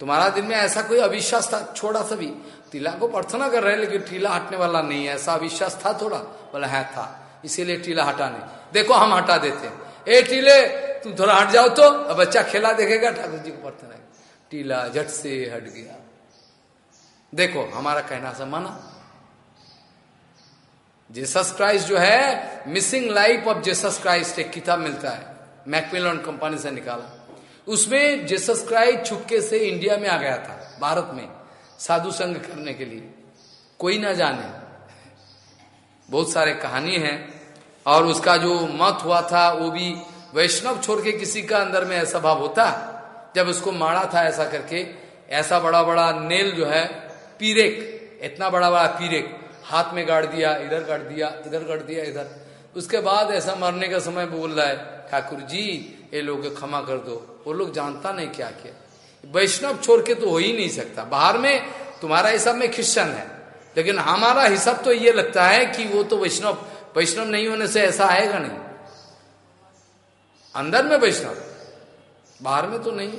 तुम्हारा दिल में ऐसा कोई अविश्वास था? छोड़ा सा भी। टीला को प्रार्थना कर रहे लेकिन टीला हटने वाला नहीं ऐसा अविश्वास था थोड़ा? बोला है हाँ, था। इसीलिए टीला हटा नहीं देखो हम हटा देते हैं। ए टीले तुम थोड़ा हट जाओ तो अब बच्चा खेला देखेगा ठाकुर जी को प्रार्थना टीला झट से हट गया। देखो, हमारा कहना से माना। जेसस क्राइस्ट जो है, missing life of Jesus Christ एक किताब मिलता है, मैकमिलन कंपनी से निकाला। उसमें जेसस क्राइस्ट छुपके से इंडिया में आ गया था, भारत में, साधु संघ करने के लिए। कोई ना जाने बहुत सारे कहानी है। और उसका जो मत हुआ था, वो भी वैष्णव छोड़ के किसी का अंदर में ऐसा भाव होता? जब उसको मारा था ऐसा करके, ऐसा बड़ा बड़ा नेल जो है, पीरेक, इतना बड़ा बड़ा पीरेक, हाथ में गाड़ दिया, इधर गाड़ दिया, इधर गाड़ दिया, इधर। उसके बाद ऐसा मरने का समय बोल रहा है, ठाकुर जी, ये लोग क्षमा कर दो। वो लोग जानता नहीं क्या किया? वैष्णव छोड़ के तो हो ही नहीं सकता। बाहर में तुम्हारा हिसाब में क्रिश्चन है। लेकिन हमारा हिसाब तो ये लगता है कि वो तो वैष्णव वैष्णव नहीं होने से ऐसा आएगा नहीं। अंदर में वैष्णव, बाहर में तो नहीं।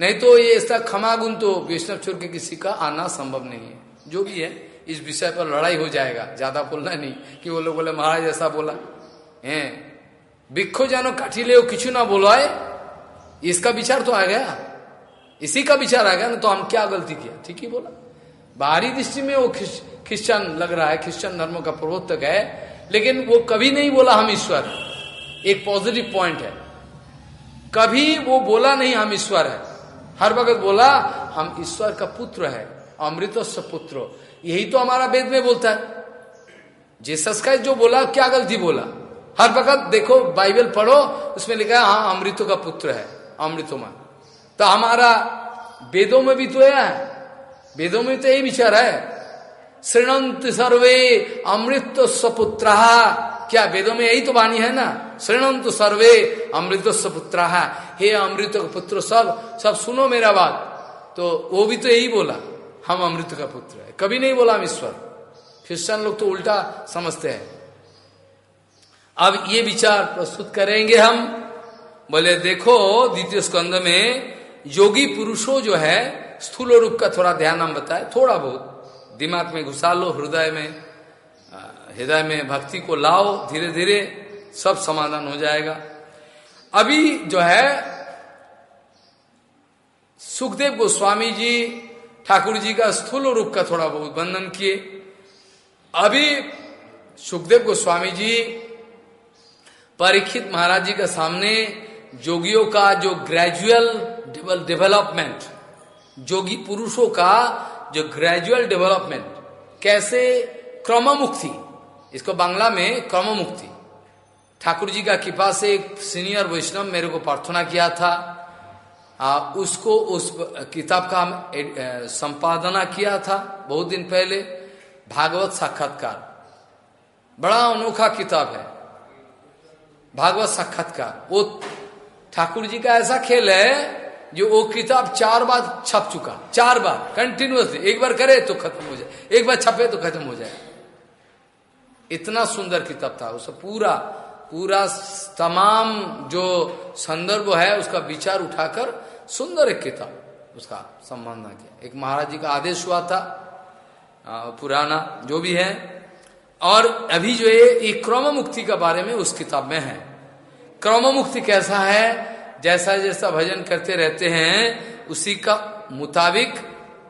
नहीं तो ये ऐसा गुण तो वैष्णव छोड़ के किसी का आना संभव नहीं है। जो भी है, इस विषय पर लड़ाई हो जाएगा। ज़्यादा बोलना नहीं कि वो लोग बोले, महाराज ऐसा बोला। है। भिक्षो जानो, काठी ले किचु ना बोलवाए। इसका विचार तो आ गया। इसी का विचार आ गया, ना तो हम क्या गलती किया? ठीक ही बोला। बाहरी दृष्टि में वो क्रिश्चियन लग रहा है क्रिश्चियन धर्म का प्रवर्तक है, लेकिन वो कभी नहीं बोला हम ईश्वर। एक पॉजिटिव पॉइंट है। कभी वो बोला नहीं हम ईश्वर है। हर वक्त बोला, हम ईश्वर का पुत्र है अमृत पुत्र। यही तो हमारा वेद में बोलता है। जेसस का जो बोला, क्या गलती बोला? हर वक्त देखो, बाइबल पढ़ो, उसमें लिखा है हाँ अमृतों का पुत्र है अमृतोमा तो हमारा वेदों में भी तो है। वेदों में तो यही विचार है। श्रीणंत सर्वे अमृत स्वपुत्र क्या वेदों में यही तो वाणी है ना? श्रीणंत सर्वे अमृत स्वपुत्र हे अमृत का पुत्र सब सब सुनो मेरा बात। तो वो भी तो यही बोला, हम अमृत का पुत्र है। कभी नहीं बोला हम ईश्वर। क्रिश्चन लोग तो उल्टा समझते हैं। अब ये विचार प्रस्तुत करेंगे हम। बोले, देखो, द्वितीय स्कंद में योगी पुरुषों जो है स्थूल रूप का थोड़ा ध्यान हम बताए, थोड़ा बहुत। दिमाग में घुसा लो, हृदय में हृदय में भक्ति को लाओ धीरे धीरे सब समाधान हो जाएगा। अभी जो है, सुखदेव गोस्वामी जी, ठाकुर जी का स्थूल रूप का थोड़ा बहुत वर्णन किए। अभी सुखदेव गोस्वामी जी, परीक्षित महाराज जी के सामने जोगियों का जो ग्रेजुअल डेवलपमेंट जोगी पुरुषों का जो ग्रेजुअल डेवलपमेंट कैसे क्रम मुक्ति इसको बांग्ला में क्रम मुक्ति ठाकुर जी का कृपा से एक सीनियर वैष्णव मेरे को प्रार्थना किया था। आ, उसको उस किताब का हम संपादना किया था बहुत दिन पहले भागवत साक्षात्कार। बड़ा अनोखा किताब है। भागवत साक्षात्कार। वो ठाकुर जी का ऐसा खेल है जो वो किताब चार बार छप चुका, चार बार कंटिन्यूसली एक बार करे तो खत्म हो जाए, एक बार छपे तो खत्म हो जाए। इतना सुंदर किताब था उसका पूरा पूरा तमाम जो संदर्भ है, उसका विचार उठाकर सुंदर एक किताब उसका संबंध किया। एक महाराज जी का आदेश हुआ था पुराना, जो भी है। और अभी जो है ये क्रम मुक्ति के बारे में उस किताब में है। क्रम मुक्ति कैसा है? जैसा जैसा भजन करते रहते हैं, उसी का मुताबिक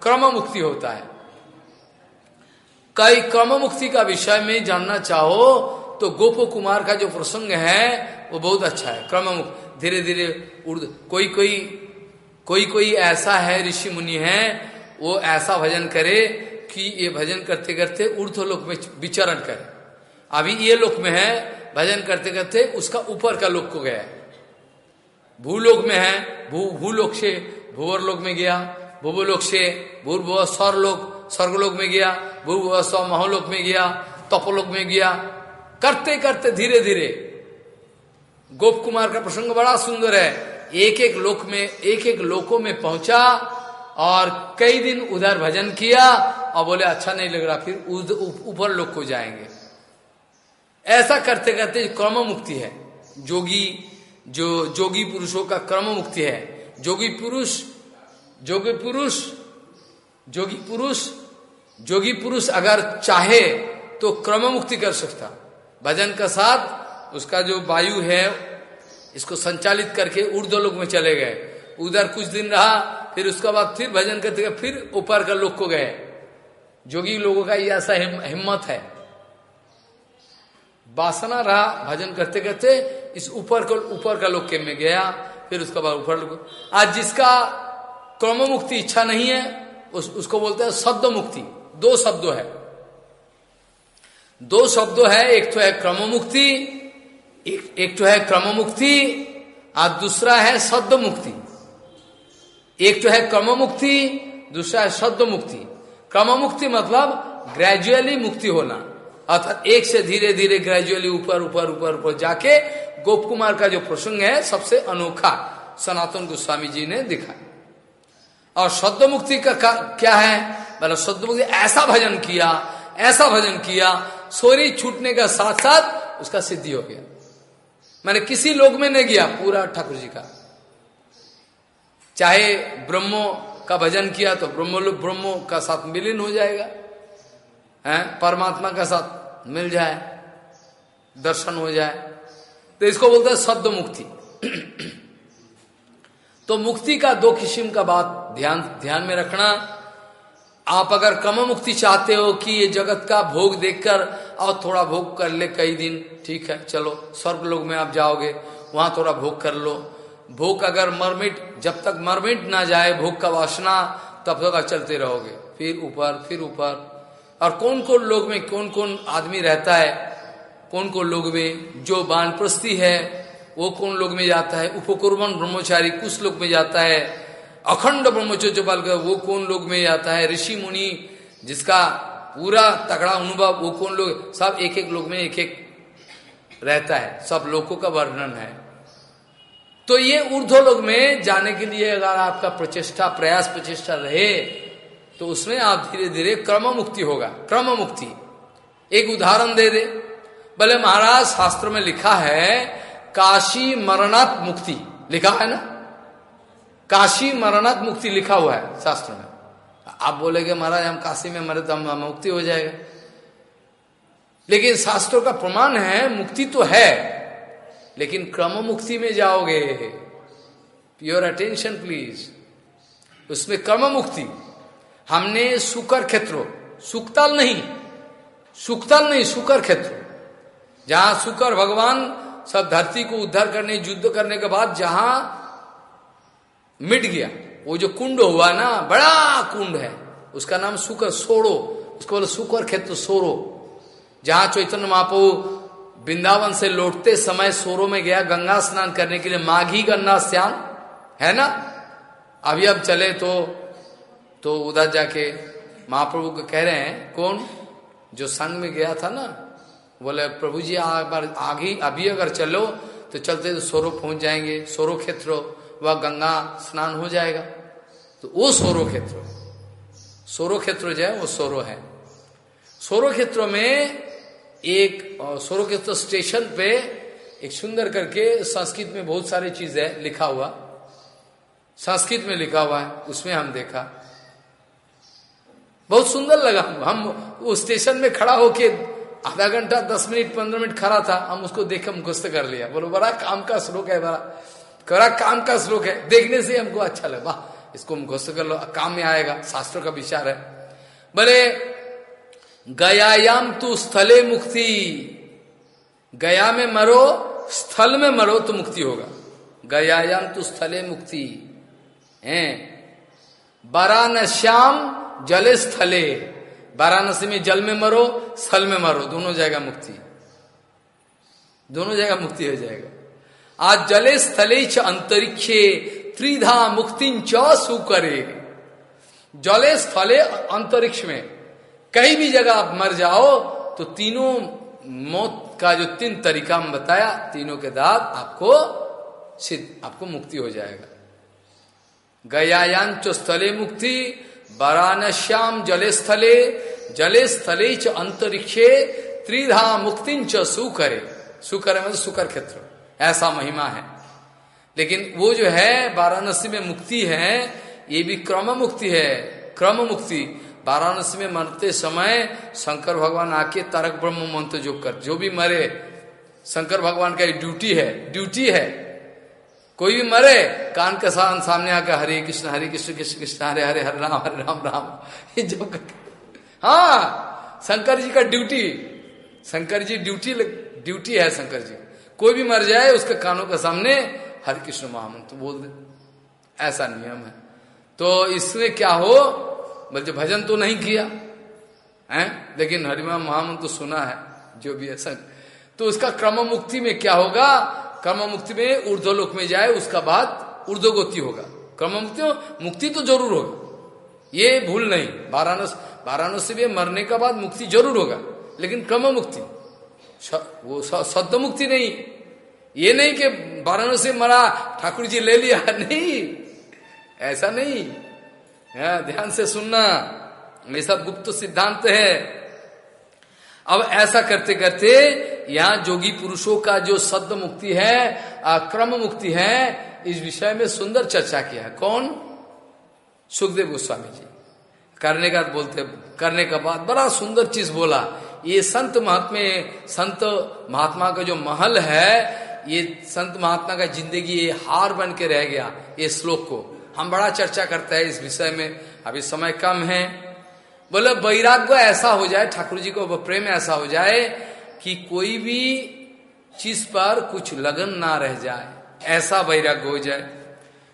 क्रम मुक्ति होता है। कई क्रम मुक्ति का विषय में जानना चाहो तो गोपो कुमार का जो प्रसंग है, वो बहुत अच्छा है क्रम मुक्ति धीरे धीरे उर्द, कोई कोई कोई कोई ऐसा है, ऋषि मुनि है, वो ऐसा भजन करे कि ये भजन करते करते ऊर्ध लोक में विचरण करे। अभी ये लोक में है, भजन करते करते उसका ऊपर का लोक को गया भूलोक में है, भू, भूलोक से भूवर लोक में गया, भूवलोक से भूर्भुव स्वर लोक स्वर्गलोक में गया भूर्भुव स्व महोलोक में गया, तपोलोक में गया। करते करते, धीरे धीरे। गोप कुमार का प्रसंग बड़ा सुंदर है। एक एक लोक में एक एक लोकों में पहुँचा और कई दिन उधर भजन किया और बोले अच्छा नहीं लग रहा, फिर ऊपर लोग को जाएँगे। ऐसा करते करते क्रम मुक्ति है। जोगी जो जोगी पुरुषों का क्रम मुक्ति है। जोगी पुरुष जोगी पुरुष जोगी पुरुष जोगी पुरुष अगर चाहे तो क्रम मुक्ति कर सकता। भजन का साथ, उसका जो वायु है, इसको संचालित करके ऊर्ध्व लोग में चले गए। उधर कुछ दिन रहा, फिर उसके बाद फिर भजन करते गए, फिर ऊपर का लोग को गए। जोगी लोगों का ये ऐसा हिम्मत है। वासना रहा भजन करते करते इस ऊपर को ऊपर का लोक में गया फिर उसके बाद ऊपर लोग आज जिसका क्रम मुक्ति इच्छा नहीं है उस, उसको बोलते हैं शब्द मुक्ति दो शब्द है। दो शब्द है एक तो है क्रम मुक्ति एक, एक तो है क्रम मुक्ति और दूसरा है शब्द मुक्ति एक तो है क्रम मुक्ति दूसरा है शब्द मुक्ति क्रम मुक्ति मतलब ग्रेजुअली मुक्ति होना। अर्थात एक से धीरे धीरे ग्रेजुअली ऊपर ऊपर ऊपर ऊपर जाके गोप कुमार का जो प्रसंग है सबसे अनोखा सनातन गोस्वामी जी ने दिखाया और शब्द मुक्ति का क्या है? मतलब शब्द मुक्ति ऐसा भजन किया, ऐसा भजन किया, सोरी छूटने का साथ साथ उसका सिद्धि हो गया। मैंने किसी लोग में नहीं गया, पूरा ठाकुर जी का। चाहे ब्रह्मो का भजन किया तो ब्रह्म, ब्रह्मो का साथ विलीन हो जाएगा। है? परमात्मा के साथ मिल जाए, दर्शन हो जाए। तो इसको बोलते हैं शब्द मुक्ति। (clears throat) तो मुक्ति का दो किस्म का बात ध्यान ध्यान में रखना। आप अगर कम मुक्ति चाहते हो कि ये जगत का भोग देखकर और थोड़ा भोग कर ले कई दिन, ठीक है, चलो स्वर्ग लोग में आप जाओगे, वहाँ थोड़ा भोग कर लो। भोग अगर मरमिट, जब तक मरमिट ना जाए, भोग का वासना, तब तक चलते रहोगे। फिर ऊपर फिर ऊपर। और कौन कौन लोग में कौन कौन आदमी रहता है, कौन कौन लोग में जो बानप्रस्थी है, वो कौन लोग में जाता है, उपकुर्बन ब्रह्मचारी कुछ लोग में जाता है, अखंड ब्रह्मचर्य पाल वो कौन लोग में जाता है, ऋषि मुनि जिसका पूरा तगड़ा अनुभव, वो कौन लोग, सब एक एक लोग में एक एक रहता है, सब लोगों का वर्णन है। तो ये ऊर्ध्व लोग में जाने के लिए अगर आपका प्रचेष्टा, प्रयास प्रचेष्टा रहे तो उसमें आप धीरे धीरे क्रम मुक्ति होगा क्रम मुक्ति एक उदाहरण दे दे। भले महाराज शास्त्र में लिखा है, काशी मरणात् मुक्ति। लिखा है ना? काशी मरणात् मुक्ति लिखा हुआ है शास्त्र में। आप बोलेगे, महाराज, हम काशी में मरे तो हम मुक्ति हो जाएगा। लेकिन शास्त्रों का प्रमाण है, मुक्ति तो है, लेकिन क्रम मुक्ति में जाओगे। प्योर अटेंशन प्लीज़ उसमें क्रम मुक्ति हमने सुकर क्षेत्र सुकतल नहीं। सुकतल नहीं, सुकर क्षेत्र जहाँ सुकर भगवान सब धरती को उद्धार करने, युद्ध करने के बाद जहाँ मिट गया, वो जो कुंड हुआ ना, बड़ा कुंड है। उसका नाम सुकर सोरो। उसको बोले सुकर क्षेत्र सोरो। जहाँ चैतन्य महापो वृंदावन से लौटते समय सोरो में गया, गंगा स्नान करने के लिए माघी गंगा श्याम है ना? अभी अब चले तो तो उधर जाके महाप्रभु को कह रहे हैं, कौन? जो संग में गया था ना, बोले, प्रभु जी आगे अभी अगर चलो तो चलते तो सोरो पहुँच जाएँगे, सोरो क्षेत्र वह गंगा स्नान हो जाएगा। तो वो सोरो क्षेत्र सोरो क्षेत्र जो है, वो सोरो है। सोरो क्षेत्र में एक, सोरो क्षेत्र स्टेशन पे एक सुंदर करके संस्कृत में बहुत सारी चीज़ है लिखा हुआ, संस्कृत में लिखा हुआ है, उसमें हम देखा। बहुत सुंदर लगा हम उस स्टेशन में खड़ा होके आधा घंटा, दस मिनट, पंद्रह मिनट खड़ा था। हम उसको देख हम गुस्त कर लिया। बोलो, बड़ा काम का श्लोक है, बड़ा बड़ा काम का श्लोक है। देखने से हमको अच्छा लगा। वाह, इसको हम घुस्त कर लो। काम में आएगा। शास्त्रों का विचार है। बोले, गयायाम तू स्थले मुक्ति। गया में मरो, स्थल में मरो तो मुक्ति होगा। गयाम तू स्थले मुक्ति। है? वाराणस्याम जले स्थले। वाराणसी में जल में मरो, स्थल में मरो। दोनों जगह मुक्ति। दोनों जगह मुक्ति हो जाएगा। आज जले स्थले च अंतरिक्षे, त्रिधा मुक्ति च सुकरे। जले स्थले अंतरिक्ष में। कहीं भी जगह आप मर जाओ तो तीनों मौत का जो तीन तरीका हम बताया, तीनों के दाद आपको सिद्ध, आपको मुक्ति हो जाएगा। गयायांच स्थले मुक्ति वाराणश्याम जले स्थले जले स्थले च अंतरिक्षे, त्रिधा मुक्ति च सुकरे। सुकर मतलब सुकर क्षेत्र। ऐसा महिमा है। लेकिन वो जो है, वाराणसी में मुक्ति है, ये भी क्रम मुक्ति है। क्रम मुक्ति। वाराणसी में मरते समय शंकर भगवान आके तारक ब्रह्म मंत्र जो कर, जो भी मरे, शंकर भगवान का ये ड्यूटी है। ड्यूटी है। कोई भी मरे, कान के साथ सामने आकर हरे कृष्ण हरे कृष्ण कृष्ण कृष्ण, हरे हरे हरे राम हरे राम राम। ये जो हाँ शंकर जी का duty. Shankar ji duty duty है शंकर जी। कोई भी मर जाए, उसके कानों के सामने हरे कृष्ण महामंत्र बोल दे। ऐसा नियम है। तो इसमें क्या हो? बोलते भजन तो नहीं किया, है? लेकिन हरिमा महामंत्र सुना है, जो भी ऐसा तो उसका क्रम मुक्ति में क्या होगा? क्रम मुक्ति में ऊर्ध्वलोक में जाए, उसका बाद ऊर्ध्वगति होगा। क्रम मुक्ति मुक्ति तो ज़रूर होगा। ये भूल नहीं। वाराणस, वाराणसी में मरने का बाद मुक्ति ज़रूर होगा। लेकिन क्रम मुक्ति वो सद्य मुक्ति नहीं। ये नहीं कि वाराणसी मरा, ठाकुर जी ले लिया। (laughs) नहीं। ऐसा नहीं। ध्यान से सुनना। ये सब गुप्त सिद्धांत है। अब ऐसा करते करते यहाँ जोगी पुरुषों का जो सद्य मुक्ति है क्रम मुक्ति है, इस विषय में सुंदर चर्चा किया है। कौन? सुखदेव गोस्वामी जी। करने का बोलते, करने का बाद बड़ा सुंदर चीज़ बोला। ये संत महात्मे, संत महात्मा का जो महल है, ये संत महात्मा का ज़िंदगी ये हार बन के रह गया, ये श्लोक को। हम बड़ा चर्चा करते हैं इस विषय में। अभी समय कम है। बोले वैराग्य ऐसा हो जाए, ठाकुर जी को प्रेम ऐसा हो जाए कि कोई भी चीज़ पर कुछ लगन ना रह जाए, ऐसा वैराग्य हो जाए।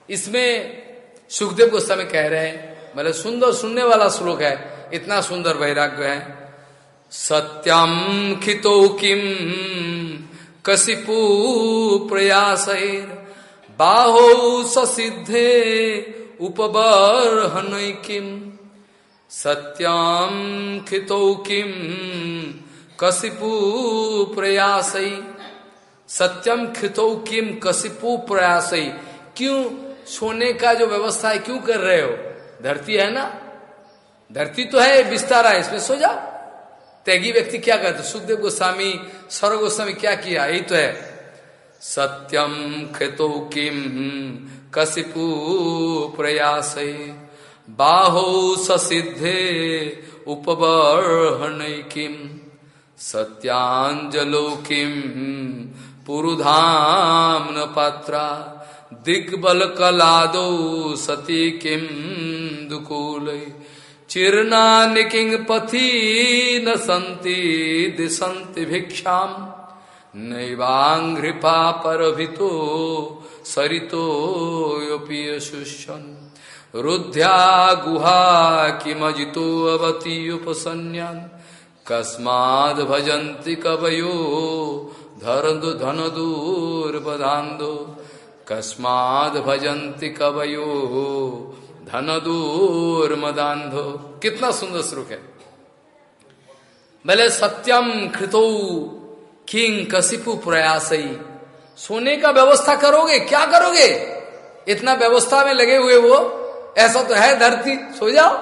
इसमें सुखदेव समय कह रहे हैं बोले सुंदर सुनने वाला श्लोक है, इतना सुंदर वैराग्य है। सत्यम खितो किम कसिपू प्रयास बाहो ससिद्धे उपबर्हन किम सत्यम खितो किम कसिपु प्रयास। सत्यम खितो किम कसिपु प्रयास। क्यों? सोने का जो व्यवस्था है, क्यों कर रहे हो? धरती है ना? धरती तो है, बिस्तारा है, इसमें सो जाओ। त्यागी व्यक्ति क्या करते सुखदेव गोस्वामी सौरभ गोस्वामी क्या किया? यही तो है। सत्यम कृतो किम कसिपु प्रयास। बाहो ससिद्धे उपबर्हन किम सत्यांजलो किम पुरुधाम न पात्रा दिग्बल कलादो सती किम दुकूल? चिरना निकिंग पथि न संति दिशंति भिक्षाम नैवांघ्रिपा परभितो सरितो शुष्यन् रुद्ध्या गुहा किमजितो अवती उपसन्यान्। कस्माद् भजन्ति कवयो धरदु धनदूर्बधान्दो। कस्माद भजन्ति कवयो धन दूर धनदूर्मदान्धो। कितना सुंदर श्लोक है। भले सत्यम कृतो किंग कसिपु प्रयासई सोने का व्यवस्था करोगे, क्या करोगे? इतना व्यवस्था में लगे हुए वो ऐसा तो है, धरती, सो जाओ।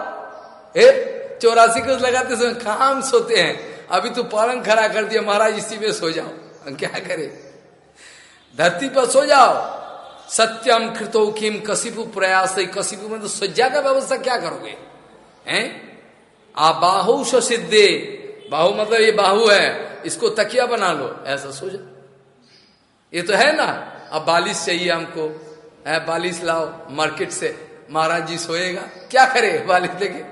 हे, चौरासी को लगाते समय काम सोते हैं। अभी तो पालन खड़ा कर दिया, महाराज, इसी में सो जाओ। हम क्या करें? धरती पर सो जाओ। सत्यम कृतो किम कसिपु प्रयास, कसिपु में तो सज्जा का व्यवस्था क्या करोगे? हैं? आ बाहु सिद्धे बाहु मतलब ये बाहु है, इसको तकिया बना लो। ऐसा सो जाओ। ये तो है ना? अब बालिश चाहिए हमको। है, बालिश लाओ, मार्केट से। महाराज जी सोएगा। क्या करे बालिश देखे?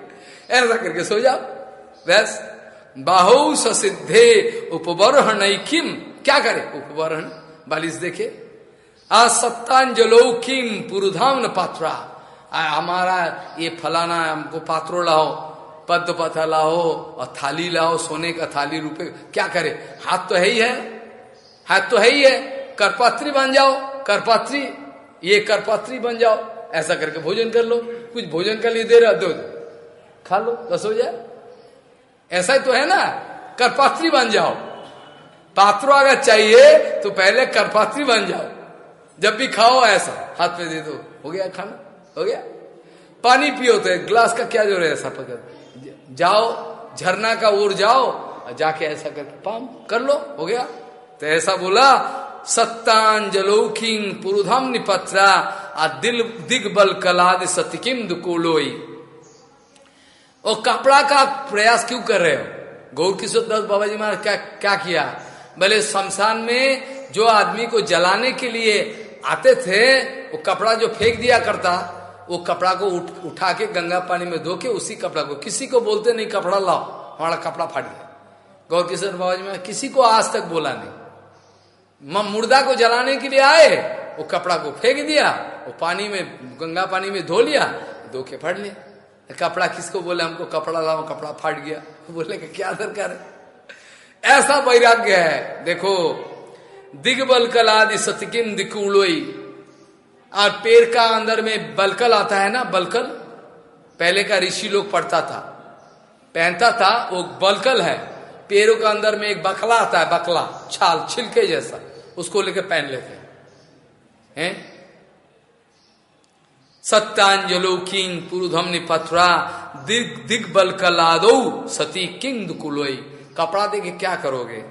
ऐसा करके सो जाओ। बस। बाहु सिद्धे उपवरहण किम क्या करे उपवरहण बालिश देखे। असत्तांजलो किम पुरुधाम पात्रा। हमारा ये फलाना हमको पात्रो लाओ। पद पथा लाओ और थाली लाओ, सोने का थाली रुपए क्या करे? हाथ तो है ही है। हाथ तो है ही है। करपात्री बन जाओ। करपात्री। ये करपात्री बन जाओ। ऐसा करके भोजन कर लो, कुछ भोजन के लिए दे रहा दो खा लो, बस हो जाए। ऐसा ही तो है ना करपात्री बन जाओ। पात्रो अगर चाहिए तो पहले करपात्री बन जाओ। जब भी खाओ, ऐसा, हाथ में दे दो। हो गया खाना? हो गया? पानी पियो तो ग्लास का क्या ज़ोर है ऐसा पकड़? जाओ, झरना का ओर जाओ जाके ऐसा करके, पाम, कर लो, हो गया। तो ऐसा बोला सत्तांजलौखिंग पुरुधम निपत्रा आ दिल दिग्बल कलाद सतिकिम दुकोलोई। और कपड़ा का प्रयास क्यों कर रहे हो? गौर किशोर दस बाबा जी महाराज क्या क्या किया? भले शमशान में जो आदमी को जलाने के लिए आते थे वो कपड़ा जो फेंक दिया करता वो कपड़ा को उठ, उठा के गंगा पानी में धो के उसी कपड़ा को किसी को बोलते नहीं कपड़ा लाओ हमारा कपड़ा फट गया। गौर किशोर बाबा जी में किसी को आज तक बोला नहीं। मुर्दा को जलाने के लिए आए, वो कपड़ा को फेंक दिया, वो पानी में, गंगा पानी में धो लिया धो के फट लिया कपड़ा किसको बोले? हमको कपड़ा लाओ, कपड़ा फट गया। बोले कि क्या दरकार है? ऐसा वैराग्य है। देखो, दिग्बल कलादि सतकिम दिकुलोई। और पेड़ का अंदर में बलकल आता है ना, बलकल? पहले का ऋषि लोग पढ़ता था। पहनता था, वो बलकल है। पेड़ों का अंदर में एक बकला आता है बकला छाल, छिलके जैसा। उसको लेके पहन लेते हैं। सत्यांजलो किंग पुरुधम निपथरा दिग, दिग्बल कलादो सती किंग दुकुलोई कपड़ा देके क्या करोगे?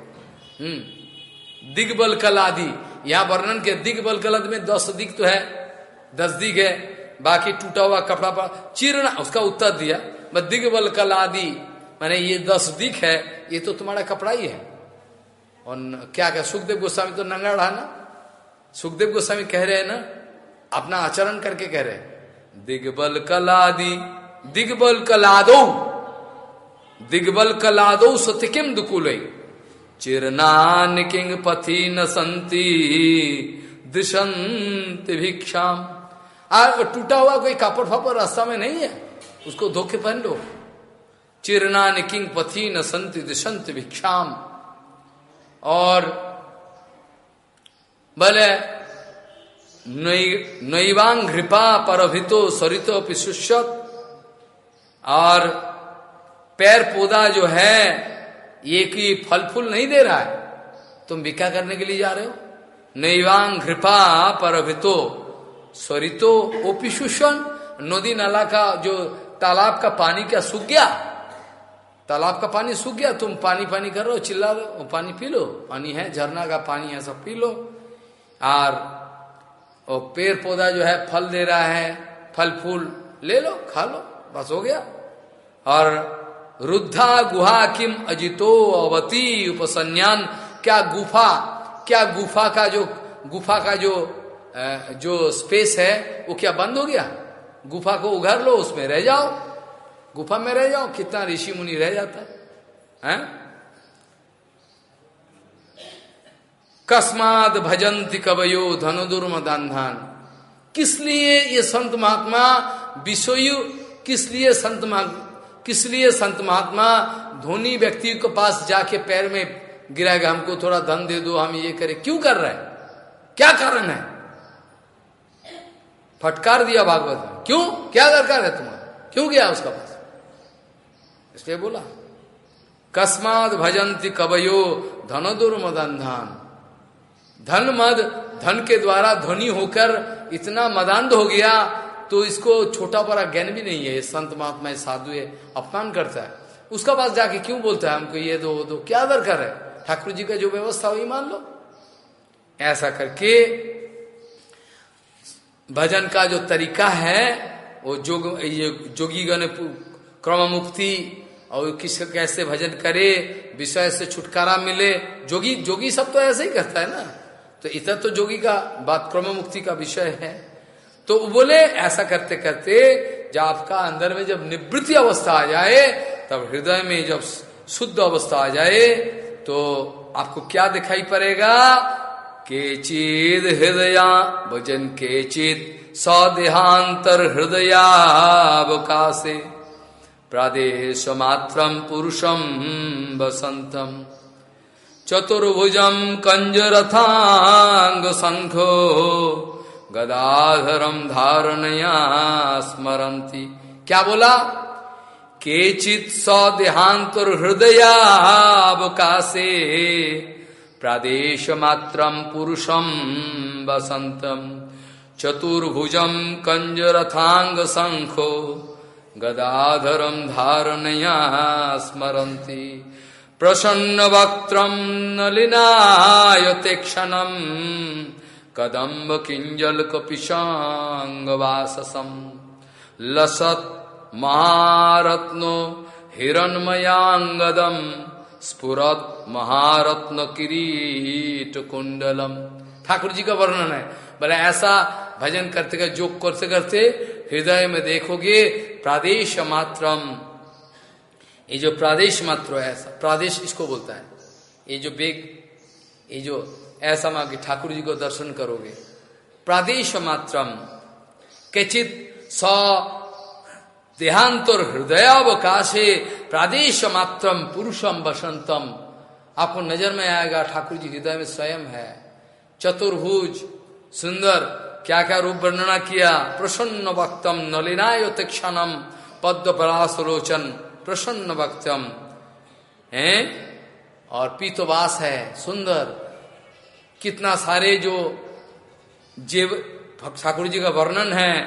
हम्म। दिग्बल कल आदि यहाँ वर्णन के दिग्बल कल में दस दिग तो है, दस दिग है, बाकी टूटा हुआ कपड़ा पर चिरना, उसका उत्तर दिया। मैं दिग्बल कल आदि मैंने ये दस दिख है, ये तो तुम्हारा कपड़ा ही है। और क्या क्या सुखदेव गोस्वामी तो नंगा रहा ना? सुखदेव गोस्वामी कह रहे हैं ना, अपना आचरण करके कह रहे दिग्बल कलादि दिग्बल कलादो दिग्बल कलादो सत्यकिम दुकुलई चिरनान किंग पथि न संति, दिशंत भिक्षाम। टूटा हुआ कोई कापड़ फापड़ रास्ता में नहीं है? उसको धोखे पहन लो। चिरनान किंग पथि न संति, दिशंत भिक्षाम। और बोले नैवांग घृपा परभितो सरितो पिशुष्यत और पैर पौधा जो है, ये कि फल फूल नहीं दे रहा है। तुम भिक्खा करने के लिए जा रहे हो? नैवांग घृपा पर अभितो स्वरितो ओपिशुषण नदी नाला का जो तालाब का पानी क्या सूख गया? तालाब का पानी सूख गया, तुम पानी पानी करो चिल्ला हो, पानी पी लो, पानी है, झरना का पानी है, सब पी लो। और वो पेड़ पौधा जो है, फल दे रहा है, फल फूल ले लो, खा लो, बस हो गया। और रुद्धा गुहा किम अजितो अवती उपसन्यान, क्या गुफा क्या गुफा का जो, गुफा का जो जो स्पेस है, वो क्या बंद हो गया? गुफा को उघर लो, उसमें रह जाओ। गुफा में रह जाओ, कितना ऋषि मुनि रह जाता है कस्माद भजंती कवयो धनुदुर्म दान किस लिए ये संत महात्मा विषयु, किस लिए संत किस लिए संत महात्मा धोनी व्यक्ति के पास जाके पैर में गिराएगा हमको थोड़ा धन दे दो, हम ये करें, क्यों कर रहे हैं? क्या कारण है? फटकार दिया भागवत में क्यों? क्या दरकार है तुम्हारा? क्यों गया उसका पास? इसलिए बोला, कस्माद भजंती कवयो धनदुर मदन धन मद धन के द्वारा धनी होकर इतना मदान्ध हो गया तो इसको छोटा बड़ा ज्ञान भी नहीं है। संत महात्मा साधु है अपमान करता है। उसका पास जाके क्यों बोलता है हमको, ये दो दो, क्या दरकार है? ठाकुर जी का जो व्यवस्था वही मान लो। ऐसा करके भजन का जो तरीका है, वो जोग, ये जोगी गण क्रम मुक्ति और किस कैसे भजन करे, विषय से छुटकारा मिले। जोगी जोगी सब तो ऐसे ही करता है ना। तो इतना तो जोगी का बात क्रम मुक्ति का विषय है। तो बोले, ऐसा करते करते जब आपका अंदर में जब निवृत्ति अवस्था आ जाए, तब हृदय में जब शुद्ध अवस्था आ जाए तो आपको क्या दिखाई पड़ेगा? के चीद हृदया, भजन के चित सौदेहांतर हृदयावकाशे। प्रादेश मात्र पुरुषम बसंतम चतुर्भुजम कंजरथांग शंखो गदाधरम धारणया स्मरंती क्या बोला? केचित सौदेहांतर हृदयावकाशे प्रादेश मात्र पुरुषम बसंतम चतुर्भुजम कंजरथांग शंखो गदाधरम धारणया स्मरती प्रसन्न वक्त नलिनायते क्षण। कदम्ब किंजल कपिशांगवाससम लसत महारत्नो हिरणमयांगदम स्फुरत महारत्न किरीट कुंडलम ठाकुर जी का वर्णन है। बोले ऐसा भजन करते करते जो करते करते हृदय में देखोगे प्रादेश मात्रम। ये जो प्रादेश मात्र है, ऐसा प्रादेश इसको बोलता है। ये जो बेग, ये जो ऐसा माँ ठाकुर जी को दर्शन करोगे। प्रादेश मात्रम। केचित स देहांतर हृदयावकाशे प्रादेश मात्रम पुरुषम बसंतम आपको नज़र में आएगा, ठाकुर जी हृदय में स्वयं है। चतुर्भुज सुंदर, क्या क्या रूप वर्णना किया? प्रसन्न वक्तम नलिनाय क्षणम पद्म परासलोचन प्रसन्न वक्तम। है? और पीतवास है, सुंदर। कितना सारे जो जीव ठाकुर जी का वर्णन है,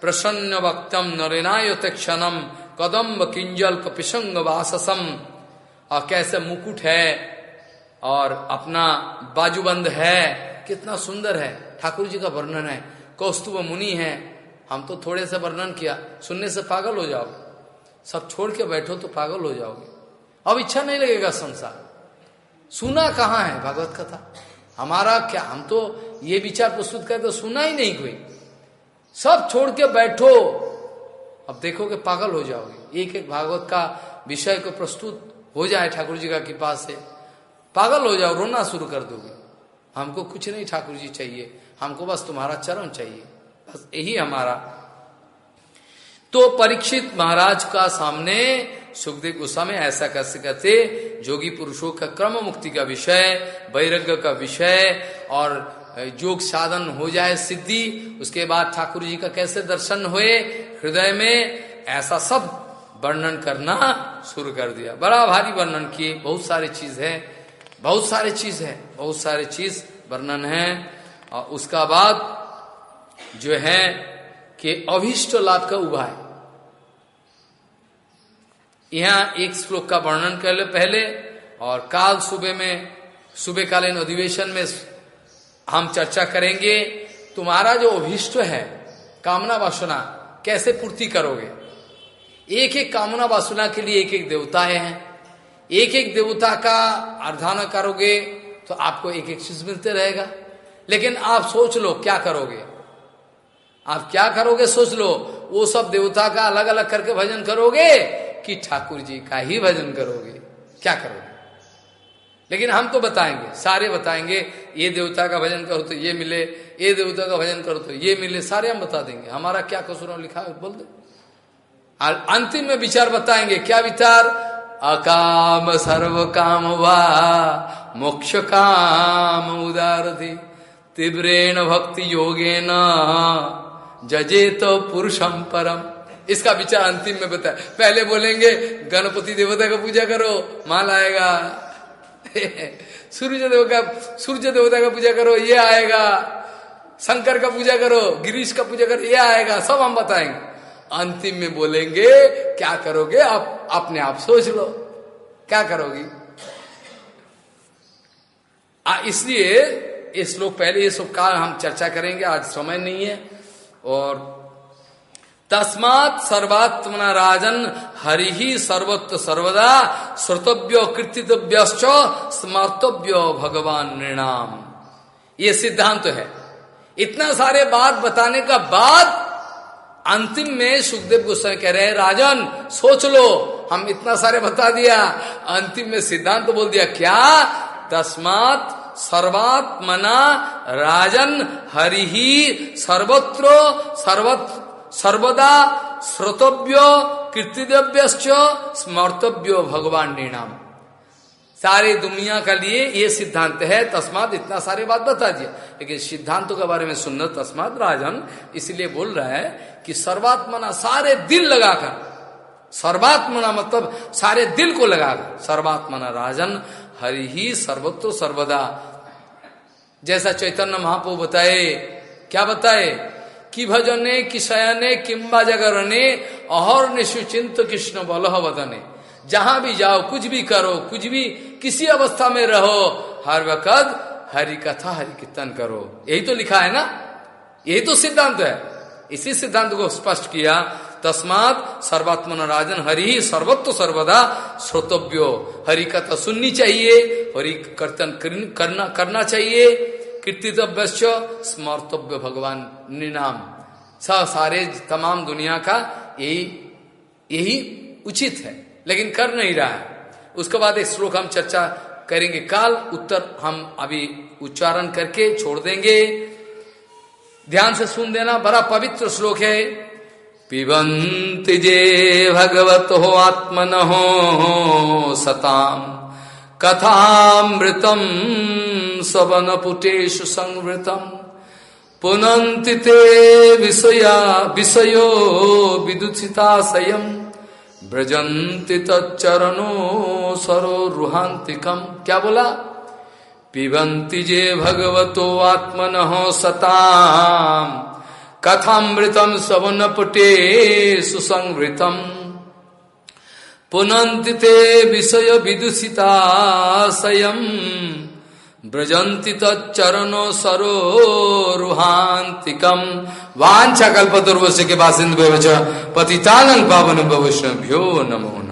प्रसन्न वक्तम नरेनायत क्षणम, कदम्ब किंजल कपिशंग वाससम। और कैसे मुकुट है, और अपना बाजूबंद है, कितना सुंदर है। ठाकुर जी का वर्णन है, कौस्तुभ मुनि है। हम तो थोड़े से वर्णन किया, सुनने से पागल हो जाओगे। सब छोड़ के बैठो तो पागल हो जाओगे। अब इच्छा नहीं लगेगा संसार। सुना कहाँ है भगवत कथा? हमारा क्या, हम तो ये विचार प्रस्तुत करते तो सुना ही नहीं कोई। सब छोड़ के बैठो। अब देखोगे पागल हो जाओगे। एक एक भागवत का विषय को प्रस्तुत हो जाए ठाकुर जी का कृपा से, पागल हो जाओ, रोना शुरू कर दोगे। हमको कुछ नहीं ठाकुर जी चाहिए। हमको बस तुम्हारा चरण चाहिए। बस यही हमारा। तो परीक्षित महाराज का सामने सुखदेव गोस्वामी ऐसा कैसे कहते, जोगी पुरुषों का क्रम मुक्ति का विषय वैराग्य का विषय और योग साधन हो जाए सिद्धि, उसके बाद ठाकुर जी का कैसे दर्शन हुए? हृदय में ऐसा सब वर्णन करना शुरू कर दिया। बड़ा भारी वर्णन किए। बहुत सारे चीज़ है। बहुत सारे चीज़ है। बहुत सारे चीज़ वर्णन है। और उसका बाद जो है कि अभिष्ट लाभ का उपाय यहाँ एक श्लोक का वर्णन कर ले पहले और काल सुबह में सुबह कालीन अधिवेशन में हम चर्चा करेंगे, तुम्हारा जो अभिष्ट है, कामना वासना, कैसे पूर्ति करोगे? एक एक कामना वासना के लिए एक एक देवताएँ हैं। एक एक देवता का आराधना करोगे तो आपको एक एक चीज़ मिलते रहेगा। लेकिन आप सोच लो, क्या करोगे? आप क्या करोगे सोच लो? वो सब देवता का अलग अलग करके भजन करोगे कि ठाकुर जी का ही भजन करोगे? क्या करोगे? लेकिन हम तो बताएँगे, सारे बताएँगे, ये देवता का भजन करो तो ये मिले, ये देवता का भजन करो तो ये मिले, सारे हम बता देंगे। हमारा क्या कसूर लिखा है, बोल दो। अंतिम में विचार बताएँगे, क्या विचार? अकाम सर्व काम वा मोक्ष काम उदार तीव्रेण भक्ति योगे न जजे तो पुरुषम परम। इसका विचार अंतिम में बताया। पहले बोलेंगे, गणपति देवता का पूजा करो, माल आएगा। (laughs) सूर्य देव का, सूर्य देवता का पूजा करो, ये आएगा। शंकर का पूजा करो, गिरीश का पूजा करो, ये आएगा, सब हम बताएँगे। अंतिम में बोलेंगे, क्या करोगे आप, अपने आप सोच लो। क्या करोगी? इसलिए ये श्लोक पहले ये सब का हम चर्चा करेंगे, आज समय नहीं है। और तस्मात सर्वात्मना राजन हरि ही सर्वत्व सर्वदा श्रोतव्य कृतिव्य स्मर्तव्य भगवान नृणाम। ये सिद्धांत तो है। इतना सारे बात बताने का बाद अंतिम में सुखदेव गोस्वामी कह रहे हैं, राजन, सोच लो, हम इतना सारे बता दिया। अंतिम में सिद्धांत तो बोल दिया, क्या? तस्मात सर्वात्मना राजन हरिही सर्वत्र सर्वत सर्वदा श्रोतव्य कीर्तिद्रव्य स्मर्तव्यो भगवान नाम सारे दुनिया का लिए ये सिद्धांत है, तस्मात इतना सारे बात बता दिया। लेकिन सिद्धांतों के बारे में सुनना तस्मात राजन इसलिए बोल रहा है कि सर्वात्मना सारे दिल लगाकर, सर्वात्मना मतलब सारे दिल को लगाकर, सर्वात्मना राजन हरि ही सर्वत्व सर्वदा। जैसा चैतन्य महापो बताए, क्या बताए? कि भजने, कि शयने किम्बा जगरने, अहर निशुचिंत कृष्ण बलह वदने। जहाँ भी जाओ, कुछ भी करो, कुछ भी किसी अवस्था में रहो, हर वक्त हरि कथा, हरि कीर्तन करो। यही तो लिखा है ना? यही तो सिद्धांत है। इसी सिद्धांत को स्पष्ट किया तस्मात सर्वात्मन राजन हरि सर्वत्व सर्वदा श्रोतव्यो। हरि कथा सुननी चाहिए, हरि कीर्तन करना करना चाहिए। कीर्तितव्य स्मर्तव्य भगवान निनाम। स सारे तमाम दुनिया का यही यही उचित है, लेकिन कर नहीं रहा है। उसके बाद एक श्लोक हम चर्चा करेंगे। काल उत्तर हम अभी उच्चारण करके छोड़ देंगे। ध्यान से सुन देना, बड़ा पवित्र श्लोक है। पिबंति जे भगवत हो आत्मन हो सताम कथामृतम सवन पुटेशु संवृतम पुनंति ते विषया विषयो विदुषिताशयम ब्रजंति तच्चरणो सरो क्या बोला? पिबंति जे भगवतो आत्मन हो सताम कथामृतम सवनपटे सुसंवृतम। पुनंति ते विषय विदुषिता सयम। ब्रजंति तरण सरोहांतिकम वांछा कल्पतुर्वश्य के बासिंद पतितानंग पावन वैष्णव्यो नमो।